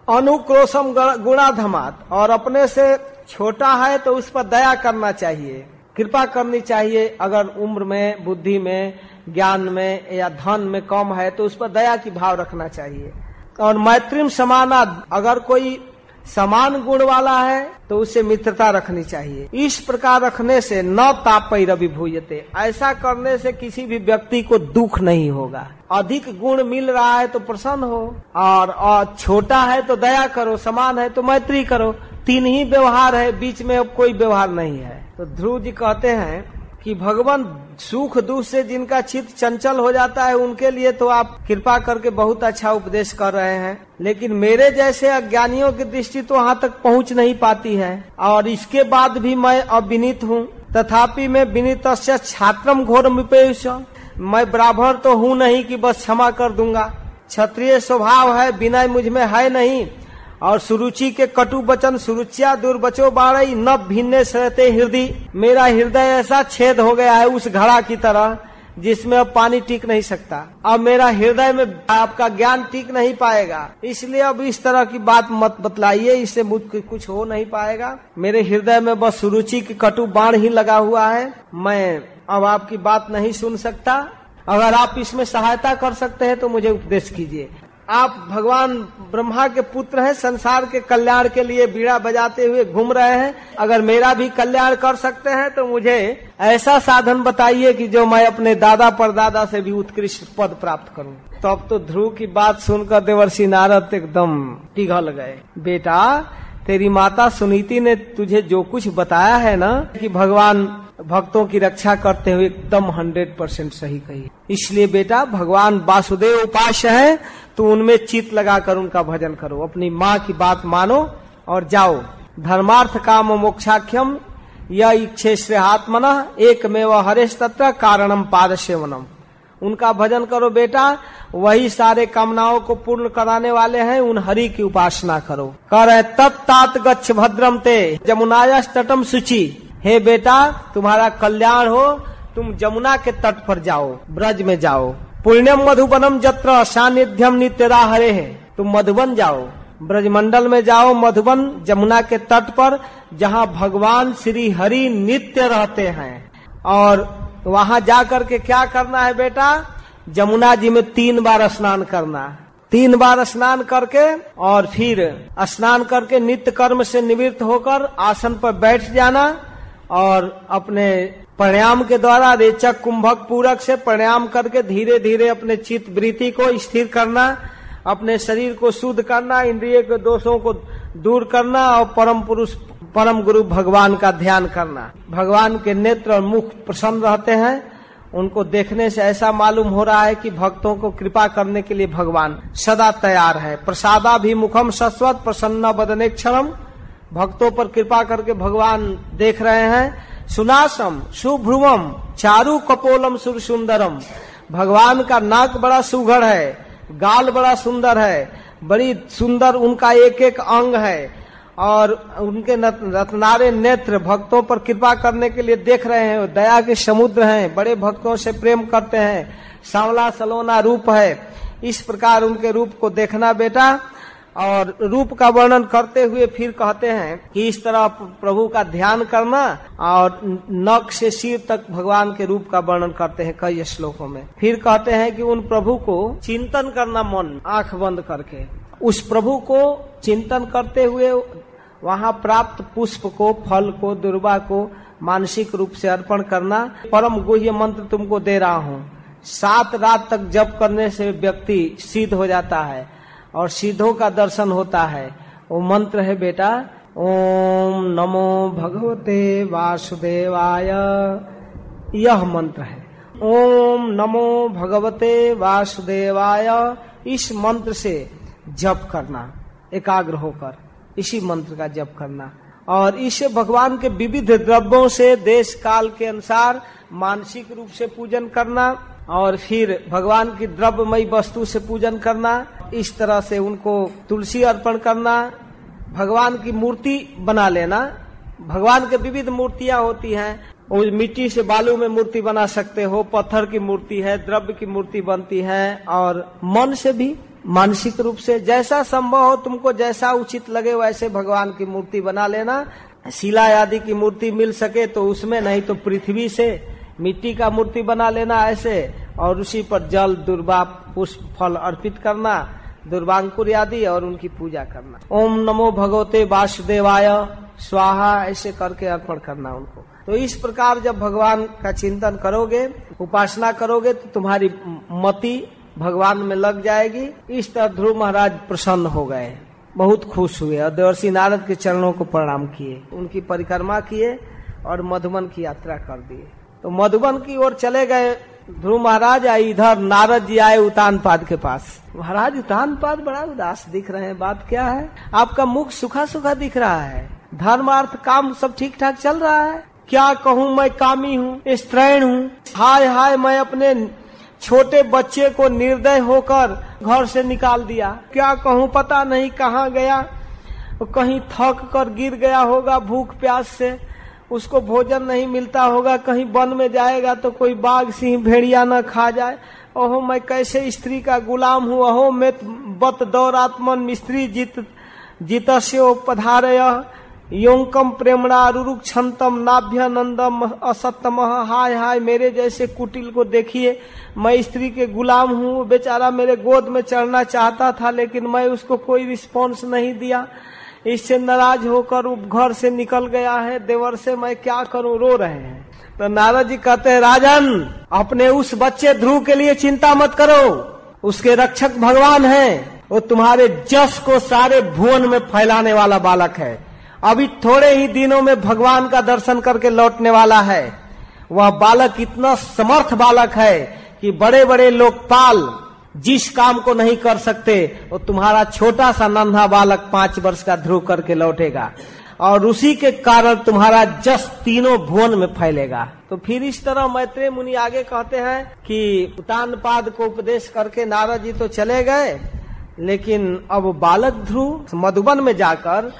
अनुक्रोशम गुणाधमात, और अपने से छोटा है तो उस पर दया करना चाहिए, कृपा करनी चाहिए, अगर उम्र में, बुद्धि में ज्ञान में या धन में कम है तो उस पर दया की भाव रखना चाहिए। और मैत्रिम समाना अगर कोई समान गुण वाला है तो उसे मित्रता रखनी चाहिए। इस प्रकार रखने से न तापई रवि भूजते ऐसा करने से किसी भी व्यक्ति को दुख नहीं होगा। अधिक गुण मिल रहा है तो प्रसन्न हो और, और छोटा है तो दया करो समान है तो मैत्री करो। तीन ही व्यवहार है बीच में अब कोई व्यवहार नहीं है। तो ध्रुव जी कहते हैं कि भगवान सुख दुख से जिनका चित्त चंचल हो जाता है, उनके लिए तो आप कृपा करके बहुत अच्छा उपदेश कर रहे हैं। लेकिन मेरे जैसे अज्ञानियों की दृष्टि तो वहाँ तक पहुँच नहीं पाती है। और इसके बाद भी मैं अविनीत हूँ। तथापि मैं विनीत छात्रम घोर मैं ब्राह्मण तो हूँ नहीं कि बस क्षमा कर दूँगा। क्षत्रिय स्वभाव है विनय मुझमें है नहीं। और सुरुचि के कटु वचन सुरुचिया दुर्बचो बारई न भिन्ने सहते हृदय। मेरा हृदय ऐसा छेद हो गया है उस घड़ा की तरह, जिसमें अब पानी टिक नहीं सकता। अब मेरा हृदय में आपका ज्ञान टिक नहीं पाएगा। इसलिए अब इस तरह की बात मत बतलाइए, इससे मुझ कुछ हो नहीं पाएगा। मेरे हृदय में बस सुरुचि की कटु बाण ही लगा हुआ है। मैं अब आपकी बात नहीं सुन सकता। अगर आप इसमें सहायता कर सकते हैं तो मुझे उपदेश कीजिए। आप भगवान ब्रह्मा के पुत्र हैं, संसार के कल्याण के लिए बीड़ा बजाते हुए घूम रहे हैं। अगर मेरा भी कल्याण कर सकते हैं तो मुझे ऐसा साधन बताइए कि जो मैं अपने दादा परदादा से भी उत्कृष्ट पद प्राप्त करूँ। तो अब तो ध्रुव की बात सुनकर देवर्षि नारद एकदम पिघल गए बेटा, तेरी माता सुनीति ने तुझे जो कुछ बताया है ना, कि भगवान भक्तों की रक्षा करते हुए एकदम हंड्रेड परसेंट सही कही। इसलिए बेटा, भगवान वासुदेव उपास्य है तो उनमें चित लगाकर उनका भजन करो। अपनी माँ की बात मानो और जाओ। धर्मार्थ काम मोक्षाख्यम यह इच्छे श्रेहात्मना एक में वह हरेश तत्व कारणम पाद सेवनम उनका भजन करो बेटा, वही सारे कामनाओं को पूर्ण कराने वाले हैं, उन हरि की उपासना करो। कर तत्तात गच्छ भद्रम ते, जमुनाया तटम सूची हे बेटा, तुम्हारा कल्याण हो, तुम जमुना के तट पर जाओ, ब्रज में जाओ। पुण्यम मधुबनम जत्र सानिध्यम नित्यदा हरे है। तुम मधुबन जाओ। ब्रजमंडल में जाओ मधुबन जमुना के तट पर, जहाँ भगवान श्री हरि नित्य रहते हैं। और वहाँ जाकर के क्या करना है बेटा? जमुना जी में तीन बार स्नान करना। तीन बार स्नान करके और फिर स्नान करके नित्य कर्म से निवृत्त होकर आसन पर बैठ जाना और अपने प्राणायाम के द्वारा रेचक कुंभक पूरक से प्राणायाम करके धीरे धीरे अपने चित्त वृत्ति को स्थिर करना, अपने शरीर को शुद्ध करना, इंद्रिय के दोषों को दूर करना और परम पुरुष, परम गुरु भगवान का ध्यान करना। भगवान के नेत्र और मुख प्रसन्न रहते हैं। उनको देखने से ऐसा मालूम हो रहा है कि भक्तों को कृपा करने के लिए भगवान सदा तैयार है। प्रसादा भी मुखम सस्वत प्रसन्न बदने क्षण भक्तों पर कृपा करके भगवान देख रहे हैं। सुनासम, सुभ्रुवम, चारु कपोलम सुर सुंदरम। भगवान का नाक बड़ा सुघड़ है, गाल बड़ा सुंदर है, बड़ी सुंदर उनका एक एक अंग है। और उनके रत्नारे नेत्र भक्तों पर कृपा करने के लिए देख रहे हैं। दया के समुद्र हैं, बड़े भक्तों से प्रेम करते हैं। सांवला सलोना रूप है। इस प्रकार उनके रूप को देखना बेटा। और रूप का वर्णन करते हुए फिर कहते हैं कि इस तरह प्रभु का ध्यान करना और नख से सिर तक भगवान के रूप का वर्णन करते हैं कई श्लोकों में। फिर कहते हैं कि उन प्रभु को चिंतन करना मन, आँख बंद करके। उस प्रभु को चिंतन करते हुए वहाँ प्राप्त पुष्प को, फल को दुर्वा को मानसिक रूप से अर्पण करना। परम गुह्य मंत्र तुमको दे रहा हूँ। सात रात तक जप करने से व्यक्ति सिद्ध हो जाता है। और सिद्धों का दर्शन होता है। वो मंत्र है बेटा, ओम नमो भगवते वासुदेवाय। यह मंत्र है। ओम नमो भगवते वासुदेवाय। इस मंत्र से जप करना, एकाग्र होकर, इसी मंत्र का जप करना। और इसे भगवान के विविध द्रव्यों से देश काल के अनुसार मानसिक रूप से पूजन करना और फिर भगवान की द्रव्यमयी वस्तु से पूजन करना, इस तरह से उनको तुलसी अर्पण करना, भगवान की मूर्ति बना लेना। भगवान के विविध मूर्तियाँ होती हैं। वो मिट्टी से बालू में मूर्ति बना सकते हो, पत्थर की मूर्ति है, द्रव्य की मूर्ति बनती है, और मन से भी, मानसिक रूप से जैसा संभव हो तुमको जैसा उचित लगे वैसे भगवान की मूर्ति बना लेना। शिला आदि की मूर्ति मिल सके तो उसमें, नहीं तो पृथ्वी से मिट्टी का मूर्ति बना लेना ऐसे, और उसी पर जल, दुर्बा, पुष्प, फल अर्पित करना, दुर्वांकुर आदि, और उनकी पूजा करना। ओम नमो भगवते वासुदेवाय। स्वाहा, ऐसे करके अर्पण करना उनको। तो इस प्रकार जब भगवान का चिंतन करोगे, उपासना करोगे तो तुम्हारी मति भगवान में लग जाएगी। इस तरह ध्रुव महाराज प्रसन्न हो गए। बहुत खुश हुए। और देवर्षि नारद के चरणों को प्रणाम किए। उनकी परिक्रमा किए, और मधुबन की यात्रा कर दिए। तो मधुबन की ओर चले गए। ध्रुव महाराज आई इधर नारद जी आए उतान पाद के पास। महाराज उतान पाद बड़ा उदास दिख रहे हैं, बात क्या है? आपका मुख सुखा सुखा दिख रहा है। धर्म अर्थ काम सब ठीक ठाक चल रहा है? क्या कहूँ मैं, कामी हूँ, स्त्रैण हूँ? हाय हाय, मैं अपने छोटे बच्चे को निर्दय होकर घर से निकाल दिया। क्या कहूँ, पता नहीं कहाँ गया। कहीं थक कर गिर गया होगा भूख प्यास से। उसको भोजन नहीं मिलता होगा, कहीं वन में जाएगा तो कोई बाघ, सिंह, भेड़िया न खा जाए। ओहो, मैं कैसे स्त्री का गुलाम हूँ? अहो मैं बत दौरात्मन मिस्त्री जीत, जितस्यो पधारय। योंकम प्रेमणा रुरुक छंतम नाभ्यानंदम असत्यम हाय हाय, मेरे जैसे कुटिल को देखिए, मैं स्त्री के गुलाम हूँ। बेचारा मेरे गोद में चढ़ना चाहता था, लेकिन मैं उसको कोई रिस्पॉन्स नहीं दिया। इससे नाराज़ होकर घर से निकल गया है, देवर से मैं क्या करूँ? रो रहे हैं। तो नारद जी कहते हैं, राजन, अपने उस बच्चे ध्रुव के लिए चिंता मत करो। उसके रक्षक भगवान है। वो तुम्हारे जस को सारे भुवन में फैलाने वाला बालक है। अभी थोड़े ही दिनों में भगवान का दर्शन करके लौटने वाला है। वह बालक इतना समर्थ बालक है कि बड़े बड़े लोकपाल जिस काम को नहीं कर सकते, वो तुम्हारा छोटा सा नन्हा बालक पाँच वर्ष का ध्रुव करके लौटेगा। और उसी के कारण तुम्हारा जस तीनों भुवन में फैलेगा। तो फिर इस तरह मैत्रेय मुनि आगे कहते हैं कि उतान पाद को उपदेश करके नारद जी तो चले गए, लेकिन अब बालक ध्रुव मधुबन में जाकर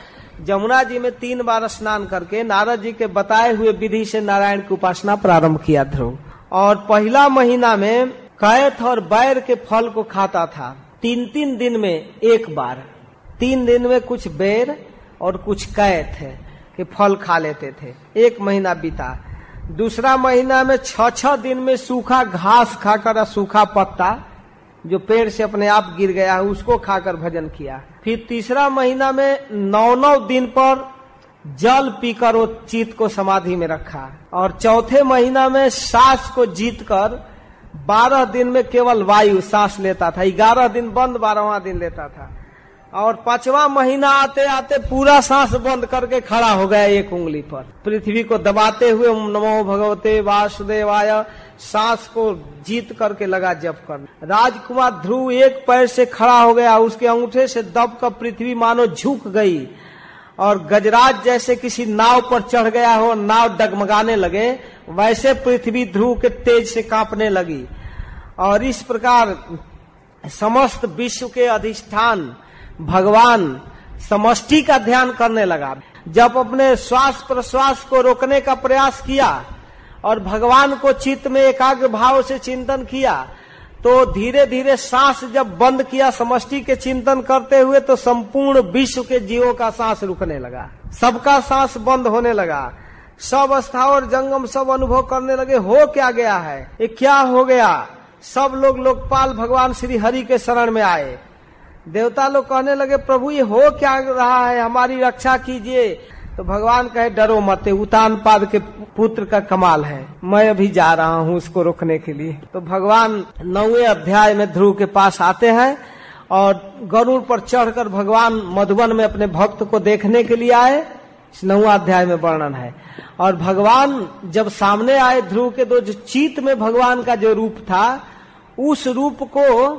जमुना जी में तीन बार स्नान करके नारद जी के बताए हुए विधि से नारायण की उपासना प्रारंभ किया ध्रुव। और पहला महीना में कैथ और बैर के फल को खाता था। तीन तीन दिन में एक बार। तीन दिन में कुछ बेर और कुछ कैथ के फल खा लेते थे। एक महीना बीता। दूसरा महीना में छ छ दिन में सूखा घास खाकर सूखा पत्ता जो पेड़ से अपने आप गिर गया है उसको खाकर भजन किया। फिर तीसरा महीना में नौ नौ दिन पर जल पीकर वो चित को समाधि में रखा। और चौथे महीना में सांस को जीत कर बारह दिन में केवल वायु सांस लेता था, ग्यारह दिन बंद, बारहवा दिन लेता था। और पांचवा महीना आते आते पूरा सांस बंद करके खड़ा हो गया एक उंगली पर। पृथ्वी को दबाते हुए नमो भगवते वासुदेवाय, सांस को जीत करके लगा जप कर राजकुमार ध्रुव एक पैर से खड़ा हो गया, उसके अंगूठे से दब कर पृथ्वी मानो झुक गई। और गजराज जैसे किसी नाव पर चढ़ गया हो, नाव डगमगाने लगे, वैसे पृथ्वी ध्रुव के तेज से कांपने लगी। और इस प्रकार समस्त विश्व के अधिष्ठान, भगवान समष्टि का ध्यान करने लगा। जब अपने श्वास प्रश्वास को रोकने का प्रयास किया और भगवान को चित्त में एकाग्र भाव से चिंतन किया तो धीरे धीरे सांस जब बंद किया, समष्टि के चिंतन करते हुए तो संपूर्ण विश्व के जीवों का सांस रुकने लगा। सबका सांस बंद होने लगा। सब अवस्था और जंगम सब अनुभव करने लगे, हो क्या गया है? ये क्या हो गया? सब लोग लोकपाल भगवान श्री हरि के शरण में आए। देवता लोग कहने लगे, प्रभु, ये हो क्या रहा है? हमारी रक्षा कीजिए। तो भगवान कहे, डरो मत उतान पाद के पुत्र का कमाल है। मैं अभी जा रहा हूँ उसको रोकने के लिए। तो भगवान नौवे अध्याय में ध्रुव के पास आते हैं और गरुड़ पर चढ़कर भगवान मधुबन में अपने भक्त को देखने के लिए आए। नौवा अध्याय में वर्णन है। और भगवान जब सामने आए, ध्रुव के दो जो चीत में भगवान का जो रूप था, उस रूप को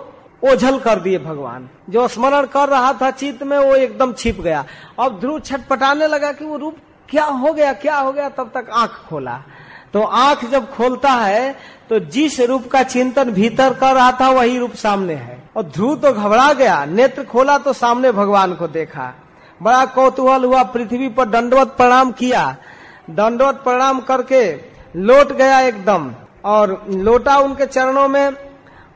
ओझल कर दिए भगवान। जो स्मरण कर रहा था चित्त में, वो एकदम छिप गया। अब ध्रुव छटपटाने लगा कि वो रूप क्या हो गया, क्या हो गया, तब तक आँख खोला। तो आँख जब खोलता है तो जिस रूप का चिंतन भीतर कर रहा था, वही रूप सामने है। और ध्रुव तो घबरा गया, नेत्र खोला तो सामने भगवान को देखा। बड़ा कौतूहल हुआ, पृथ्वी पर दंडवत प्रणाम किया। दंडवत प्रणाम करके लौट गया एकदम। और लोटा उनके चरणों में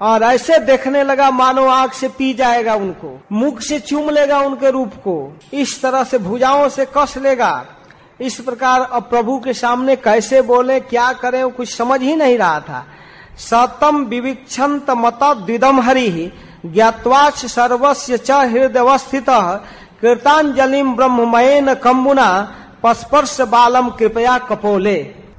और ऐसे देखने लगा, मानो आँख से पी जाएगा उनको, मुख से चूम लेगा उनके रूप को। इस तरह से भुजाओं से कस लेगा। इस प्रकार अब प्रभु के सामने कैसे बोले, क्या करें कुछ समझ ही नहीं रहा था। सतम विविक्षंत मत द्विदम हरि ज्ञातवाच सर्वस्व च हृदय स्थित कृतांजलिम ब्रह्ममयन कम्बुना, पस्पर्श बालम कृपया कपोले।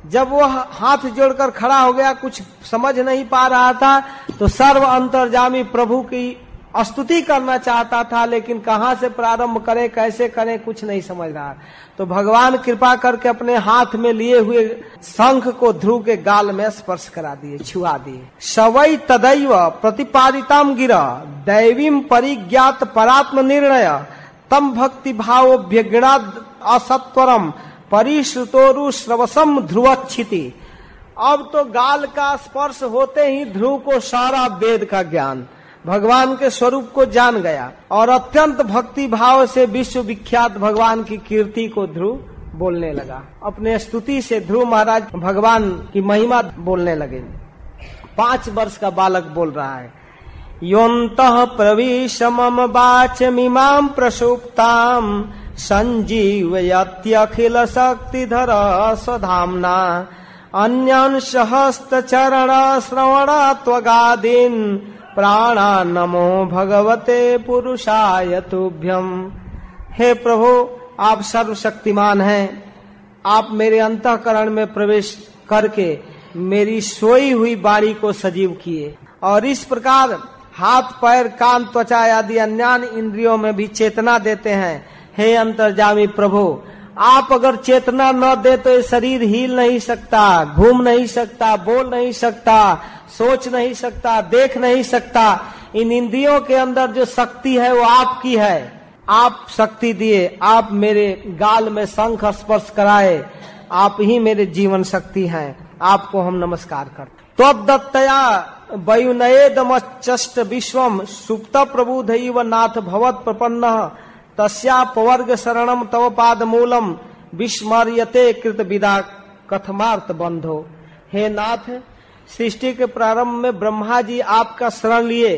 जब वो हाथ जोड़कर खड़ा हो गया, कुछ समझ नहीं पा रहा था तो सर्व अंतर्जामी प्रभु की स्तुति करना चाहता था, लेकिन कहाँ से प्रारंभ करे, कैसे करें, कुछ नहीं समझ रहा। तो भगवान कृपा करके अपने हाथ में लिए हुए शंख को ध्रुव के गाल में स्पर्श करा दिए, छुआ दिए। सवई तदैव प्रतिपादिताम गिरा दैवीम परिज्ञात परात्म निर्णय तम भक्ति भाव व्यगणा असत्वरम। परिश्रुतोरु श्रवसम ध्रुवच्छिति। अब तो गाल का स्पर्श होते ही ध्रुव को सारा वेद का ज्ञान, भगवान के स्वरूप को जान गया, और अत्यंत भक्ति भाव से विश्व विख्यात भगवान की कीर्ति को ध्रुव बोलने लगा। अपने स्तुति से ध्रुव महाराज भगवान की महिमा बोलने लगे। पाँच वर्ष का बालक बोल रहा है योत प्रवीश मम बाच मीमां प्रसुप्ताम। संजीवयत्यखिल शक्तिधर स्वधाम्ना चरण श्रवण त्वगादीन प्राणा नमो भगवते पुरुषाय तुभ्यम हे प्रभु, आप सर्वशक्तिमान हैं। आप मेरे अंतकरण में प्रवेश करके मेरी सोई हुई बाड़ी को सजीव किए। और इस प्रकार हाथ, पैर, कान, त्वचा आदि अन्य इंद्रियों में भी चेतना देते हैं। हे अंतर्जामी प्रभु, आप अगर चेतना न दे तो ये शरीर हिल नहीं सकता, घूम नहीं सकता, बोल नहीं सकता, सोच नहीं सकता, देख नहीं सकता। इन इंद्रियों के अंदर जो शक्ति है वो आपकी है। आप शक्ति दिए, आप मेरे गाल में शंख स्पर्श कराए, आप ही मेरे जीवन शक्ति हैं। आपको हम नमस्कार करते तो दत्तया वयुनयेदमचष्ट विश्वम सुप्त प्रबुध नाथ भवत प्रपन्न। तस्यापवर्ग शरणम तव पाद मूलम विस्मर्यते कृत विदा कथमार्थ बंधो हे नाथ, सृष्टि के प्रारंभ में ब्रह्मा जी आपका शरण लिए,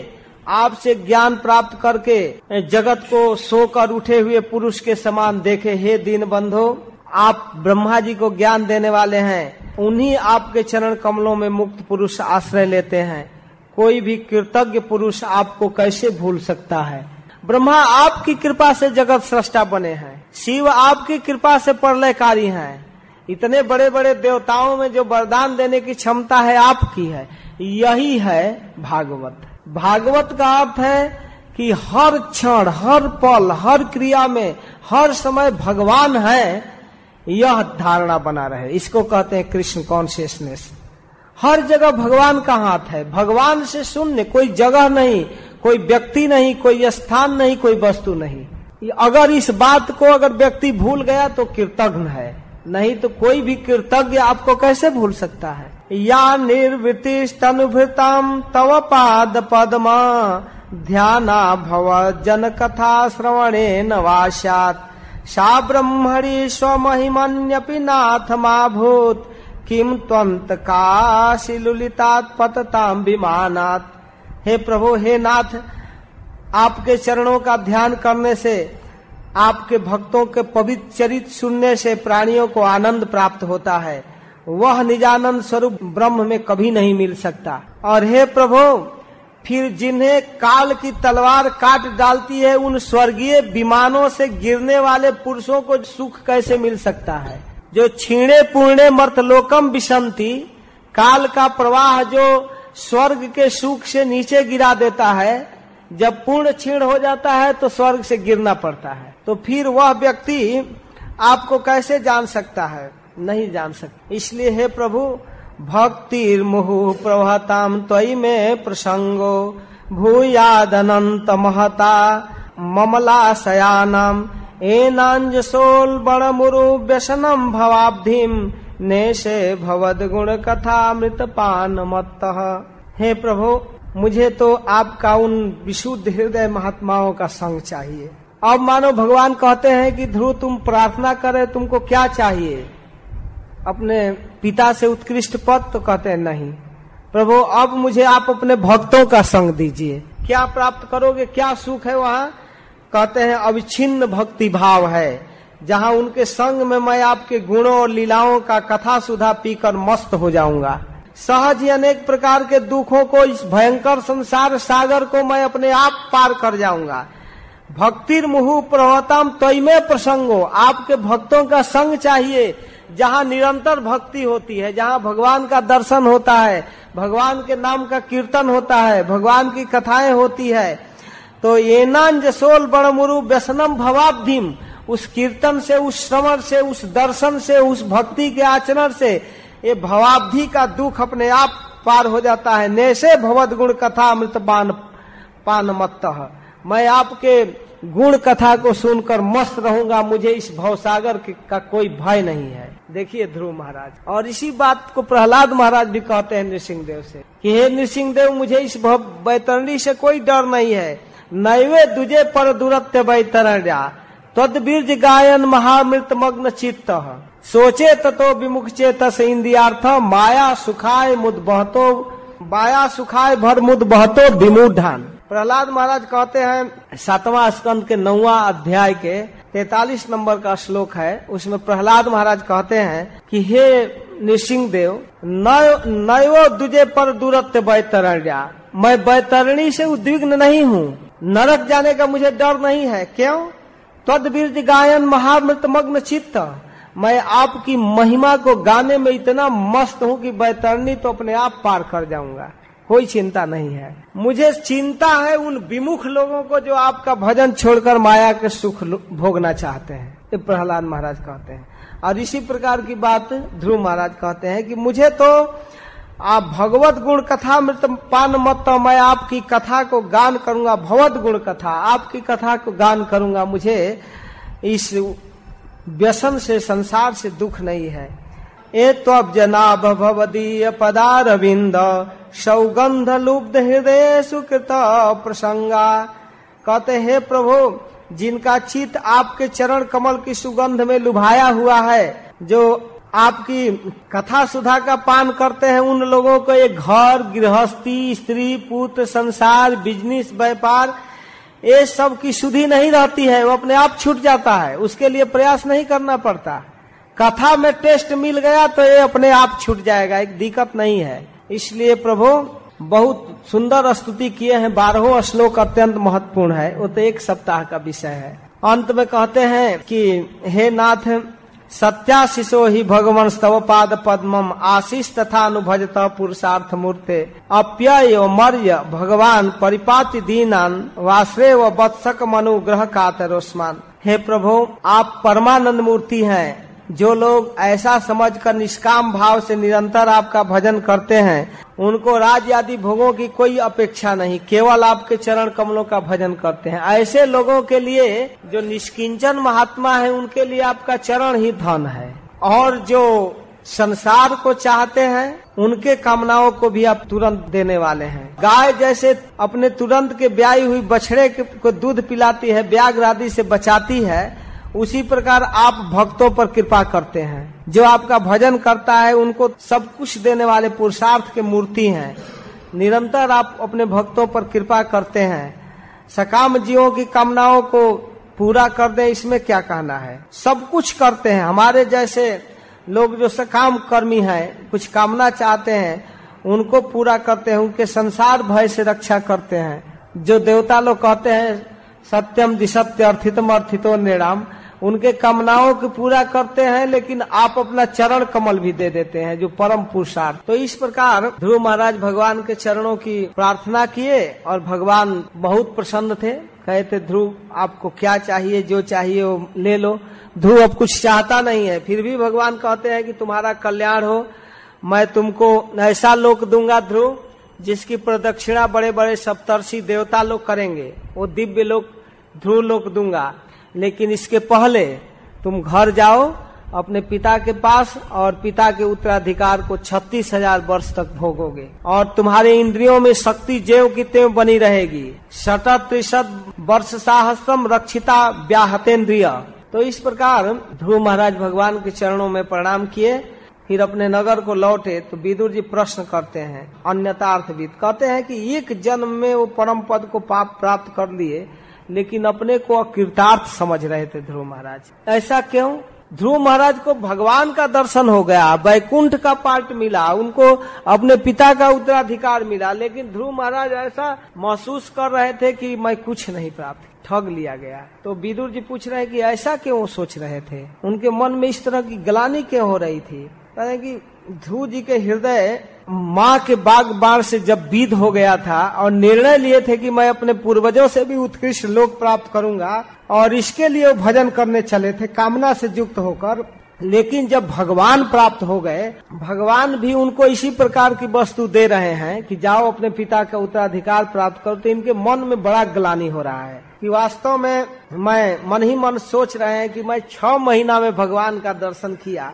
आपसे ज्ञान प्राप्त करके जगत को सोकर उठे हुए पुरुष के समान देखे। हे दीन बंधो आप ब्रह्मा जी को ज्ञान देने वाले हैं, उन्हीं आपके चरण कमलों में मुक्त पुरुष आश्रय लेते हैं। कोई भी कृतज्ञ पुरुष आपको कैसे भूल सकता है? ब्रह्मा आपकी कृपा से जगत सृष्टा बने हैं। शिव आपकी कृपा से प्रलयकारी हैं। इतने बड़े बड़े देवताओं में जो वरदान देने की क्षमता है आपकी है। यही है भागवत। भागवत का अर्थ है कि हर क्षण, हर पल, हर क्रिया में, हर समय भगवान है। यह धारणा बना रहे। इसको कहते हैं कृष्ण कॉन्शियसनेस। हर जगह भगवान का हाथ है। भगवान से शून्य, कोई जगह नहीं, कोई व्यक्ति नहीं, कोई स्थान नहीं, कोई वस्तु नहीं। अगर इस बात को अगर व्यक्ति भूल गया तो कृतज्ञ है। नहीं तो कोई भी कृतज्ञ आपको कैसे भूल सकता है? या निर्वृति निर्वृतिष्टनुभृताम तव पाद पदमा ध्याना भव जन कथा श्रवणे नवाशात सा ब्रह्मणि स्वमहिमन्यपि नाथ माभूत। किम काशिलुलितात पतताम विमानात हे प्रभु, हे नाथ, आपके चरणों का ध्यान करने से, आपके भक्तों के पवित्र चरित्र सुनने से प्राणियों को आनंद प्राप्त होता है। वह निजानंद स्वरूप ब्रह्म में कभी नहीं मिल सकता। और हे प्रभु, फिर जिन्हें काल की तलवार काट डालती है, उन स्वर्गीय विमानों से गिरने वाले पुरुषों को सुख कैसे मिल सकता है? जो छीणे पूर्णे मर्तलोकम विसंति काल का प्रवाह जो स्वर्ग के सुख से नीचे गिरा देता है, जब पूर्ण छीण हो जाता है तो स्वर्ग से गिरना पड़ता है। तो फिर वह व्यक्ति आपको कैसे जान सकता है? नहीं जान सकता। इसलिए हे प्रभु भक्तिर्मुहु प्रभताम त्वयि में प्रसंगो भूयाद अनंत महता ममला शयानम नेशे भवद गुण कथा मृत पान मत हे प्रभु, मुझे तो आपका उन विशुद्ध हृदय महात्माओं का संग चाहिए। अब मानो भगवान कहते हैं कि ध्रुव, तुम प्रार्थना करे, तुमको क्या चाहिए? अपने पिता से उत्कृष्ट पद तो कहते हैं नहीं। प्रभु, अब मुझे आप अपने भक्तों का संग दीजिए। क्या प्राप्त करोगे? क्या सुख है वहाँ? कहते हैं, अविच्छिन्न भक्ति भाव है। जहाँ उनके संग में मैं आपके गुणों और लीलाओं का कथा सुधा पीकर मस्त हो जाऊँगा। सहज ही अनेक प्रकार के दुखों को, इस भयंकर संसार सागर को मैं अपने आप पार कर जाऊँगा। भक्तिर मुहु प्रवतम तय प्रसंगो, आपके भक्तों का संग चाहिए, जहाँ निरंतर भक्ति होती है, जहाँ भगवान का दर्शन होता है, भगवान के नाम का कीर्तन होता है, भगवान की कथाएँ होती है तो ये नान जसोल बड़मुरु व्यसनम भवाब्धिम। उस कीर्तन से, उस श्रवण से, उस दर्शन से, उस भक्ति के आचरण से ये भवाब्धि का दुख अपने आप पार हो जाता है। नेशे भवद गुण कथा अमृत पान पान मत मैं आपके गुण कथा को सुनकर मस्त रहूँगा। मुझे इस भवसागर का कोई भय नहीं है। देखिए ध्रुव महाराज, और इसी बात को प्रहलाद महाराज भी कहते हैं नृसिंह देव से कि, हे नृसिंह देव मुझे इस बैतरणी से कोई डर नहीं है। नैवे दुजे पर दुरत्य बैतरण्या। तद बीर्ज गायन महामृत मग्न चित्त। सोचे ततो विमुख चेत इंद्रियार्थ, माया सुखाय मुद बहतो, माया सुखाय भर मुद बहतो विमुढ़ान। प्रहलाद महाराज कहते हैं, सातवां स्कंद के नौवा अध्याय के तैतालीस नंबर का श्लोक है, उसमें प्रहलाद महाराज कहते हैं कि हे नृसिंह देव नयो दुजे पर दूरत्व बैतरण्या। मैं बैतरणी से उद्विग्न नहीं हूँ। नरक जाने का मुझे डर नहीं है। क्यों? तद बीर्ज गायन महामृत मग्न चित्त। मैं आपकी महिमा को गाने में इतना मस्त हूँ कि बैतरणी तो अपने आप पार कर जाऊँगा। कोई चिंता नहीं है। मुझे चिंता है उन विमुख लोगों को जो आपका भजन छोड़कर माया के सुख भोगना चाहते हैं। ये प्रहलाद महाराज कहते हैं। और इसी प्रकार की बात ध्रुव महाराज कहते हैं कि मुझे तो आप भगवत गुण कथा मृत पान मत मैं आपकी कथा को गान करूँगा, भगवत गुण कथा, आपकी कथा को गान करूँगा। मुझे इस व्यसन से, संसार से दुख नहीं है। ए त्वब जनाभ भवदीय पदारविंद, सौगंध लुब्ध हृदय सुकृत प्रसंगा। कहते हैं, प्रभु, जिनका चित आपके चरण कमल की सुगंध में लुभाया हुआ है, जो आपकी कथा सुधा का पान करते हैं उन लोगों को, एक घर, गृहस्थी, स्त्री, पुत्र, संसार बिज़नेस व्यापार, ये सब की सुधि नहीं रहती है, वो अपने आप छूट जाता है, उसके लिए प्रयास नहीं करना पड़ता। कथा में टेस्ट मिल गया तो ये अपने आप छूट जाएगा, एक दिक्कत नहीं है। इसलिए प्रभु, बहुत सुंदर स्तुति किए हैं, बारहों श्लोक अत्यंत महत्वपूर्ण है, वो तो एक सप्ताह का विषय है। अंत में कहते हैं कि, हे नाथ सत्याशिषो ही भगवान स्तव पाद पद्मम आशीष तथा अनुभजत पुरुषार्थ मूर्ते अप्यय मर्य भगवान परिपाति दीनान वाश्रे व वत्सक मनुग्रह कातरोस्मान हे प्रभु, आप परमानंद मूर्ति हैं। जो लोग ऐसा समझकर निष्काम भाव से निरंतर आपका भजन करते हैं, उनको राज आदि भोगों की कोई अपेक्षा नहीं, केवल आपके चरण कमलों का भजन करते हैं। ऐसे लोगों के लिए जो निष्किंचन महात्मा है, उनके लिए आपका चरण ही धन है। और जो संसार को चाहते हैं, उनके कामनाओं को भी आप तुरंत देने वाले हैं। गाय जैसे अपने तुरंत के ब्याई हुई बछड़े को दूध पिलाती है ब्याग आदि से बचाती है उसी प्रकार आप भक्तों पर कृपा करते हैं। जो आपका भजन करता है, उनको सब कुछ देने वाले पुरुषार्थ के मूर्ति हैं। निरंतर आप अपने भक्तों पर कृपा करते हैं। सकाम जीवों की कामनाओं को पूरा कर दे, इसमें क्या कहना है? सब कुछ करते हैं। हमारे जैसे लोग जो सकाम कर्मी हैं, कुछ कामना चाहते हैं, उनको पूरा करते हैं। उनके संसार भय से रक्षा करते हैं। जो देवता लोग कहते हैं, सत्यम दिसत्य अर्थितम अर्थितो निराम उनके कामनाओं को पूरा करते हैं, लेकिन आप अपना चरण कमल भी दे देते हैं, जो परम पुरुषार्थ। तो इस प्रकार ध्रुव महाराज भगवान के चरणों की प्रार्थना किए और भगवान बहुत प्रसन्न थे। कहे थे ध्रुव, आपको क्या चाहिए, जो चाहिए वो ले लो। ध्रुव अब कुछ चाहता नहीं है। फिर भी भगवान कहते हैं कि तुम्हारा कल्याण हो, मैं तुमको ऐसा लोक दूँगा, ध्रुव, जिसकी प्रदक्षिणा बड़े बड़े सप्तर्षि देवता लोग करेंगे। वो दिव्य लोक, ध्रुव लोक दूँगा। लेकिन इसके पहले तुम घर जाओ, अपने पिता के पास और पिता के उत्तराधिकार को छत्तीस हज़ार वर्ष तक भोगोगे। और तुम्हारे इंद्रियों में शक्ति जेव की तेव बनी रहेगी। शत त्रिशत वर्ष साहसम रक्षिता व्याहतेन्द्रिय। तो इस प्रकार ध्रुव महाराज भगवान के चरणों में प्रणाम किए। फिर अपने नगर को लौटे तो विदुर जी प्रश्न करते हैं अन्यतार्थविद कहते हैं कि एक जन्म में वो परम पद को पाप प्राप्त कर लिए लेकिन अपने को अकृतार्थ समझ रहे थे ध्रुव महाराज। ऐसा क्यों? ध्रुव महाराज को भगवान का दर्शन हो गया, वैकुंठ का पार्ट मिला, उनको अपने पिता का उत्तराधिकार मिला, लेकिन ध्रुव महाराज ऐसा महसूस कर रहे थे कि मैं कुछ नहीं प्राप्त, ठग लिया गया। तो विदुर जी पूछ रहे कि ऐसा क्यों सोच रहे थे? उनके मन में इस तरह की गलानी क्यों हो रही थी? कि ध्रुव जी के हृदय माँ के बाग बाण से जब बीध हो गया था और निर्णय लिए थे कि मैं अपने पूर्वजों से भी उत्कृष्ट लोक प्राप्त करूँगा और इसके लिए भजन करने चले थे, कामना से युक्त होकर, लेकिन जब भगवान प्राप्त हो गए, भगवान भी उनको इसी प्रकार की वस्तु दे रहे हैं कि जाओ अपने पिता का उत्तराधिकार प्राप्त करो तो इनके मन में बड़ा ग्लानी हो रहा है कि वास्तव में मैं मन ही मन सोच रहे हैं कि मैं छह महीना में भगवान का दर्शन किया।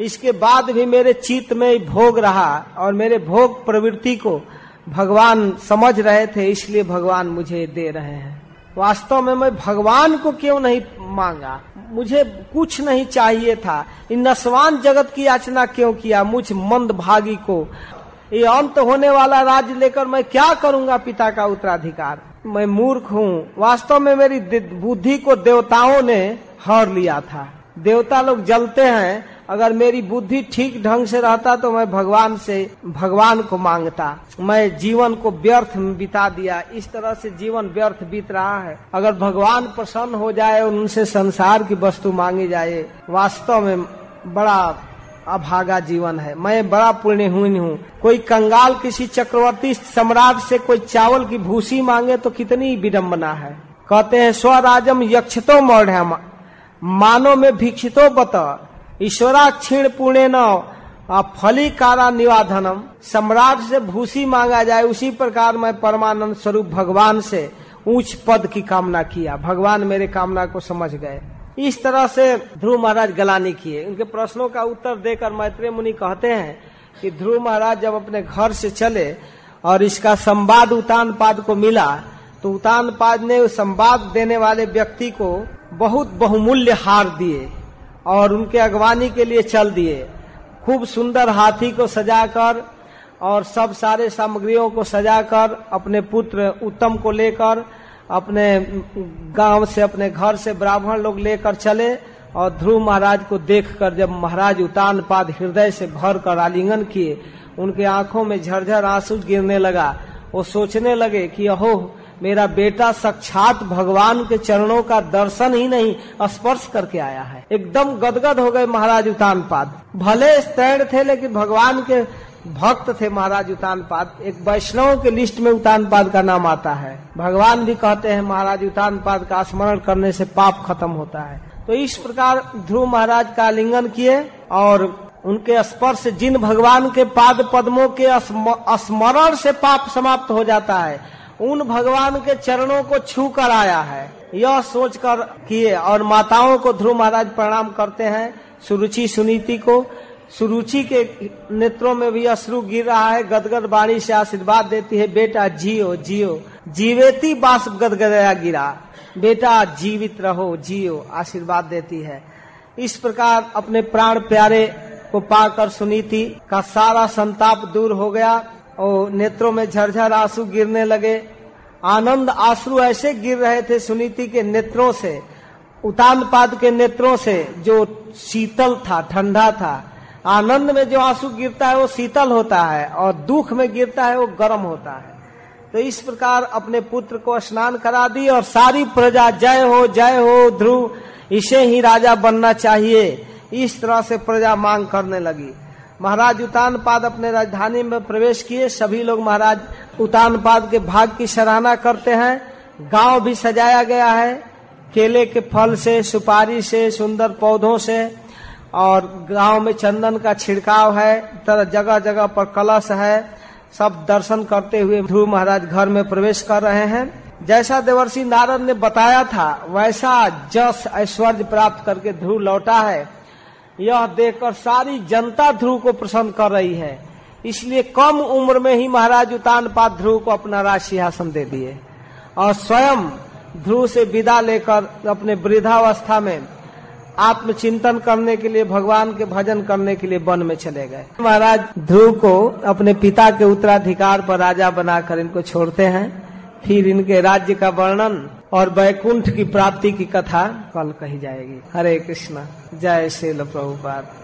इसके बाद भी मेरे चित्त में भोग रहा और मेरे भोग प्रवृत्ति को भगवान समझ रहे थे, इसलिए भगवान मुझे दे रहे हैं। वास्तव में मैं भगवान को क्यों नहीं मांगा? मुझे कुछ नहीं चाहिए था। इन नसवान जगत की याचना क्यों किया? मुझ मंद भागी को। ये अंत होने वाला राज्य लेकर मैं क्या करूँगा पिता का उत्तराधिकार? मैं मूर्ख हूँ। वास्तव में मेरी बुद्धि को देवताओं ने हर लिया था। देवता लोग जलते हैं, अगर मेरी बुद्धि ठीक ढंग से रहता तो मैं भगवान से, भगवान को माँगता। मैं जीवन को व्यर्थ बिता दिया। इस तरह से जीवन व्यर्थ बीत रहा है। अगर भगवान प्रसन्न हो जाए और उनसे संसार की वस्तु मांगी जाए, वास्तव में बड़ा अभागा जीवन है। मैं बड़ा पुण्य हूँ हूँ। कोई कंगाल, किसी चक्रवर्ती सम्राट से कोई चावल की भूसी मांगे तो कितनी विडम्बना है। कहते हैं, स्वराजम यक्षतो मौढ़ मानो में भिक्षितो बता ईश्वरा क्षीण पुणे न फली कारा निवाधनम। सम्राट से भूसी मांगा जाए, उसी प्रकार मैं परमानंद स्वरूप भगवान से ऊंच पद की कामना किया। भगवान मेरे कामना को समझ गए। इस तरह से ध्रुव महाराज गलानी किए। उनके प्रश्नों का उत्तर देकर मैत्रेय मुनि कहते हैं कि ध्रुव महाराज जब अपने घर से चले और इसका संवाद उतान पाद को मिला तो उतान पाद ने संवाद देने वाले व्यक्ति को बहुत बहुमूल्य हार दिए और उनके अगवानी के लिए चल दिए। खूब सुंदर हाथी को सजाकर और सब सारे सामग्रियों को सजाकर अपने पुत्र उत्तम को लेकर, अपने गाँव से, अपने घर से ब्राह्मण लोग लेकर चले और ध्रुव महाराज को देखकर जब महाराज उतान पाद हृदय से भर कर आलिंगन किए, उनके आँखों में झरझर आँसू गिरने लगा। वो सोचने लगे कि अहो मेरा बेटा साक्षात भगवान के चरणों का दर्शन ही नहीं, स्पर्श करके आया है। एकदम गदगद हो गए महाराज उतान पाद भले स्तैण थे, लेकिन भगवान के भक्त थे महाराज उतान पाद एक वैष्णव के लिस्ट में उतान पाद का नाम आता है। भगवान भी कहते हैं, महाराज उतान पाद का स्मरण करने से पाप खत्म होता है। तो इस प्रकार ध्रुव महाराज का लिंगन किए और उनके स्पर्श जिन भगवान के पाद पद्मों के स्मरण से पाप समाप्त हो जाता है उन भगवान के चरणों को छू कर आया है। यह सोच कर किए और माताओं को ध्रुव महाराज प्रणाम करते हैं सुरुचि सुनीति को। सुरुचि के नेत्रों में भी अश्रु गिर रहा है, गदगद बाणी से आशीर्वाद देती है, बेटा जियो जियो। जीवेती बास गदगदया गिरा। बेटा जीवित रहो, जियो, आशीर्वाद देती है। इस प्रकार अपने प्राण प्यारे को पाकर सुनीति का सारा संताप दूर हो गया। और नेत्रों में झरझर आँसू गिरने लगे। आनंद आँसू ऐसे गिर रहे थे सुनीति के नेत्रों से उतान पाद के नेत्रों से, जो शीतल था, ठंडा था। आनंद में जो आँसू गिरता है वो शीतल होता है और दुख में गिरता है वो गर्म होता है। तो इस प्रकार अपने पुत्र को स्नान करा दी और सारी प्रजा जय हो जय हो, ध्रुव, इसे ही राजा बनना चाहिए। इस तरह से प्रजा मांग करने लगी। महाराज उतान पाद अपने राजधानी में प्रवेश किए। सभी लोग महाराज उतान पाद के भाग की सराहना करते हैं। गाँव भी सजाया गया है। केले के फल से, सुपारी से, सुंदर पौधों से और गाँव में चंदन का छिड़काव है। तरह जगह जगह पर कलश है। सब दर्शन करते हुए ध्रुव महाराज घर में प्रवेश कर रहे हैं। जैसा देवर्षि नारद ने बताया था, वैसा जस ऐश्वर्य प्राप्त करके ध्रुव लौटा है। यह देखकर सारी जनता ध्रुव को प्रसन्न कर रही है। इसलिए कम उम्र में ही महाराज उतान पाद ध्रुव को अपना राज सिंहासन दे दिए। और स्वयं ध्रुव से विदा लेकर अपने वृद्धावस्था में आत्मचिंतन करने के लिए, भगवान के भजन करने के लिए वन में चले गए। महाराज ध्रुव को अपने पिता के उत्तराधिकार पर राजा बनाकर इनको छोड़ते हैं। फिर इनके राज्य का वर्णन और वैकुंठ की प्राप्ति की कथा कल कही जाएगी। हरे कृष्णा, जय श्रील प्रभुपाद।